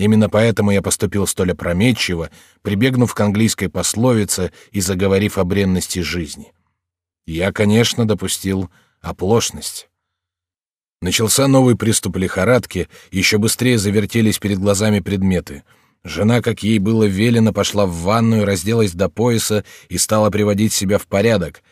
Именно поэтому я поступил столь опрометчиво, прибегнув к английской пословице и заговорив о бренности жизни. Я, конечно, допустил оплошность. Начался новый приступ лихорадки, еще быстрее завертелись перед глазами предметы. Жена, как ей было велено, пошла в ванную, разделась до пояса и стала приводить себя в порядок.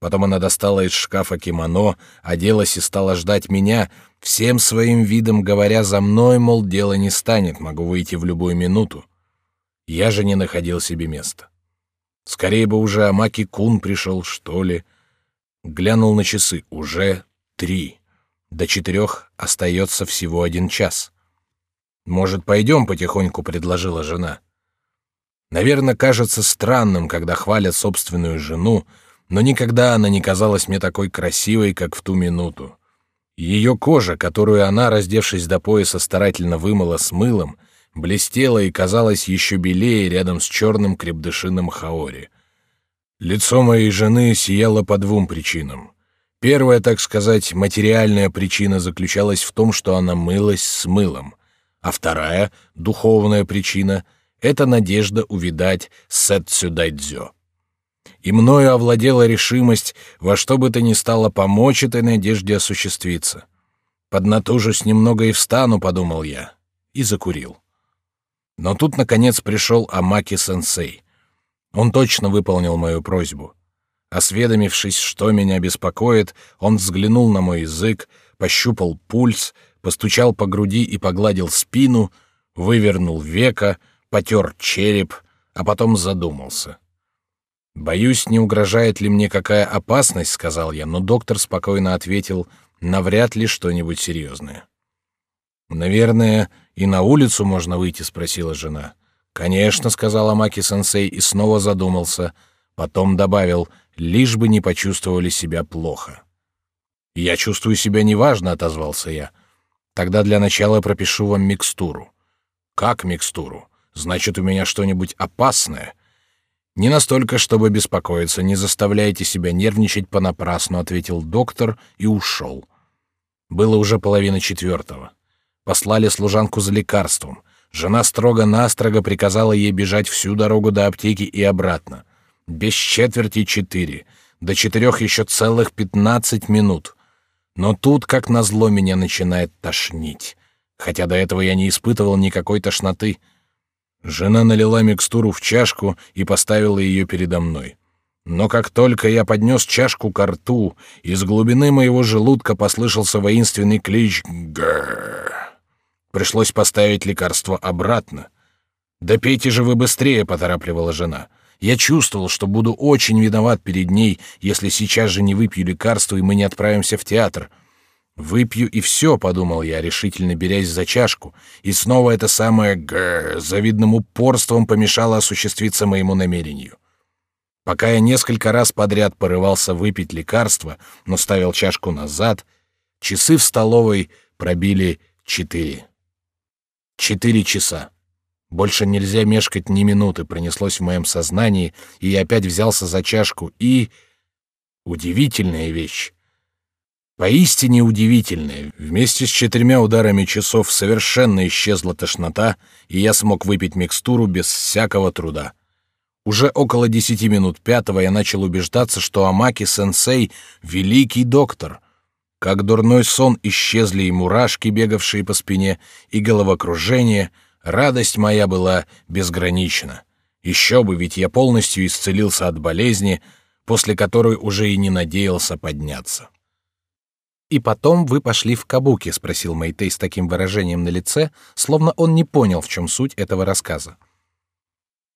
Потом она достала из шкафа кимоно, оделась и стала ждать меня, всем своим видом говоря за мной, мол, дело не станет, могу выйти в любую минуту. Я же не находил себе места. Скорее бы уже Амаки Кун пришел, что ли. Глянул на часы. Уже три. До четырех остается всего один час. «Может, пойдем потихоньку?» — предложила жена. Наверное, кажется странным, когда хвалят собственную жену, но никогда она не казалась мне такой красивой, как в ту минуту. Ее кожа, которую она, раздевшись до пояса, старательно вымыла с мылом, блестела и казалась еще белее рядом с черным крепдышиным хаори. Лицо моей жены сияло по двум причинам. Первая, так сказать, материальная причина заключалась в том, что она мылась с мылом, а вторая, духовная причина — это надежда увидать Сэцюдайдзё и мною овладела решимость во что бы то ни стало помочь этой надежде осуществиться. Поднатужусь немного и встану, подумал я, и закурил. Но тут наконец пришел Амаки-сенсей. Он точно выполнил мою просьбу. Осведомившись, что меня беспокоит, он взглянул на мой язык, пощупал пульс, постучал по груди и погладил спину, вывернул века, потер череп, а потом задумался. «Боюсь, не угрожает ли мне какая опасность», — сказал я, но доктор спокойно ответил, «навряд ли что-нибудь серьезное». «Наверное, и на улицу можно выйти?» — спросила жена. «Конечно», — сказала Маки-сенсей и снова задумался. Потом добавил, «лишь бы не почувствовали себя плохо». «Я чувствую себя неважно», — отозвался я. «Тогда для начала пропишу вам микстуру». «Как микстуру? Значит, у меня что-нибудь опасное?» Не настолько, чтобы беспокоиться, не заставляйте себя нервничать понапрасну, ответил доктор и ушел. Было уже половина четвертого. Послали служанку за лекарством. Жена строго-настрого приказала ей бежать всю дорогу до аптеки и обратно. Без четверти четыре. До четырех еще целых пятнадцать минут. Но тут, как назло, меня начинает тошнить. Хотя до этого я не испытывал никакой тошноты. Жена налила микстуру в чашку и поставила ее передо мной. Но как только я поднес чашку к рту, из глубины моего желудка послышался воинственный клич «Грррр». Пришлось поставить лекарство обратно. «Да пейте же вы быстрее», — поторапливала жена. Я чувствовал, что буду очень виноват перед ней, если сейчас же не выпью лекарство и мы не отправимся в театр. Выпью и все, подумал я, решительно берясь за чашку, и снова это самое г завидным упорством помешало осуществиться моему намерению. Пока я несколько раз подряд порывался выпить лекарство, но ставил чашку назад, часы в столовой пробили четыре. Четыре часа. Больше нельзя мешкать ни минуты, пронеслось в моем сознании, и я опять взялся за чашку, и... Удивительная вещь. Поистине удивительная. Вместе с четырьмя ударами часов совершенно исчезла тошнота, и я смог выпить микстуру без всякого труда. Уже около десяти минут пятого я начал убеждаться, что Амаки-сенсей — великий доктор. Как дурной сон исчезли и мурашки, бегавшие по спине, и головокружение — Радость моя была безгранична. Еще бы, ведь я полностью исцелился от болезни, после которой уже и не надеялся подняться. «И потом вы пошли в Кабуки?» — спросил Мэйтей с таким выражением на лице, словно он не понял, в чем суть этого рассказа.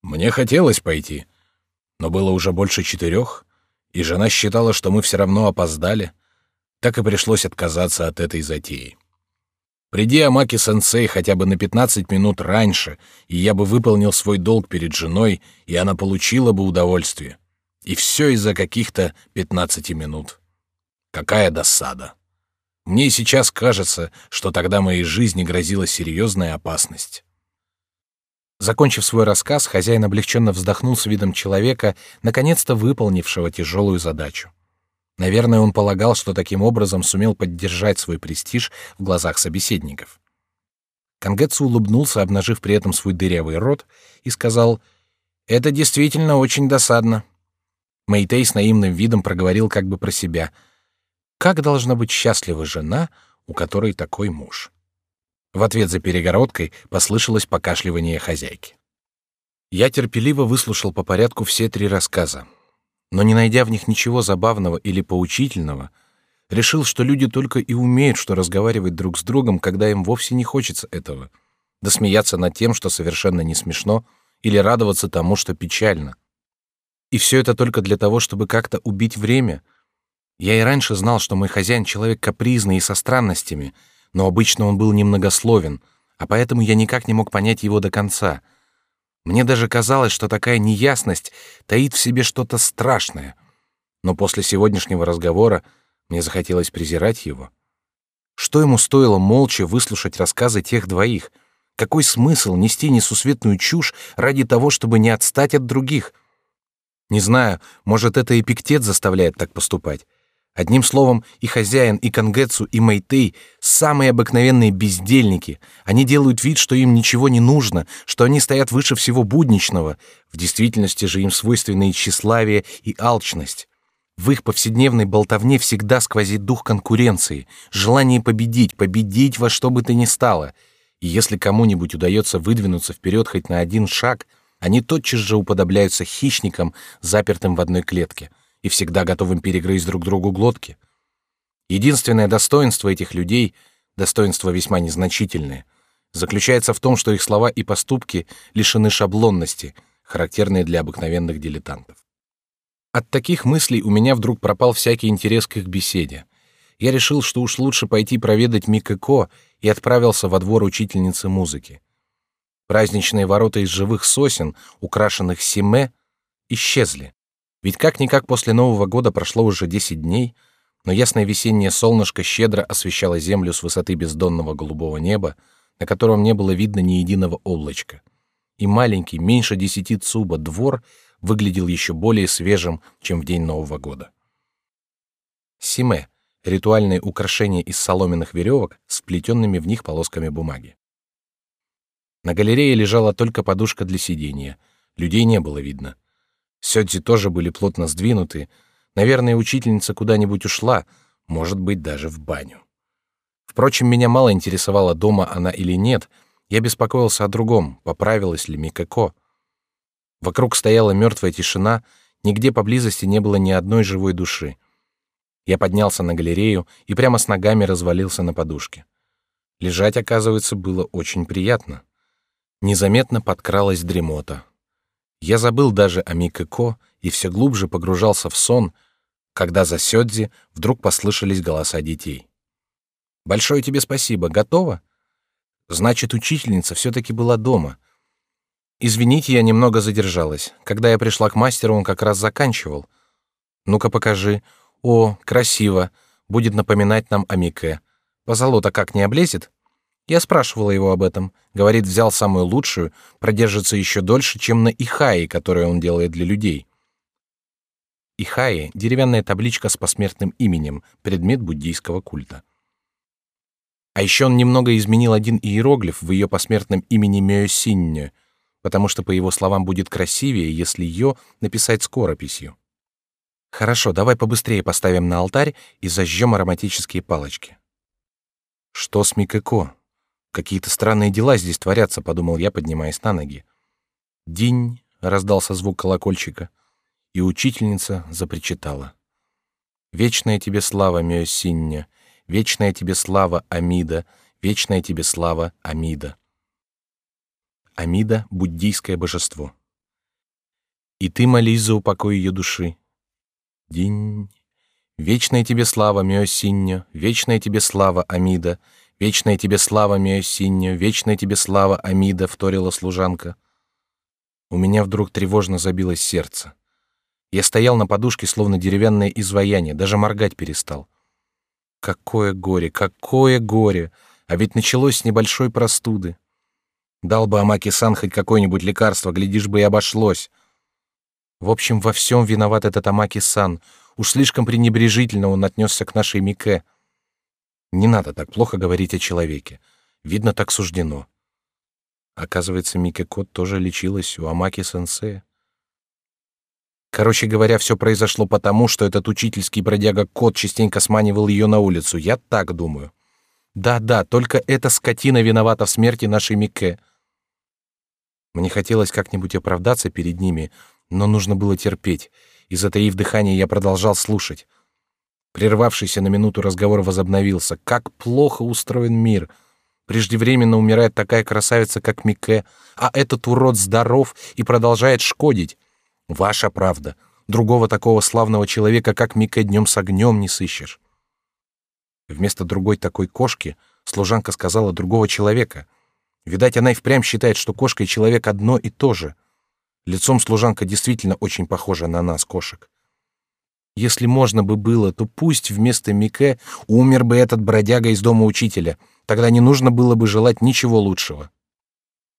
«Мне хотелось пойти, но было уже больше четырех, и жена считала, что мы все равно опоздали, так и пришлось отказаться от этой затеи. Приди Амаки-сенсей хотя бы на 15 минут раньше, и я бы выполнил свой долг перед женой, и она получила бы удовольствие. И все из-за каких-то 15 минут. Какая досада. Мне сейчас кажется, что тогда моей жизни грозила серьезная опасность. Закончив свой рассказ, хозяин облегченно вздохнул с видом человека, наконец-то выполнившего тяжелую задачу. Наверное, он полагал, что таким образом сумел поддержать свой престиж в глазах собеседников. Кангетсу улыбнулся, обнажив при этом свой дырявый рот, и сказал, «Это действительно очень досадно». Мэйтей с наивным видом проговорил как бы про себя, «Как должна быть счастлива жена, у которой такой муж?» В ответ за перегородкой послышалось покашливание хозяйки. Я терпеливо выслушал по порядку все три рассказа, но не найдя в них ничего забавного или поучительного, решил, что люди только и умеют, что разговаривать друг с другом, когда им вовсе не хочется этого, да смеяться над тем, что совершенно не смешно, или радоваться тому, что печально. И все это только для того, чтобы как-то убить время. Я и раньше знал, что мой хозяин человек капризный и со странностями, но обычно он был немногословен, а поэтому я никак не мог понять его до конца — мне даже казалось, что такая неясность таит в себе что-то страшное. Но после сегодняшнего разговора мне захотелось презирать его. Что ему стоило молча выслушать рассказы тех двоих? Какой смысл нести несусветную чушь ради того, чтобы не отстать от других? Не знаю, может, это эпиктет заставляет так поступать. Одним словом, и хозяин, и Кангетсу, и Мэйтей — самые обыкновенные бездельники. Они делают вид, что им ничего не нужно, что они стоят выше всего будничного. В действительности же им свойственны и тщеславие, и алчность. В их повседневной болтовне всегда сквозит дух конкуренции, желание победить, победить во что бы то ни стало. И если кому-нибудь удается выдвинуться вперед хоть на один шаг, они тотчас же уподобляются хищникам, запертым в одной клетке — и всегда готовым перегрызть друг другу глотки. Единственное достоинство этих людей, достоинство весьма незначительное, заключается в том, что их слова и поступки лишены шаблонности, характерной для обыкновенных дилетантов. От таких мыслей у меня вдруг пропал всякий интерес к их беседе. Я решил, что уж лучше пойти проведать Микэко и отправился во двор учительницы музыки. Праздничные ворота из живых сосен, украшенных симе, исчезли. Ведь как-никак после Нового года прошло уже десять дней, но ясное весеннее солнышко щедро освещало землю с высоты бездонного голубого неба, на котором не было видно ни единого облачка. И маленький, меньше десяти цуба, двор выглядел еще более свежим, чем в день Нового года. Симе — ритуальные украшения из соломенных веревок с вплетенными в них полосками бумаги. На галерее лежала только подушка для сидения. Людей не было видно. Сёдзи тоже были плотно сдвинуты. Наверное, учительница куда-нибудь ушла, может быть, даже в баню. Впрочем, меня мало интересовало, дома она или нет, Я беспокоился о другом, поправилась ли Микако. Вокруг стояла мертвая тишина, нигде поблизости не было ни одной живой души. Я поднялся на галерею и прямо с ногами развалился на подушке. Лежать, оказывается, было очень приятно. Незаметно подкралась дремота. Я забыл даже о Микако и все глубже погружался в сон, когда за Сёдзи вдруг послышались голоса детей. «Большое тебе спасибо. Готово?» Значит, учительница все-таки была дома. Извините, я немного задержалась. Когда я пришла к мастеру, он как раз заканчивал. Ну-ка покажи. О, красиво. Будет напоминать нам о Мике. Позолота как не облезет? Я спрашивала его об этом. Говорит, взял самую лучшую, продержится еще дольше, чем на Ихае, которую он делает для людей. Ихае — деревянная табличка с посмертным именем, предмет буддийского культа. А еще он немного изменил один иероглиф в ее посмертном имени Мёсинне, потому что, по его словам, будет красивее, если ее написать скорописью. Хорошо, давай побыстрее поставим на алтарь и зажжем ароматические палочки. Что с Микэко? Какие-то странные дела здесь творятся, подумал я, поднимаясь на ноги. Динь, раздался звук колокольчика, и учительница запричитала. Вечная тебе слава, Мёсинне, Вечная тебе слава, Амида, вечная тебе слава, Амида. Амида — буддийское божество. И ты молись за упокой ее души. Динь. Вечная тебе слава, Миосиньо, вечная тебе слава, Амида, вечная тебе слава, Миосиньо, вечная тебе слава, Амида, вторила служанка. У меня вдруг тревожно забилось сердце. Я стоял на подушке, словно деревянное изваяние, даже моргать перестал. Какое горе, какое горе! А ведь началось с небольшой простуды. Дал бы Амаки-сан хоть какое-нибудь лекарство, глядишь бы и обошлось. В общем, во всем виноват этот Амаки-сан. Уж слишком пренебрежительно он отнесся к нашей Мике. Не надо так плохо говорить о человеке. Видно, так суждено. Оказывается, Мике Кот тоже лечилась у Амаки-сенсея. Короче говоря, все произошло потому, что этот учительский бродяга кот частенько сманивал ее на улицу. Я так думаю. Да-да, только эта скотина виновата в смерти нашей Мике. Мне хотелось как-нибудь оправдаться перед ними, но нужно было терпеть, и затаив дыхание, я продолжал слушать. Прервавшийся на минуту разговор возобновился. Как плохо устроен мир. Преждевременно умирает такая красавица, как Мике, а этот урод здоров и продолжает шкодить. Ваша правда. Другого такого славного человека, как Мика, днем с огнем не сыщешь. Вместо другой такой кошки служанка сказала другого человека. Видать, она и впрямь считает, что кошка и человек одно и то же. Лицом служанка действительно очень похожа на нас, кошек. Если можно бы было, то пусть вместо Мике умер бы этот бродяга из дома учителя. Тогда не нужно было бы желать ничего лучшего.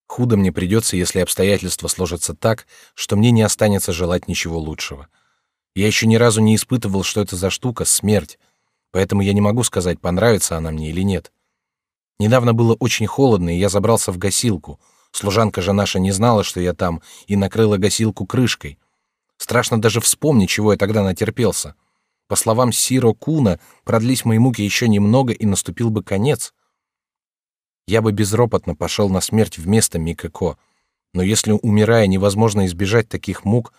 Худо мне придется, если обстоятельства сложатся так, что мне не останется желать ничего лучшего. Я еще ни разу не испытывал, что это за штука — смерть, поэтому я не могу сказать, понравится она мне или нет. Недавно было очень холодно, и я забрался в гасилку. Служанка же наша не знала, что я там, и накрыла гасилку крышкой. Страшно даже вспомнить, чего я тогда натерпелся. По словам Сиро Куна, продлись мои муки еще немного, и наступил бы конец. Я бы безропотно пошел на смерть вместо Микако. Но если, умирая, невозможно избежать таких мук,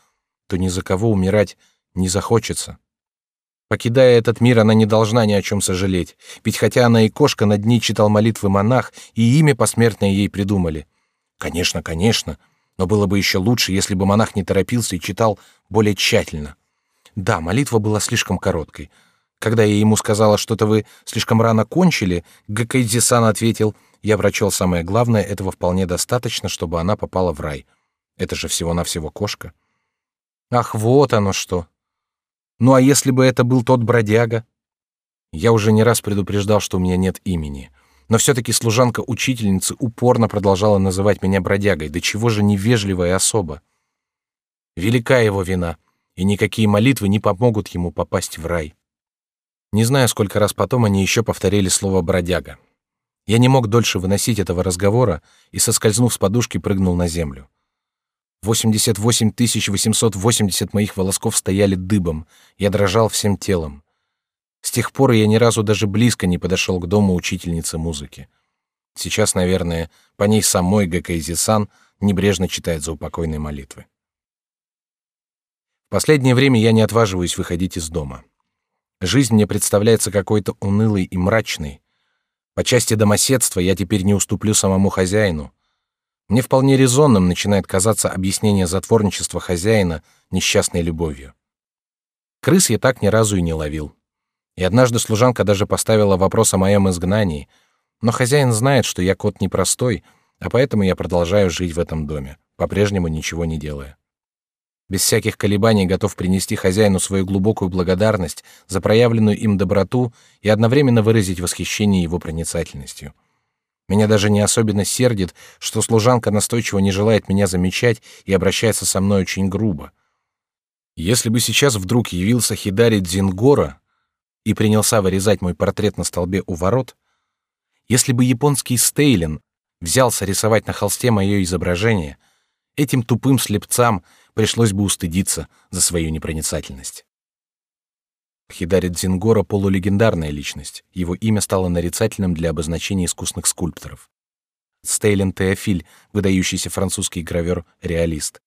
то ни за кого умирать не захочется. Покидая этот мир, она не должна ни о чем сожалеть, ведь хотя она и кошка, над ней читал молитвы монах, и имя посмертное ей придумали. Конечно, конечно, но было бы еще лучше, если бы монах не торопился и читал более тщательно. Да, молитва была слишком короткой. Когда я ему сказала, что-то вы слишком рано кончили, Гакайдзи-сан ответил — я прочел самое главное, этого вполне достаточно, чтобы она попала в рай. Это же всего-навсего кошка. Ах, вот оно что. Ну а если бы это был тот бродяга? Я уже не раз предупреждал, что у меня нет имени. Но все-таки служанка учительницы упорно продолжала называть меня бродягой. Да чего же невежливая особа. Велика его вина, и никакие молитвы не помогут ему попасть в рай. Не знаю, сколько раз потом они еще повторили слово «бродяга». Я не мог дольше выносить этого разговора и, соскользнув с подушки, прыгнул на землю. 88 880 моих волосков стояли дыбом, я дрожал всем телом. С тех пор я ни разу даже близко не подошел к дому учительницы музыки. Сейчас, наверное, по ней самой Гакайзи-сан небрежно читает заупокойные молитвы. В последнее время я не отваживаюсь выходить из дома. Жизнь мне представляется какой-то унылой и мрачной. По части домоседства я теперь не уступлю самому хозяину. Мне вполне резонным начинает казаться объяснение затворничества хозяина несчастной любовью. Крыс я так ни разу и не ловил. И однажды служанка даже поставила вопрос о моем изгнании, но хозяин знает, что я кот непростой, а поэтому я продолжаю жить в этом доме, по-прежнему ничего не делая. Без всяких колебаний готов принести хозяину свою глубокую благодарность за проявленную им доброту и одновременно выразить восхищение его проницательностью. Меня даже не особенно сердит, что служанка настойчиво не желает меня замечать и обращается со мной очень грубо. Если бы сейчас вдруг явился Хидари Дзингора и принялся вырезать мой портрет на столбе у ворот, если бы японский Стейлин взялся рисовать на холсте мое изображение, этим тупым слепцам пришлось бы устыдиться за свою непроницательность. Хидари Дзингора — полулегендарная личность. Его имя стало нарицательным для обозначения искусных скульпторов. Стейлин Теофиль, выдающийся французский гравер-реалист.